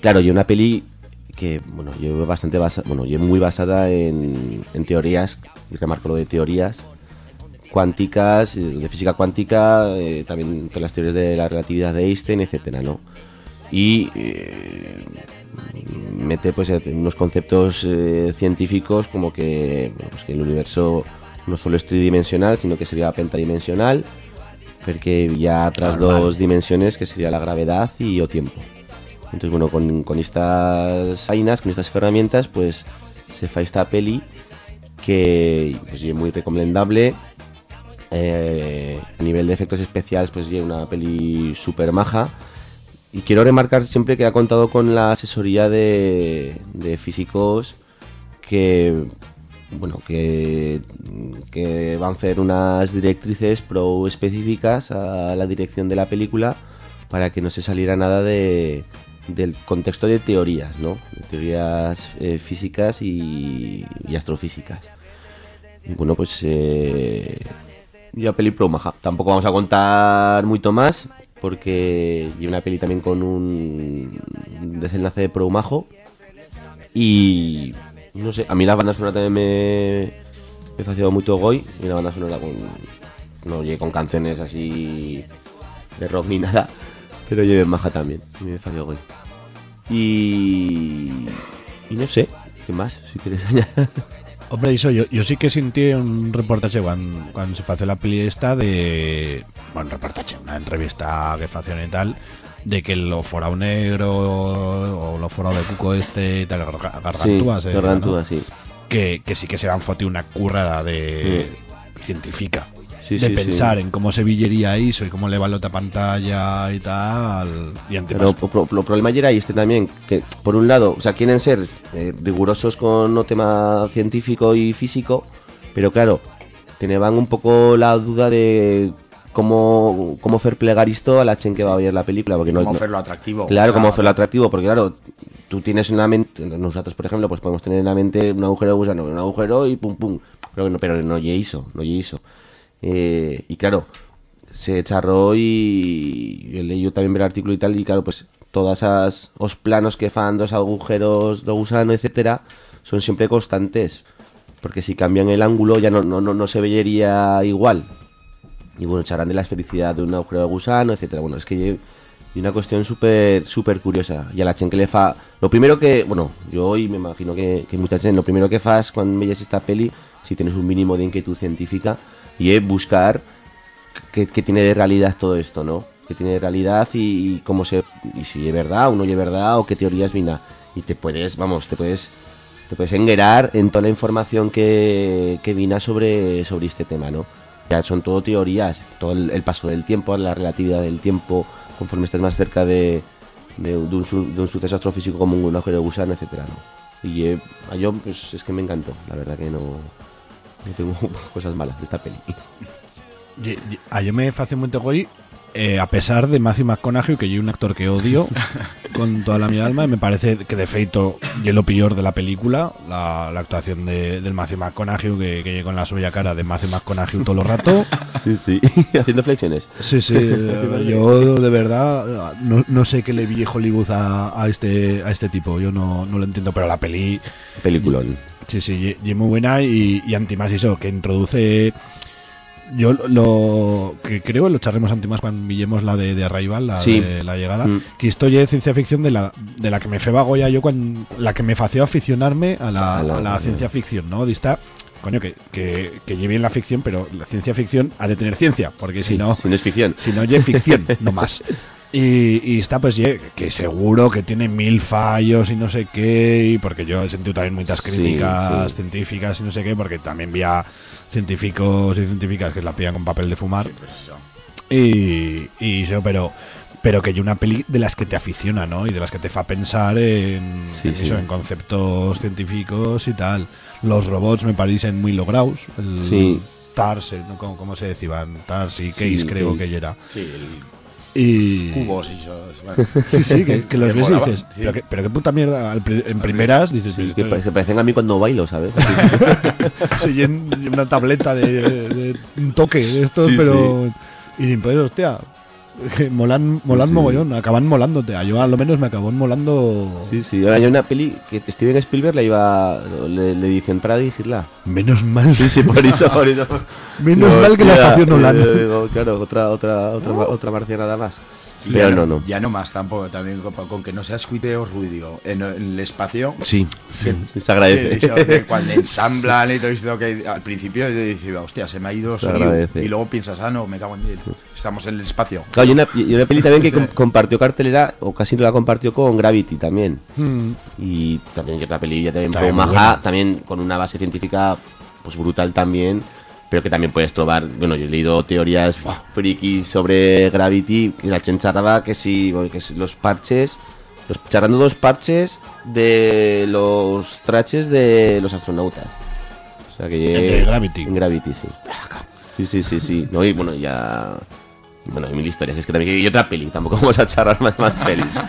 Claro, y una peli que, bueno, yo bastante basa, bueno, yo muy basada en, en teorías, y remarco lo de teorías cuánticas, eh, de física cuántica, eh, también con las teorías de la relatividad de Einstein, etcétera, ¿no? Y eh, mete pues eh, unos conceptos eh, científicos como que, pues que el universo no solo es tridimensional, sino que sería pentadimensional, porque ya tras Normal. dos dimensiones que sería la gravedad y o tiempo. Entonces, bueno, con, con estas ainas, con estas herramientas, pues se fa esta peli que pues, es muy recomendable. Eh, a nivel de efectos especiales, pues es una peli super maja. Y quiero remarcar siempre que ha contado con la asesoría de, físicos que bueno que, que van a hacer unas directrices pro específicas a la dirección de la película para que no se saliera nada de, del contexto de teorías, ¿no? De teorías eh, físicas y, y astrofísicas. Y bueno, pues eh, ya peli pro maja. Tampoco vamos a contar mucho más porque hay una peli también con un desenlace de pro majo y no sé, a mí la banda sonora también me me faciado mucho goy y una banda sonora con no llegue con canciones así de rock ni nada, pero lleve maja también, y me faciado goy. Y y no sé, ¿qué más? Si quieres añadir. Hombre, eso, yo, yo sí que sentí un reportaje cuando, cuando se hace la peli esta de... Bueno, un reportaje, una entrevista que facción y tal, de que lo forado negro o lo forado de cuco este y tal, garga- gargantúa, Sí, gargantúa, ¿no? sí. Que, que sí que se van foti una currada de científica. Sí, de sí, pensar sí. en cómo se villería eso y cómo le va la otra pantalla y tal. Y ante Pero lo problema era este también, que por un lado, o sea, quieren ser eh, rigurosos con el tema científico y físico, pero claro, tenían un poco la duda de cómo, cómo hacer plegar esto a la chen que va a ver la película. Porque no, hacerlo atractivo, Claro, o sea, cómo hacerlo atractivo, porque claro, tú tienes en la mente, nosotros por ejemplo, pues podemos tener en la mente un agujero de gusano, un agujero y pum pum, pero no, pero no hizo, no hizo. Eh, y claro, se charró y leí yo también ver el artículo y tal, y claro, pues todas esas os planos que fan dos agujeros de gusano, etcétera, son siempre constantes. Porque si cambian el ángulo ya no, no, no, no se vería igual. Y bueno, echarán de la esfericidad de un agujero de gusano, etcétera. Bueno, es que hay una cuestión súper súper curiosa. Y a la chen que le fa... Lo primero que... Bueno, yo hoy me imagino que, que mucha chen, lo primero que fas cuando veis esta peli, si tienes un mínimo de inquietud científica, y es buscar qué, qué tiene de realidad todo esto, ¿no? Qué tiene de realidad y, y cómo se... Y si es verdad o no es verdad o qué teorías vina. Y te puedes, vamos, te puedes... Te puedes enguerar en toda la información que, que vina sobre, sobre este tema, ¿no? Ya son todo teorías, todo el, el paso del tiempo, la relatividad del tiempo, conforme estés más cerca de, de, de un, de un suceso astrofísico como un agujero de gusano, etcétera, ¿no? Y eh, yo, pues es que me encantó, la verdad que no, no tengo cosas malas de esta peli. A yo me hace muy goy eh, a pesar de Matthew McConaughey, que yo un actor que odio con toda la mi alma, y me parece que de feito y lo peor de la película, la, la actuación de, del Matthew McConaughey, que, que llega con la suya cara de Matthew McConaughey todo el rato. Sí, sí, haciendo flexiones. Sí, sí, yo de verdad no, no sé qué le vi Hollywood a, a este a este tipo, yo no, no lo entiendo, pero la peli... Peliculón. Sí, sí, y, y muy buena y, y antimás eso, que introduce... Yo lo que creo, lo charremos antimás cuando villemos la de, de Arrival, la Sí. de la llegada, Mm. que esto ya es ciencia ficción de la, de la que me feba Goya yo, cuando, la que me fació aficionarme a la, A la- a la ciencia ficción, ¿no? De esta, coño, que, que, que lleve en la ficción, pero la ciencia ficción ha de tener ciencia, porque Sí, si no... si no es ficción. Si no, ya es ficción, no más. Y, y está pues que seguro que tiene mil fallos y no sé qué, y porque yo he sentido también muchas críticas sí. científicas y no sé qué, porque también vi a científicos y científicas que la pillan con papel de fumar. Y, y eso, pero pero que hay una peli de las que te aficiona, ¿no? Y de las que te fa pensar en, Sí, en sí. eso, en conceptos científicos y tal. Los robots me parecen muy logrados. El, Sí. Tars, eh, ¿no? ¿Cómo, cómo se decían? Tars y Sí, Case, creo Case. que era. Sí, el- Y... Cubos y esos, bueno. Sí, sí, que, que los ves y dices, sí. pero, qué, pero qué puta mierda, en primeras dices, Sí, "Pero que, que parecen a mí cuando bailo, ¿sabes? Sí, en una tableta de, de un toque de estos, pero. Y pues, hostia, molan, molan sí. mogollón, acaban molándote. A Yo, a lo menos, me acabó molando. Sí, sí. Hay una peli que Steven Spielberg la iba, le, le dicen para dirigirla. Menos mal. Sí, sí, por eso, por eso. Menos Digo, mal que la estación Nolan. eh, digo, claro, otra, otra, otra, otra marcianada más. Y Pero ya no, no. Ya no más tampoco, también con, con que no sea squite o ruido en, en el espacio. Sí, que- sí, se agradece. que cuando ensamblan y todo esto que al principio dices, hostia, se me ha ido Se sonido. agradece. Y luego piensas, ah, no, me cago en 10. Estamos en el espacio. Claro, y una, y una peli también que com- compartió cartelera, o casi la compartió con Gravity también. Hmm. Y también que otra peli ya también, También maja, también con una base científica pues brutal también, pero que también puedes trobar, bueno, yo he leído teorías frikis sobre Gravity, la chencharraba que si, que si los parches, los, charrando dos parches de los traches de los astronautas. O sea que de Gravity. En Gravity, sí. Sí, sí, sí, sí. No, y bueno, ya... Bueno, hay mil historias. Es que también hay otra peli. Tampoco vamos a charrar más, más pelis.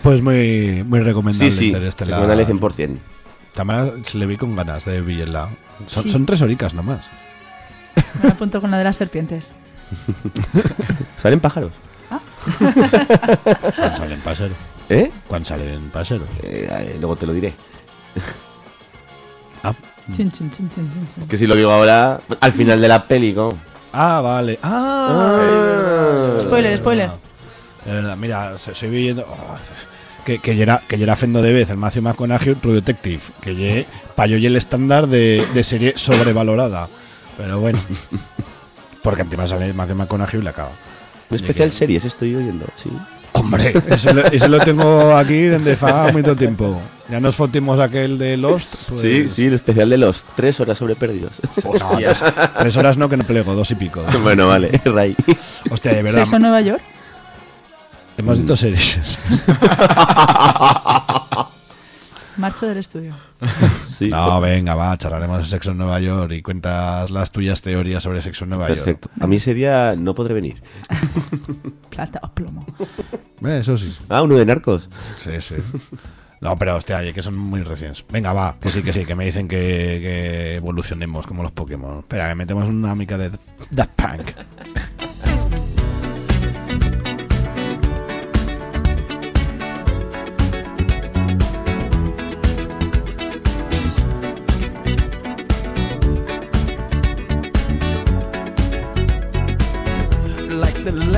Pues muy, muy recomendable. Sí, sí, Interestelar. recomendable 100%. Tamara se le vi con ganas de Villela. Son, Sí. son tres horicas nomás. Me apunto con la de las serpientes. ¿Salen pájaros? ¿Cuándo salen pájaros? ¿Eh? ¿Cuándo salen pájaros? Eh, luego te lo diré. Ah, Chin, chin, chin, chin, chin, chin. Es que si lo digo ahora, al final de la peli, ¿no? ah vale. Ah, Ah. Spoiler, spoiler. De verdad, mira, se- estoy viendo. oh, que, que yera, que yera fendo de vez el Matthew McConaughey True Detective. Que ye payo y el estándar de, de serie sobrevalorada. Pero bueno. Porque encima sale Matthew McConaughey y la caga. Un especial series estoy oyendo, sí. Hombre, eso lo, eso lo tengo aquí desde fa mucho tiempo. Ya nos fotimos aquel de Lost. pues- Sí, sí, el especial de los tres horas sobre perdidos. No, tres, tres horas no, que no plego, dos y pico. bueno, vale, Ray. Hostia, de verdad. ¿Sexo en Nueva York? Hemos dicho series. Marcho del estudio. Sí, No, venga, va, charlaremos de sexo en Nueva York y cuentas las tuyas teorías sobre sexo en Nueva perfecto. A mí ese día no podré venir. Plata o plomo. York. Eh, Eso sí. Ah, uno de narcos. Sí, sí. No, pero hostia, oye, que son muy recientes. Venga, va, que sí, que sí, que me dicen que, que evolucionemos como los Pokémon. Espera, que metemos una mica de Daft Punk.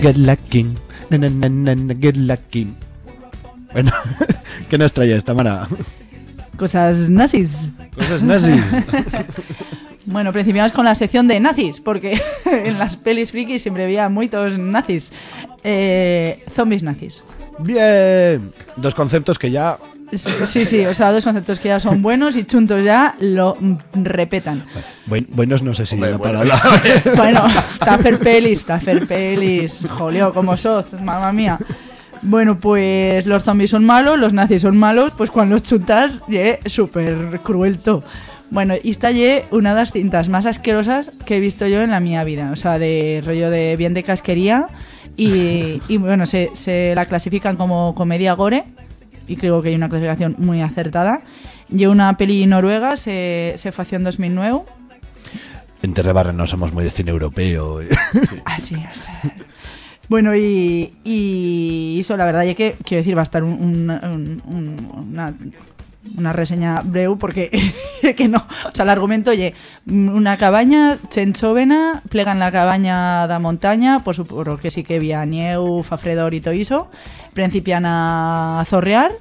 Get lucky. Na, na, na, get lucky. Bueno, ¿qué nos trae esta mana? Cosas nazis. Cosas nazis. Bueno, principiamos con la sección de nazis, porque en las pelis frikis siempre había muchos nazis. Eh, zombies nazis. Bien. Dos conceptos que ya Sí, sí, sí, o sea, dos conceptos que ya son buenos y chuntos ya lo repetan. Buen- buenos no sé si la bueno, palabra. Bueno, hacer pelis, hacer pelis. Jolio, como sos, mamá mía. Bueno, pues los zombies son malos, los nazis son malos, pues cuando los chutas, ye, súper cruel todo. Bueno, y esta ye una de las cintas más asquerosas que he visto yo en la mía vida. O sea, de rollo de bien de casquería. Y, y, bueno, se, se la clasifican como comedia gore. Y creo que hay una clasificación muy acertada. Y una peli noruega, se, se fació en 2009. En Terrebarren no somos muy de cine europeo. Así es. Bueno, y, y eso, la verdad, ya que quiero decir, va a estar un- un- un- un- una, una reseña breve porque que no. O sea, el argumento, oye, una cabaña, chenchóvena, plegan la cabaña da montaña, por supuesto que sí que había nieu, fa fredor y todo eso, principian a zorrear,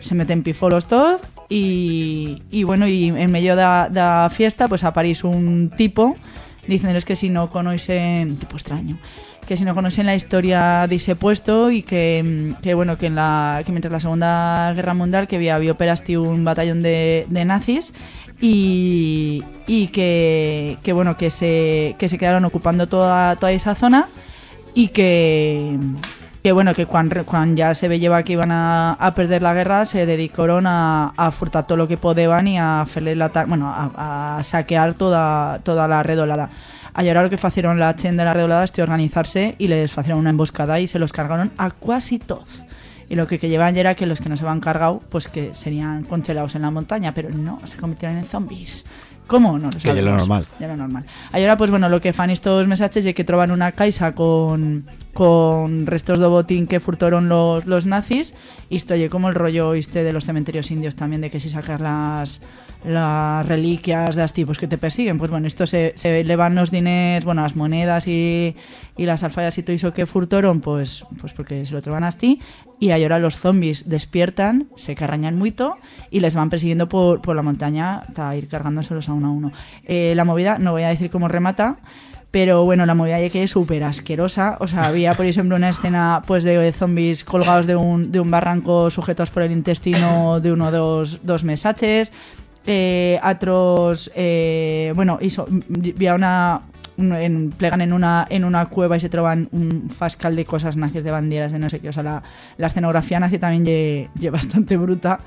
se meten pifolos todos y, y bueno, y en medio da, fiesta pues aparece un tipo diciéndoles que si no conocen, tipo extraño, que si no conocen la historia de ese puesto y que, mm, que bueno, que en la que mientras la Segunda Guerra Mundial que había, había un batallón de, de nazis y, y que, que bueno, que se, que se quedaron ocupando toda, toda esa zona y que que bueno, que cuando, ya se veía que iban a, a perder la guerra, se dedicaron a, a furtar todo lo que podían y a hacerle la bueno, a, a saquear toda, toda la redolada. Ayer lo que hicieron la chen de la redolada es organizarse y les hicieron una emboscada y se los cargaron a casi todos. Y lo que, que llevan ya era que los que no se habían cargado, pues que serían congelados en la montaña, pero no, se convirtieron en zombies. ¿Cómo? No lo Que lo normal. Ya lo normal. Ahora, pues bueno, lo que fan estos mensajes es que troban una caixa con, con restos de botín que furtaron los, los nazis y esto oye, como el rollo este de los cementerios indios también, de que si sacas las, las reliquias de los tipos que te persiguen, pues bueno, esto se, se elevan los diners, bueno, las monedas y, y las alfayas y todo eso que furtaron, pues, pues porque se lo troban a ti y ahora los zombies despiertan, se carrañan mucho y les van persiguiendo por, por la montaña hasta ir cargándoselos a uno a uno. Eh, la movida, no voy a decir cómo remata, pero bueno, la movida ya que es súper asquerosa. O sea, había, por ejemplo, una escena pues de zombies colgados de un, de un barranco sujetos por el intestino de uno de dos, dos mesaches. Eh, otros, eh, bueno, hizo, había una, un- en, plegan en una, en una cueva y se troban un fascal de cosas nazis, de banderas, de no sé qué. O sea, la, la escenografía nazi también lle bastante bruta.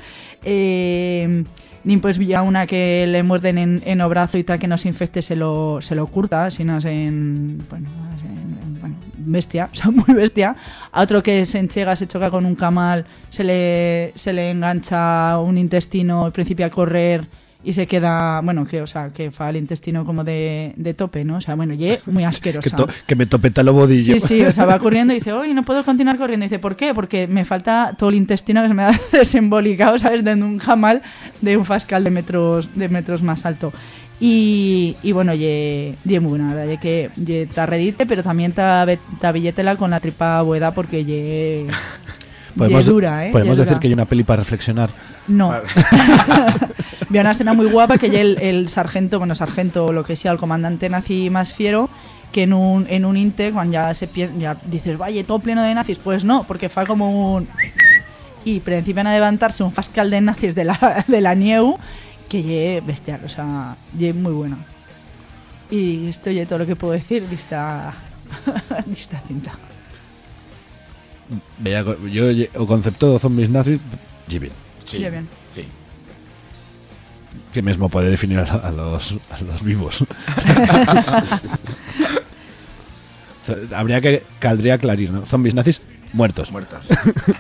Eh, ni pues había una que le muerden en, en o brazo y tal que no se infecte se lo, se lo curta, sino es en, bueno, bestia, o sea, muy bestia. A otro que se enchega, se choca con un camal, se le, se le engancha un intestino y principia a correr y se queda, bueno, que, o sea, que fa el intestino como de, de tope, ¿no? O sea, bueno, ye muy que, asquerosa. to- que me topeta lo bodillo. Sí, sí, o sea, va corriendo y dice, oye, no puedo continuar corriendo. Y dice, ¿por qué? Porque me falta todo el intestino que se me ha desembolicado, ¿sabes? De un jamal de un fascal de metros, de metros más alto. Y, y bueno, ye, ye muy buena, la verdad, ye que ye ta redite, pero también ta, ta billetela con la tripa bueda porque ye, Podemos, ye dura, ¿eh? podemos Ye decir dura. que hay una peli para reflexionar. No. Había una escena muy guapa que ya el, el sargento, bueno, sargento o lo que sea, el comandante nazi más fiero, que en un, en un inte, cuando ya se ya dices, vaya, todo pleno de nazis, pues no, porque fue como un... Y principian a levantarse un fascal de nazis de la, de la Nieu, que ye bestial, o sea, ye muy buena. Y esto ye todo lo que puedo decir de esta, de esta cinta. Veía co- yo o concepto de zombies nazis, lle bien. Sí. Ye bien. Sí. Que mismo puede definir a, a los, a los vivos. Habría que, caldría aclarir, ¿no? Zombies nazis muertos. Muertos.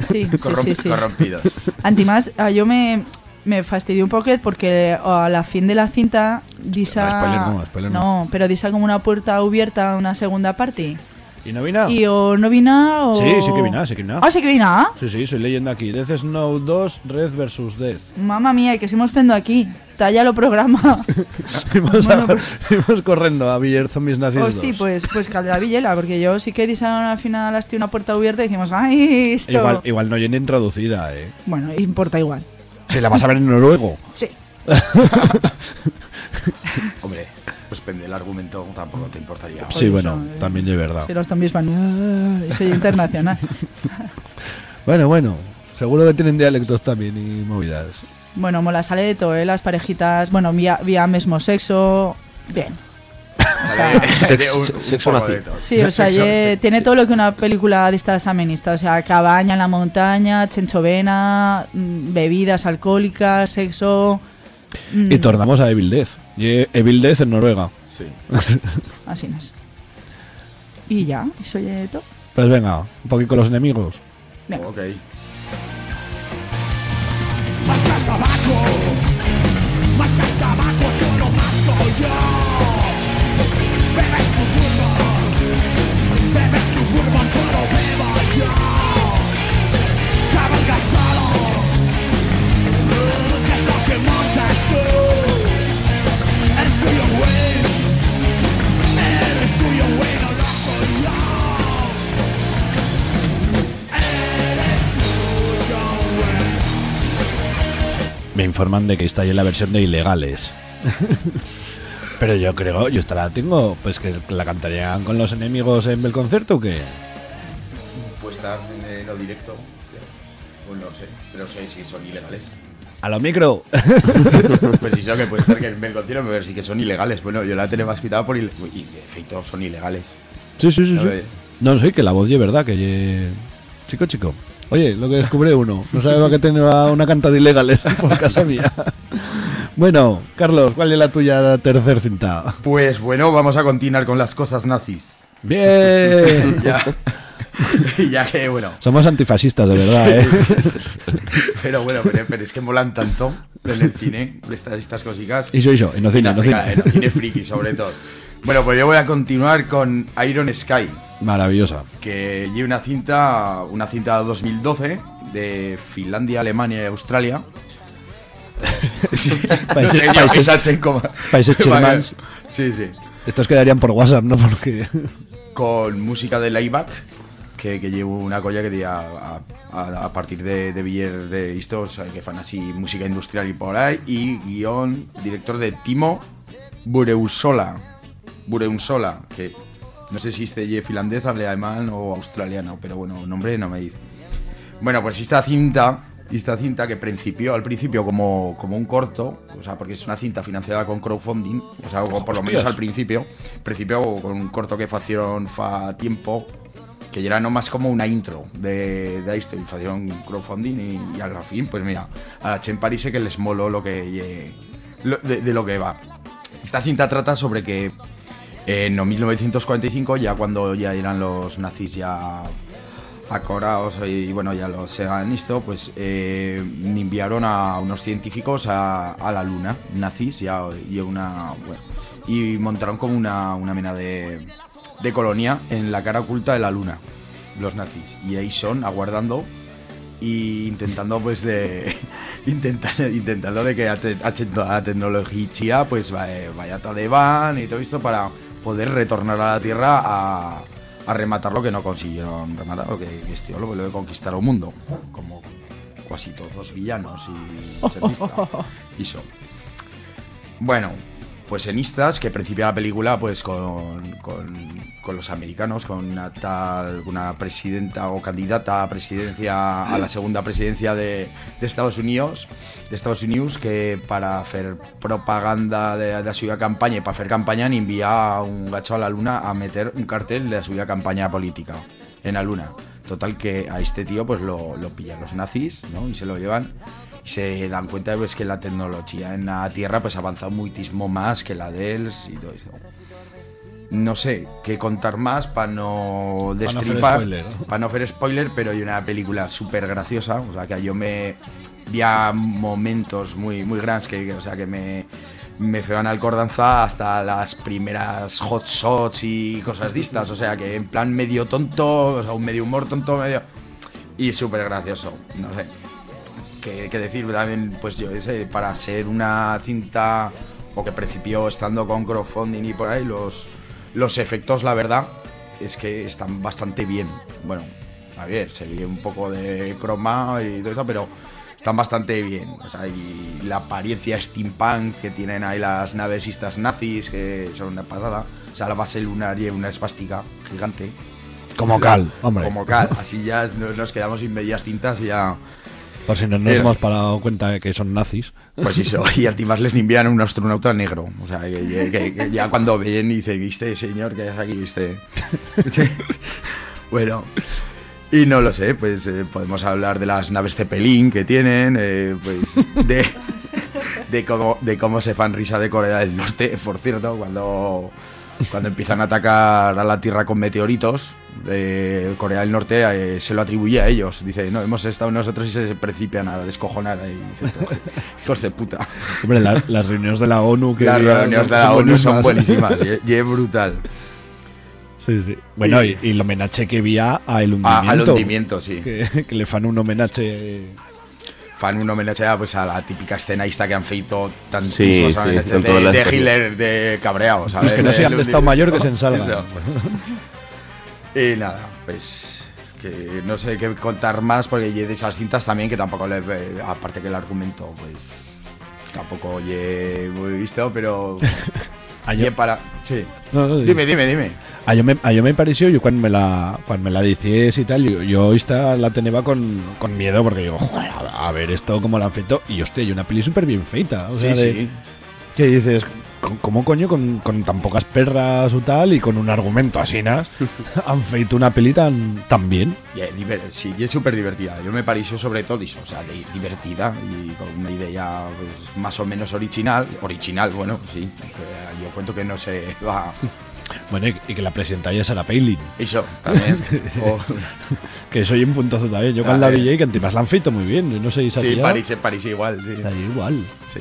Sí, sí, sí, sí. Corrompidos. Antimás, ah, yo me, me fastidié un poco porque a la fin de la cinta disa... No, spoiler no, spoiler no. pero disa como una puerta abierta a una segunda parte. ¿Y no vina? Y o no vina o... Sí, sí que vina, sí que vina. Ah, sí que vina? Sí, sí, soy leyendo aquí. Death Snow 2, Red vs. Death. Mamma mía, que seguimos fendo aquí. Talla lo programa. Imos, Bueno, a, pues- correndo a Villar Zombies Nacidos Hosti, 2. pues, pues caldrá Villela, porque yo sí que dijeron al final hasta una puerta abierta y decimos, ¡ay, esto! Igual, igual no viene introducida, eh. Bueno, importa igual. Si la vas a ver en noruego. Sí. Hombre, pues depende del argumento, tampoco te importaría. Sí, bueno, también de verdad. Que los también van, "Ah", y soy internacional. Bueno, bueno. Seguro que tienen dialectos también y movidas. bueno, mola, sale de todo, ¿eh? Las parejitas, bueno, vía, vía mismo sexo, bien. O sea, Sex- se- sexo nazi. Sí, o sea, ye- tiene todo lo que una película de estas amenista. O sea, cabaña en la montaña, chenchovena, mm, bebidas alcohólicas, sexo. mm, Y tornamos a Evil Death. Evil Death en Noruega. Sí. Así no es. Y ya, eso ya todo. Pues venga, un poquito con los enemigos. Venga. Ok. Más tabaco, más tabaco, tú no más que yo. Me informan de que está en la versión de ilegales. Pero yo creo, yo esta la tengo, pues que la cantarían con los enemigos en el concierto o qué. Puede estar en lo directo. Pues no sé, pero sé si son ilegales. A lo micro. pues sí, sé que puede estar que en el concierto, pero sí que son ilegales. Bueno, yo la tengo más quitada por ile- y de efecto son ilegales. Sí, sí, sí, A sí. No, sí, que la voz ye verdad, que ye... Chico, chico. Oye, lo que descubre uno. No sabía que tenía una canta de ilegales por casa mía. Bueno, Carlos, ¿cuál es la tuya tercer cinta? Pues bueno, vamos a continuar con las cosas nazis. Bien. ya, ya que, bueno. Somos antifascistas, de verdad, ¿eh? Pero bueno, pero, pero es que molan tanto en el cine estas, estas cositas. Y soy yo, en el cine, En en el cine. en el cine friki, sobre todo. Bueno, pues yo voy a continuar con Iron Sky. Maravillosa. que lleva una cinta, una cinta 2012 de Finlandia, Alemania y Australia. Sí, Países- ya países- países. Sí, sí. Estos quedarían por WhatsApp, ¿no? Porque... Con música de Layback, que, que llevo una colla que diga a, a- a partir de, de Villar de esto, o sea, que fan así música industrial y por ahí, y guion, director de Timo Bureusola. Bureusola, que no sé si este ye finlandés, alemán o australiano, pero bueno, nombre no me dice. Bueno, pues esta cinta, esta cinta que principió al principio como, como un corto, o sea, porque es una cinta financiada con crowdfunding, o sea, por lo menos al principio, principio con un corto que facieron fa tiempo, que era nomás como una intro de, de esto, y facieron crowdfunding y, y al fin, pues mira, a la Chen Parise que les moló lo que de, de lo que va. Esta cinta trata sobre que en 1945, ya cuando ya eran los nazis ya acorados y bueno, ya lo se han visto, pues eh, enviaron a unos científicos a, la luna, nazis, ya, y una bueno, y montaron como una, una mena de, colonia en la cara oculta de la luna, los nazis. Y ahí son, aguardando y intentando pues de intentando, intentando de que a, te- a tecnología pues vaya, vaya van y todo esto para poder retornar a la Tierra a, a rematar lo que no consiguieron rematar, lo que este lo, de conquistar el mundo, como casi todos los villanos y servista. Hizo. Bueno, pues en estas, que principia la película pues con, con- los americanos, con una tal, una presidenta o candidata a presidencia, a la segunda presidencia de, de Estados Unidos, de Estados Unidos, que para hacer propaganda de, de la suya campaña y para hacer campaña envía a un gacho a la luna a meter un cartel de la suya campaña política en la luna. Total que a este tío pues lo, lo pillan los nazis, ¿no? Y se lo llevan se dan cuenta pues, que la tecnología en la Tierra pues ha avanzado muchísimo más que la de él y todo eso. No sé qué contar más para no destripar, para no hacer spoiler, pero hay una película súper graciosa, o sea que yo me vi a momentos muy muy grandes que, que, o sea que me me feban al cordanza hasta las primeras hot shots y cosas distas. O sea, que en plan medio tonto, o sea, un medio humor tonto, medio. Y súper gracioso, no sé. ¿Qué, qué decir también? Pues yo sé, para ser una cinta o que principió estando con crowdfunding y por ahí, los, los efectos, la verdad, es que están bastante bien. Bueno, a ver, se ve un poco de croma y todo eso, pero están bastante bien. O sea, y la apariencia steampunk que tienen ahí las naves estas nazis, que son una pasada. O sea, la base lunar y una espástica gigante. Como cal, hombre. Como cal. Así ya nos nos quedamos sin medias tintas y ya. Por si no nos Pero- hemos parado cuenta de que son nazis. Pues eso, y además les envían un astronauta negro. O sea, que, que- que- ya cuando ven y dicen, ¿viste, señor? que es aquí? ¿Viste? Sí. Bueno, y no lo sé, pues eh, podemos hablar de las naves Zeppelin que tienen, eh, pues de, de, cómo, de cómo se fan risa de Corea del Norte, por cierto, cuando, cuando empiezan a atacar a la Tierra con meteoritos. Eh, Corea del Norte eh, se lo atribuye a ellos. Dice, no, hemos estado nosotros y se precipitan a descojonar. ahí. Dice, hijos de puta. Hombre, la- las reuniones de la ONU que Las reuniones de la ONU son buenísimas. y, y es brutal. Sí, sí. Bueno, y, y el homenaje que había a el hundimiento. al hundimiento, sí. Que, que le fan un homenaje. Fan un homenaje a, pues, a la típica escena esta que han feito Sí, tantísimos sí, todas de, de. Hitler de cabreado, ¿sabes? Los que no sean de Estado mayor que se ensalgan. Y nada, pues que no sé qué contar más porque de esas cintas también que tampoco le eh, aparte que el argumento pues tampoco he muy visto, pero Ayer- ye para sí. No, no, dime, dime, dime. A yo me, a yo me pareció, yo cuando me la, cuando me la dices y tal, yo, yo esta la tenía con, con miedo porque digo, joder, a, a ver esto cómo la han feito. Y hostia, y una peli súper bien feita. O Sí, sea, de- sí. Que dices, "¿Cómo- ¿cómo coño con, con tan pocas perras o tal y con un argumento así, ¿nas? han feito una peli tan, tan bien? Y sí, y es súper divertida. Yo me pareció sobre todo eso, o sea, divertida y con una idea pues, más o menos original. Original, bueno, sí. Yo cuento que no se va. Bueno, y, y que la presenta ya Sarah Palin. Eso, también. O- que soy un puntazo también. Yo Ah, cuando la eh. vi que encima la han feito muy bien. No sé si sí. París, París igual, sí. Igual. Sí.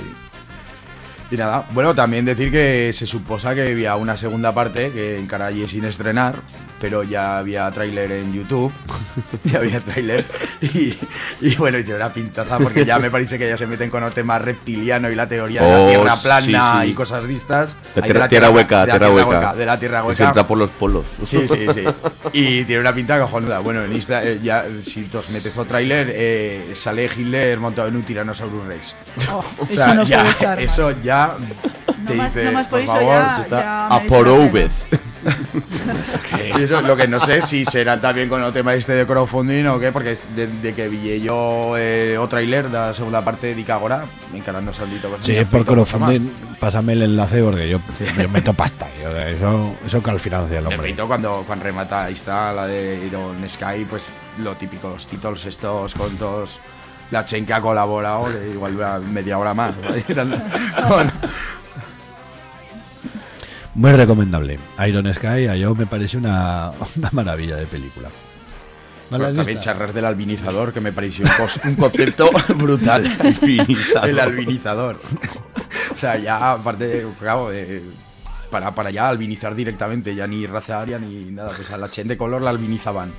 Y nada, bueno, también decir que se suposa que había una segunda parte que encarallé sin estrenar, pero ya había tráiler en YouTube, ya había tráiler, y, y bueno, y tiene una pintaza porque ya me parece que ya se meten con el tema reptiliano y la teoría de la Oh, tierra sí, plana sí. y cosas vistas. La Ahí de tierra, tierra hueca, de la tierra hueca. De la tierra Que hueca. se entra por los polos. Sí, sí, sí. Y tiene una pinta cojonuda. Bueno, en Insta, eh, ya, si os metes o tráiler, eh, sale Hitler montado en un Tyrannosaurus Rex. Oh, O eso sea, no ya, puede estar eso ya te más- dice, no más por por eso favor, ya- se está ya A por la. y eso lo que no sé si será también con el tema este de crowdfunding o qué, porque de, de que vi yo eh, o trailer de la segunda parte de Icagora, encarando saldito Sí, por crowdfunding, pásame el enlace porque yo, yo meto pasta. yo, eso, eso que al financia el De hombre. feito, cuando, cuando remata, ahí está la de Iron Sky, pues lo típico, los títulos estos con todos. La Chen que ha colaborado, que igual dura media hora más. Con- Muy recomendable. Iron Sky, a yo me parece una, una maravilla de película. ¿No la Bueno, también charlar del albinizador, que me pareció un, concepto brutal. Albinizador. El albinizador. o sea, ya aparte, claro, eh, para, para ya albinizar directamente, ya ni raza aria ni nada, pues a la chen de color la albinizaban.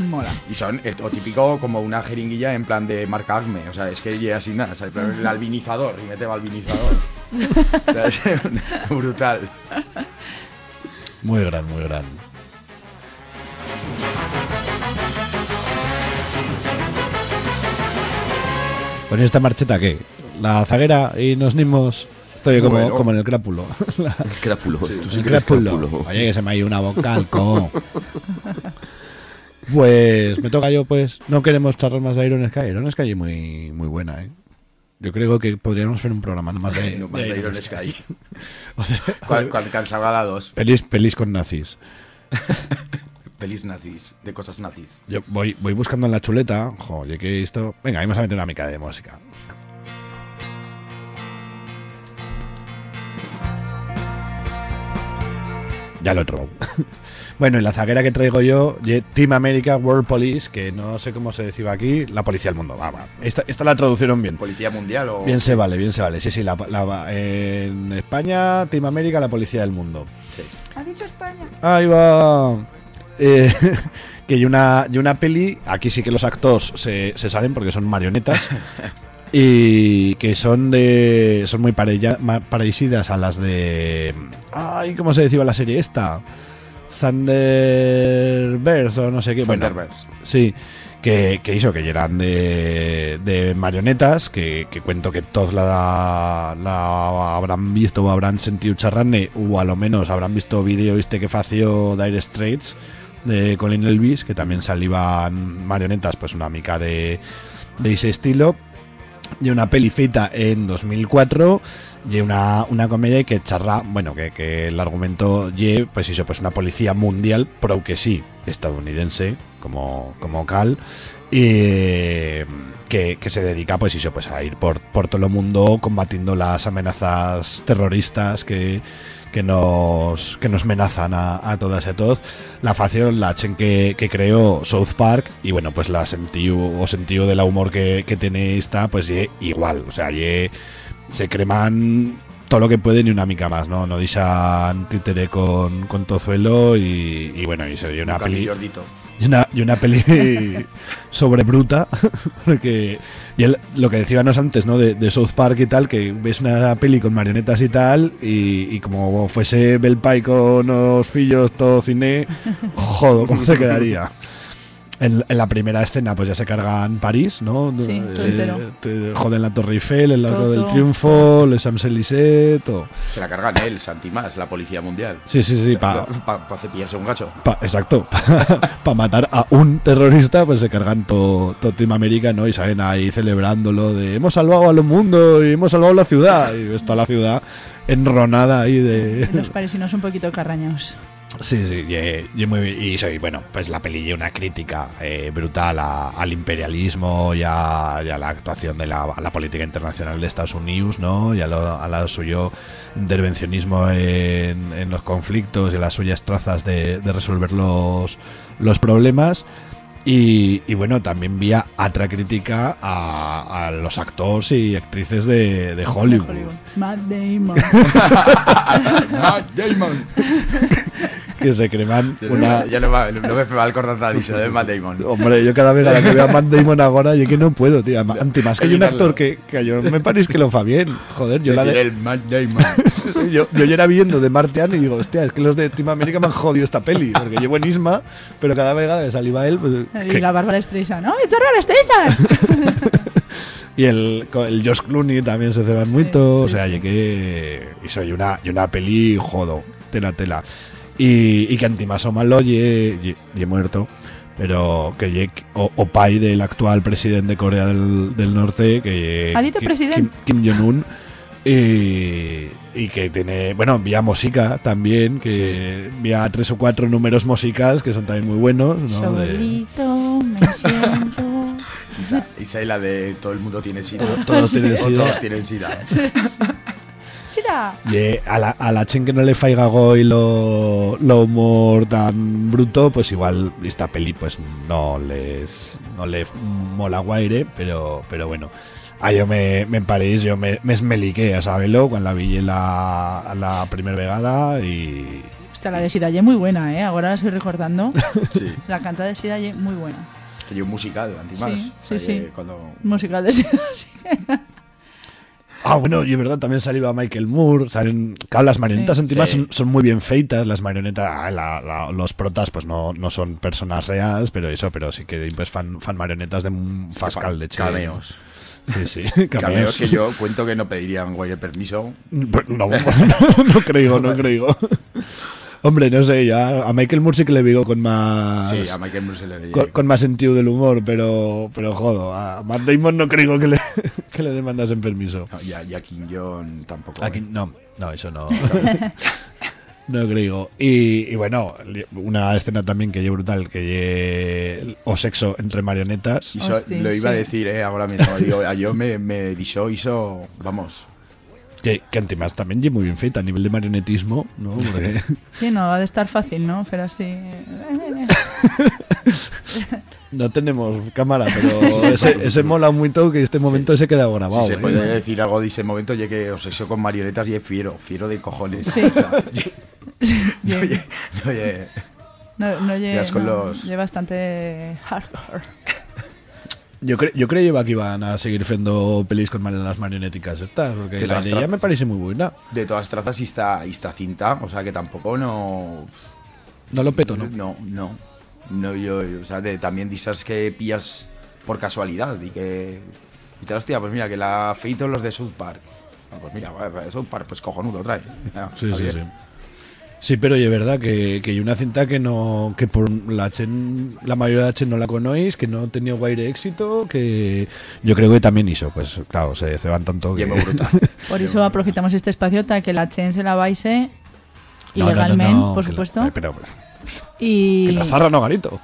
Mola. Y son el o típico como una jeringuilla en plan de marca Acme, o sea, es que llega sin nada. Pero el albinizador, y mete albinizador. Brutal. Muy gran, muy gran. ¿Con esta marcheta qué? ¿La zaguera y nos nimos? Estoy como, Bueno. como en el crápulo. La- Crápulo. Tú sí el que crápulo. crápulo. Oye, que se me ha ido una vocal. Pues me toca yo, pues. No queremos charlar más de Iron Sky. Iron Sky es muy, muy buena, ¿eh? Yo creo que podríamos hacer un programa más de, No más de Iron Sky. O sea, Cuando, cuando cansaba la 2. Pelis, pelis con nazis. Pelis nazis, de cosas nazis. Yo voy, voy buscando en la chuleta. Joder, que esto. Venga, vamos a meter una mica de música. Ya lo he. Bueno, y la zaguera que traigo yo, Team America World Police, que no sé cómo se decía aquí, la policía del mundo. Va, va. Esta, esta la traducieron bien. ¿Policía mundial o.? Bien se vale, bien se vale. Sí, sí, la, la- en España, Team América, la policía del mundo. ¿Ha dicho España? Ahí va. Eh, que hay una, y una peli, aquí sí que los actores se, se salen porque son marionetas. y que son de. son muy parella- parecidas a las de. Ay, ¿cómo se decía la serie esta? Thunderbirds o no sé qué. Bueno, Thunderbirds. sí. Que, que hizo que eran de, de marionetas, que, que cuento que todos la, la habrán visto o habrán sentido charrane, o a lo menos habrán visto vídeo este que fació Dire Straits de Colin Elvis, que también salían marionetas, pues una mica de, de ese estilo. Y una peli feita en 2004 y una, una comedia que charra, bueno, que, que el argumento y pues eso, pues una policía mundial, pero que sí, estadounidense, como, como Cal, y que, que se dedica pues eso, pues a ir por, por todo el mundo combatiendo las amenazas terroristas que, que nos que nos amenazan a, a todas y a todos. La facción la chen que, que creó South Park y bueno pues la sentido o sentido del humor que, que tiene esta pues ye igual o sea ye se creman todo lo que pueden y una mica más no no dicen títere con, con tozuelo y, y bueno y se dio una peli y una, y una peli sobre bruta, porque y el- lo que decíamos antes, ¿no? De, de South Park y tal, que ves una peli con marionetas y tal, y, y como fuese Belpay con los fillos todo cine, jodo, ¿cómo se quedaría? En, en la primera escena, pues ya se cargan París, ¿no? Sí, todo Eh, entero. te joden la Torre Eiffel, el Arco Todo, del. Triunfo, les Champs-Élysées, todo. Se la cargan él, Santimás, la policía mundial. Sí, sí, sí, pa- Para cepillarse un gacho. Pa- exacto. Para matar a un terrorista, pues se cargan todo, todo Team América, ¿no? Y salen ahí celebrándolo de hemos salvado al mundo y hemos salvado la ciudad. Y ves toda la ciudad enronada ahí de. Los parisinos un poquito carrañaos. Sí, sí, y, y muy, y soy, bueno, pues la peli y una crítica eh, brutal a- al imperialismo y a, y a la actuación de la, a la política internacional de Estados Unidos, ¿no? Y a, lo, a la suyo intervencionismo en, en los conflictos y a las suyas trazas de, de resolver los, los problemas. Y, y bueno, también vía otra crítica a, a los actores y actrices de, de Hollywood. Matt Damon. Matt Damon. Que se creman una... Ya no, va, no me va a acordar nada disso de Matt Damon. Hombre, yo cada vez a la que veo a Matt Damon ahora, yo que no puedo, tío. Ante más que hay un actor que, que yo me parece que lo fa bien. Joder, yo la de... el Matt Damon. Sí, yo, yo ya era viendo de Martian y digo, hostia, es que los de Team América me han jodido esta peli. Porque llevo en Isma, pero cada vez que saliva él, pues. Y que- la Bárbara Streisand. ¡No, es Bárbara Streisand! Y el, el Josh Clooney también se ceban mucho. o sea, y que. Y soy una, y una peli, jodo, tela, tela. Y, y que antimaso malo, y he muerto. Pero que ye o, o pai del actual presidente de Corea del, del Norte, que ¿Ha dicho Kim- presidente? Kim, Jong-un. Y, y que tiene, bueno, vía música también, que vía tres o cuatro números musicales que son también muy buenos. ¿no? De- Solito me siento. Esa, esa es la de todo el mundo tiene sida. Todo- todos tienen O sida. Todos tienen sida. Sira. Y eh, a la, a la chen que no le faiga y lo, lo humor tan bruto, pues igual esta peli pues no les no le mola guaire, pero, pero bueno. A yo me, me pareix, yo me, me esmeliqué a saberlo cuando la vi la, la primera vegada y... Hostia, la de Sidaye muy buena, ¿eh? Ahora la estoy recordando. Sí. La canta de Sidaye muy buena. Que yo un musical, antimás. Sí, O sea, sí, sí. Cuando... Musical de Sidaye. Ah, bueno, y es verdad, también salió Michael Moore, salen... Claro, las marionetas Sí. encima Sí. son, son muy bien feitas, las marionetas, ah, la- la- los protas pues no, no son personas reales, pero eso, pero sí que pues fan, fan marionetas de un fascal de che. Cameos. Sí, sí, Cameos cameos. que yo cuento que no pedirían guay permiso. Pues No, no, no creo, no creo. Hombre, no sé, ya a Michael Moore sí que le digo con más... Sí, a Michael Moore se le con, con más sentido del humor, pero, pero jodo, a Matt Damon no creo que le, que le demandasen permiso. No, y, a, y a Kim Jong tampoco. ¿eh? no, no, eso no. No creo. Y, y bueno, una escena también que lleve brutal, que lle o sexo entre marionetas. Lo iba a decir, eh, ahora mismo. Digo, a yo me, me dicho, hizo, vamos, Que, que además también lleva muy bien feita a nivel de marionetismo, ¿no? Porque- Sí, no, ha de estar fácil, ¿no? Pero así... no tenemos cámara, pero ese, ese mola mucho que este momento se queda grabado. Si se ¿eh? puede decir algo de ese momento, ya que obsesio con marionetas y es fiero, fiero de cojones. Sí. O sea, Sí, oye, oye, No, no, lle- Tías con no, los- lle bastante hardcore. Yo, cre yo creía que iban a seguir haciendo pelis con las marionéticas estas, porque Que la idea me parece muy buena. de todas trazas y está, y está cinta, o sea que tampoco no... No lo peto, ¿no? No, no. No, yo, yo, o sea, de, también dices que pillas por casualidad y que... Y te hostia, pues mira, que la feito los de South Park. Ah, pues mira, South Park, pues cojonudo, trae. Sí, sí, sí. Sí, pero es verdad que, que hay una cinta que no que por la chen, la mayoría de la chen no la conocéis, que no ha tenido guaire éxito, que yo creo que también hizo, pues claro, se ceban tanto que... Por eso aprofitamos este espacio para que la Chen se la baise No, no, no, ilegalmente, no, por que la- supuesto. pero- y que la zarra no, garito.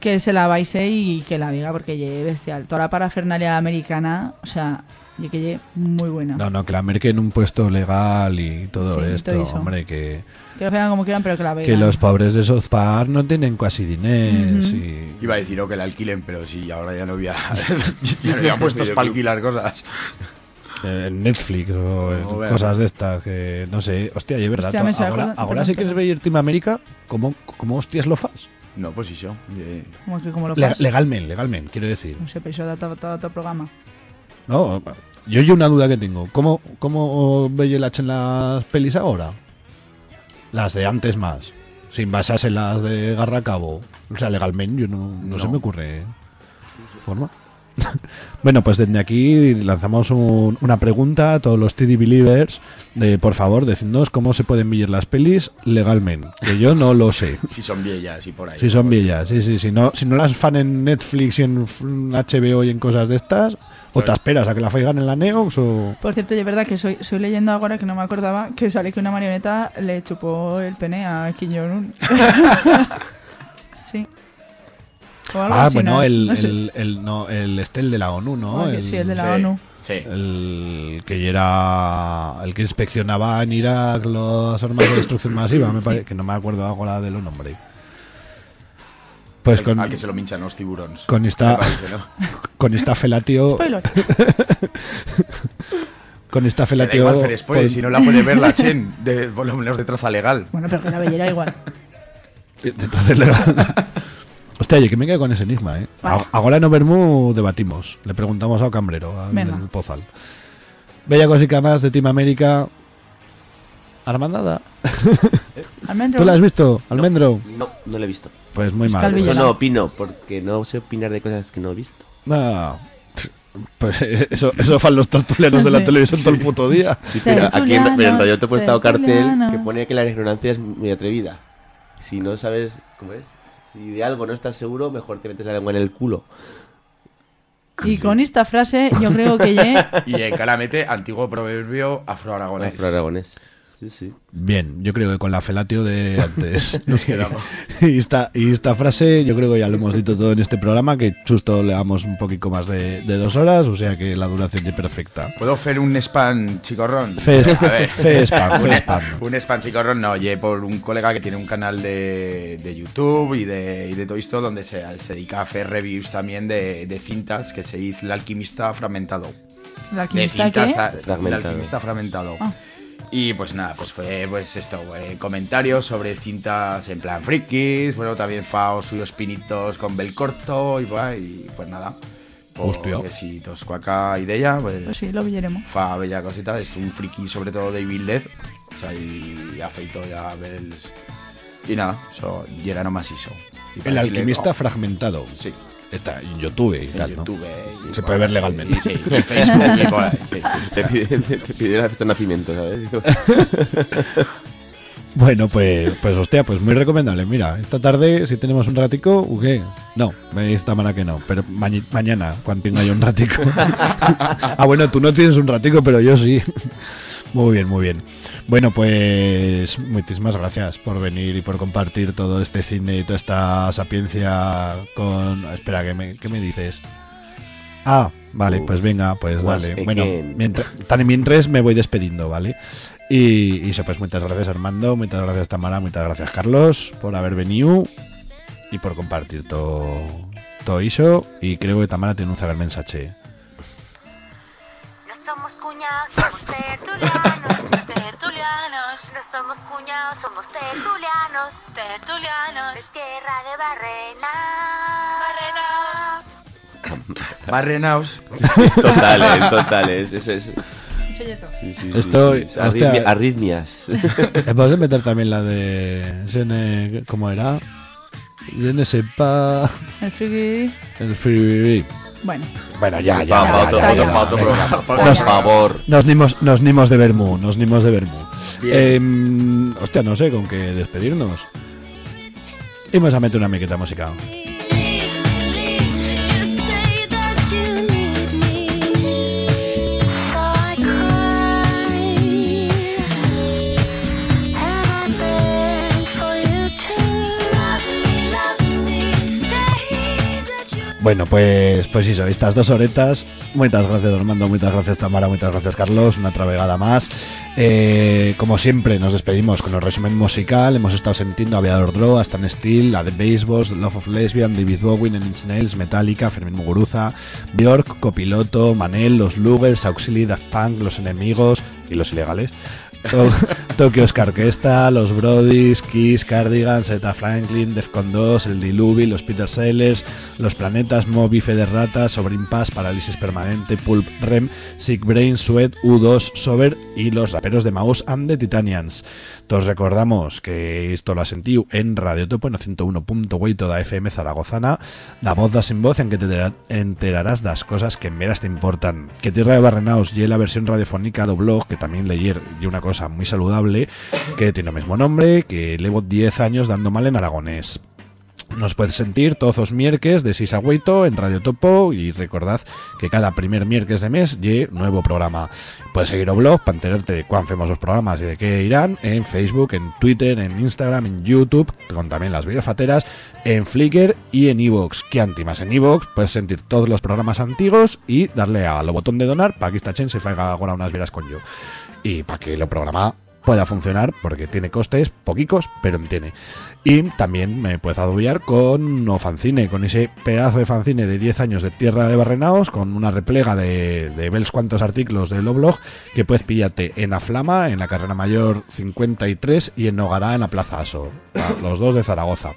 que se la baise y que la diga porque lle bestial. Toda la parafernalia americana, o sea, y que lle muy buena. No, no, que la merque en un puesto legal y todo Sí, esto, todo eso. hombre, que, Que lo vean como quieran, pero que la vean. que los pobres de South Park no tienen casi dinero. Ujú. y- Iba a decir oh, que la alquilen, pero sí, ahora ya no había, ya no había puestos para alquilar cosas. eh, en Netflix o en cosas de estas que no sé, hostia, y es verdad, Hostia, ahora, ahora si quieres ver Team América, ¿cómo, cómo hostias lo fas? No, pues sí, yo. Como que como lo Le- fas. legalmente, legalmente, quiero decir. No sé, pero eso da todo, todo otro programa. No, yo hay una duda que tengo. ¿Cómo, cómo veis la en las pelis ahora? Las de antes más. Sin basarse en las de Garra a Cabo. O sea, legalmente, yo no, no, se me ocurre forma. bueno, pues desde aquí lanzamos un- una pregunta a todos los TD Believers de, por favor, decidnos cómo se pueden ver las pelis legalmente. Que yo no lo sé. Si son viejas y por ahí. Si son viejas, sí, sí, si no, si no las fan en Netflix y en HBO y en cosas de estas, o te esperas a que la faigan en la Neox o... Por cierto, es verdad que soy, soy leyendo ahora que no me acordaba que sale que una marioneta le chupó el pene a Kim Jong-un. sí. O algo Ah, así, bueno, ¿no? el, No sé. el, el- no, el este, el de la ONU, ¿no? Ah, sí, el de la ONU. Sí. El que era el que inspeccionaba en Irak las armas de destrucción masiva, me parece, que no me acuerdo ahora de los nombres. Pues con, al que se lo minchan los tiburones. con esta Me parece, ¿no? con esta felatio Spoiler. con esta Que da felatio igual, spoiler, pon- si no la puede ver la Chen, de, por lo menos de traza legal. Bueno, pero que la bellera igual. Entonces, legal. Hostia, oye, que me quedo con ese enigma, ¿eh? Vale. A- Ahora en Overmu debatimos. Le preguntamos al cambrero, al Pozal. Bella cosica más de Team América. Armandada. Almendro. ¿Tú la has visto, Almendro? No, no lo he visto. Pues muy mal. Villena. no opino, porque no sé opinar de cosas que no he visto. No. Pues eso, eso fan los tertulianos de la Sí. televisión todo el puto día. Sí, pero aquí en, pero en Radio Topo está un cartel que pone que la ignorancia es muy atrevida. Si no sabes, ¿cómo es? Si de algo no estás seguro, mejor te metes la lengua en el culo. Y con esta frase yo creo que ya... Y en claramente, antiguo proverbio afroaragonés. Afro-aragonés. Sí, sí. Bien, yo creo que con la felatio de antes Nos quedamos. y, esta, y esta frase, yo creo que ya lo hemos dicho todo en este programa, que justo le damos un poquito más de, de dos horas, o sea que la duración es perfecta. ¿Puedo hacer un spam chicorrón? Fe- spam, fe Un- spam. Un spam chicorrón, no, oye, por un colega que tiene un canal de, de YouTube y de, y de todo esto donde se, se dedica a hacer reviews también de, de cintas que se dice El alquimista fragmentado. ¿La De alquimista cintas qué? ta- El Fragmentado. alquimista fragmentado. Ah. Y pues nada, pues fue pues esto, eh, comentarios sobre cintas en plan frikis, bueno, también fa suyos pinitos con bel corto y, pues, y pues nada. Hostia. Si toscuaca idea, pues, Pues sí, lo pillaremos. fa bella cosita, es un friki sobre todo de Evil Dead, o sea, y afeito ya a ver el... Y nada, eso, y era nomás eso. Y El decirle, alquimista oh, fragmentado. Sí. Está en YouTube y En tal, ¿no? Y Se puede ver legalmente. y sí, en Facebook y por ahí, sí. Te pide, te, te pide la fecha de nacimiento, ¿sabes? Bueno, pues, pues hostia, pues muy recomendable. Mira, esta tarde, si tenemos un ratico, ¿o qué? No, me dice Tamara que no, pero mañi- mañana, cuando tenga yo un ratico. ah, bueno, tú no tienes un ratico, pero yo sí. muy bien, muy bien. Bueno, pues muchísimas gracias por venir y por compartir todo este cine y toda esta sapiencia con... Espera, ¿qué me, qué me dices? Ah, Vale, pues venga, pues Once dale. Bueno, mientras, tan mientras me voy despidiendo, ¿vale? Y, y eso, pues muchas gracias Armando, muchas gracias Tamara, muchas gracias Carlos por haber venido y por compartir todo todo eso. Y creo que Tamara tiene un saber mensaje. No somos cuñados, somos tertulianos, No somos cuñados, somos tertulianos, tertulianos. De tierra de barrena, barrenaos. Barrenaos. Es total, eh, es total. Es, es, es- Sí, sí, sí, Esto, sí, sí. hostia. Arritmia- arritmias. ¿Me puedes meter también la de. ¿Cómo era? Je ne sais pas. El friki. El free. Bueno. Bueno, ya, ya. Por Nos- favor. Nos nimos, nos nimos de Bermú, nos nimos de Bermú. Em, hostia, no sé con qué despedirnos. Y vamos a meter una miqueta musical. Bueno, pues, pues eso, estas dos horetas. Muchas gracias, Armando. Muchas gracias, Tamara. Muchas gracias, Carlos. Una travegada más. Eh, como siempre, nos despedimos con el resumen musical. Hemos estado sintiendo Aviador Draw, Stan Steel, la de Baseballs, Love of Lesbian, David Bowie, Nine Inch Nails, Metallica, Fermín Muguruza, Bjork, Copiloto, Manel, Los Lugers, Auxili, Daft Punk, Los Enemigos y Los Ilegales. To- Tokyo Los Brodies, Kiss, Cardigans, Eta Franklin, Defcon 2, El Diluvi, Los Peter Sellers, Los Planetas, Moby, Fe de Ratas, Sobrin Pass, Parálisis Permanente, Pulp Rem, Sick Brain, Sweat, U2, Sober y los raperos de Maus and the Titanians. Todos recordamos que esto lo sentiu en Radio Topo en el 101.8 da FM Zaragozana, la voz da sin voz en que te entera- enterarás das cosas que en veras te importan. Que Tierra de Barrenaos y la versión radiofónica do blog, que también leyer y una cosa muy saludable, que tiene el mismo nombre, que llevo 10 años dando mal en aragonés. Nos puedes sentir todos los miércoles de 6 a 8 en Radio Topo y recordad que cada primer miércoles de mes lle nuevo programa. Puedes seguir o blog para enterarte de cuán los programas y de qué irán en Facebook, en Twitter, en Instagram, en YouTube, con también las videofateras, en Flickr y en Evox. Que antimas en Evox puedes sentir todos los programas antiguos y darle al botón de donar para que esta chen se faiga ahora unas veras con yo. Y para que lo programa pueda funcionar porque tiene costes poquicos, pero tiene. Y también me puedes adubiar con o fanzine, con ese pedazo de fanzine de 10 años de Tierra de Barrenaos, con una replega de, de ves cuantos artículos del blog que puedes pillarte en Aflama, en la carrera mayor 53 y en Nogará, en la Plaza Aso, a- los dos de Zaragoza.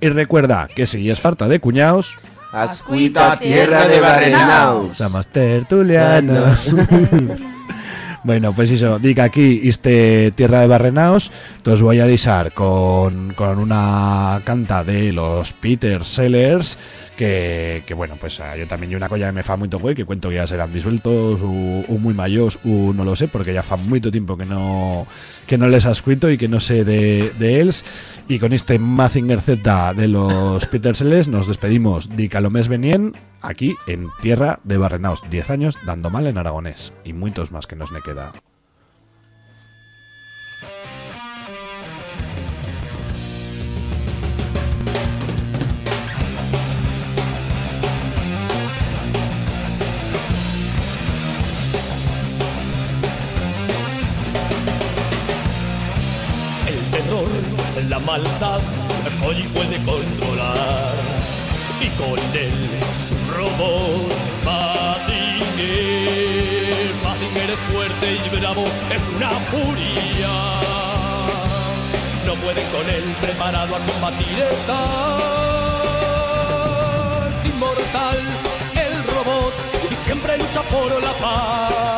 Y recuerda que si es falta de cuñaos, Ascuita, tierra de Barrenaos. somos tertulianos. Bueno, pues eso, diga aquí este Tierra de Barrenaos, os voy a disar con, con una canta de los Peter Sellers, que, que bueno, pues ah, yo también hay una colla que me fa muy güey, que cuento que ya serán disueltos, o, o muy mayos, o no lo sé, porque ya fa mucho tiempo que no que no les ha escrito y que no sé de, de ellos. Y con este Mazinger Z de los Peter Sellers nos despedimos. Dica lo mes venien aquí en Tierra de Barrenaos. 10 años dando mal en aragonés. Y muchos más que nos ne queda. La maldad, hoy puede controlar. Y con él su robot, Mazinger. Mazinger es fuerte y bravo, es una furia. No pueden con él, preparado a combatir estás. Inmortal, el robot, y siempre lucha por la paz.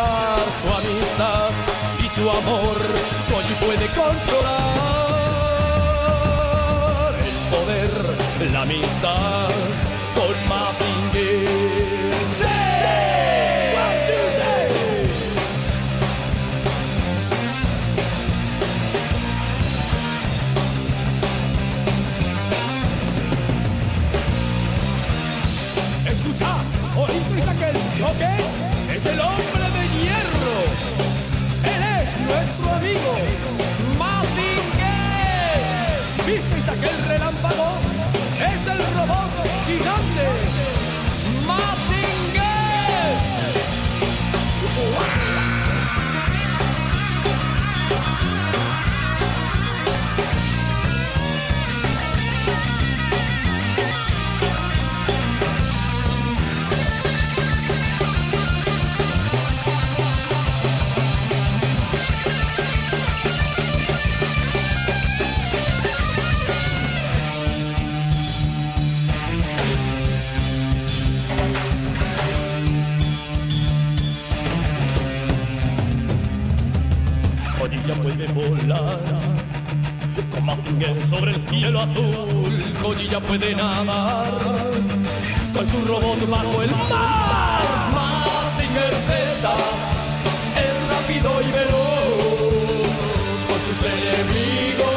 Volar. Con Mazinger sobre el cielo azul, Collilla puede nadar. Con su robot bajo el mar. Mazinger Z es rápido y veloz. Con sus enemigos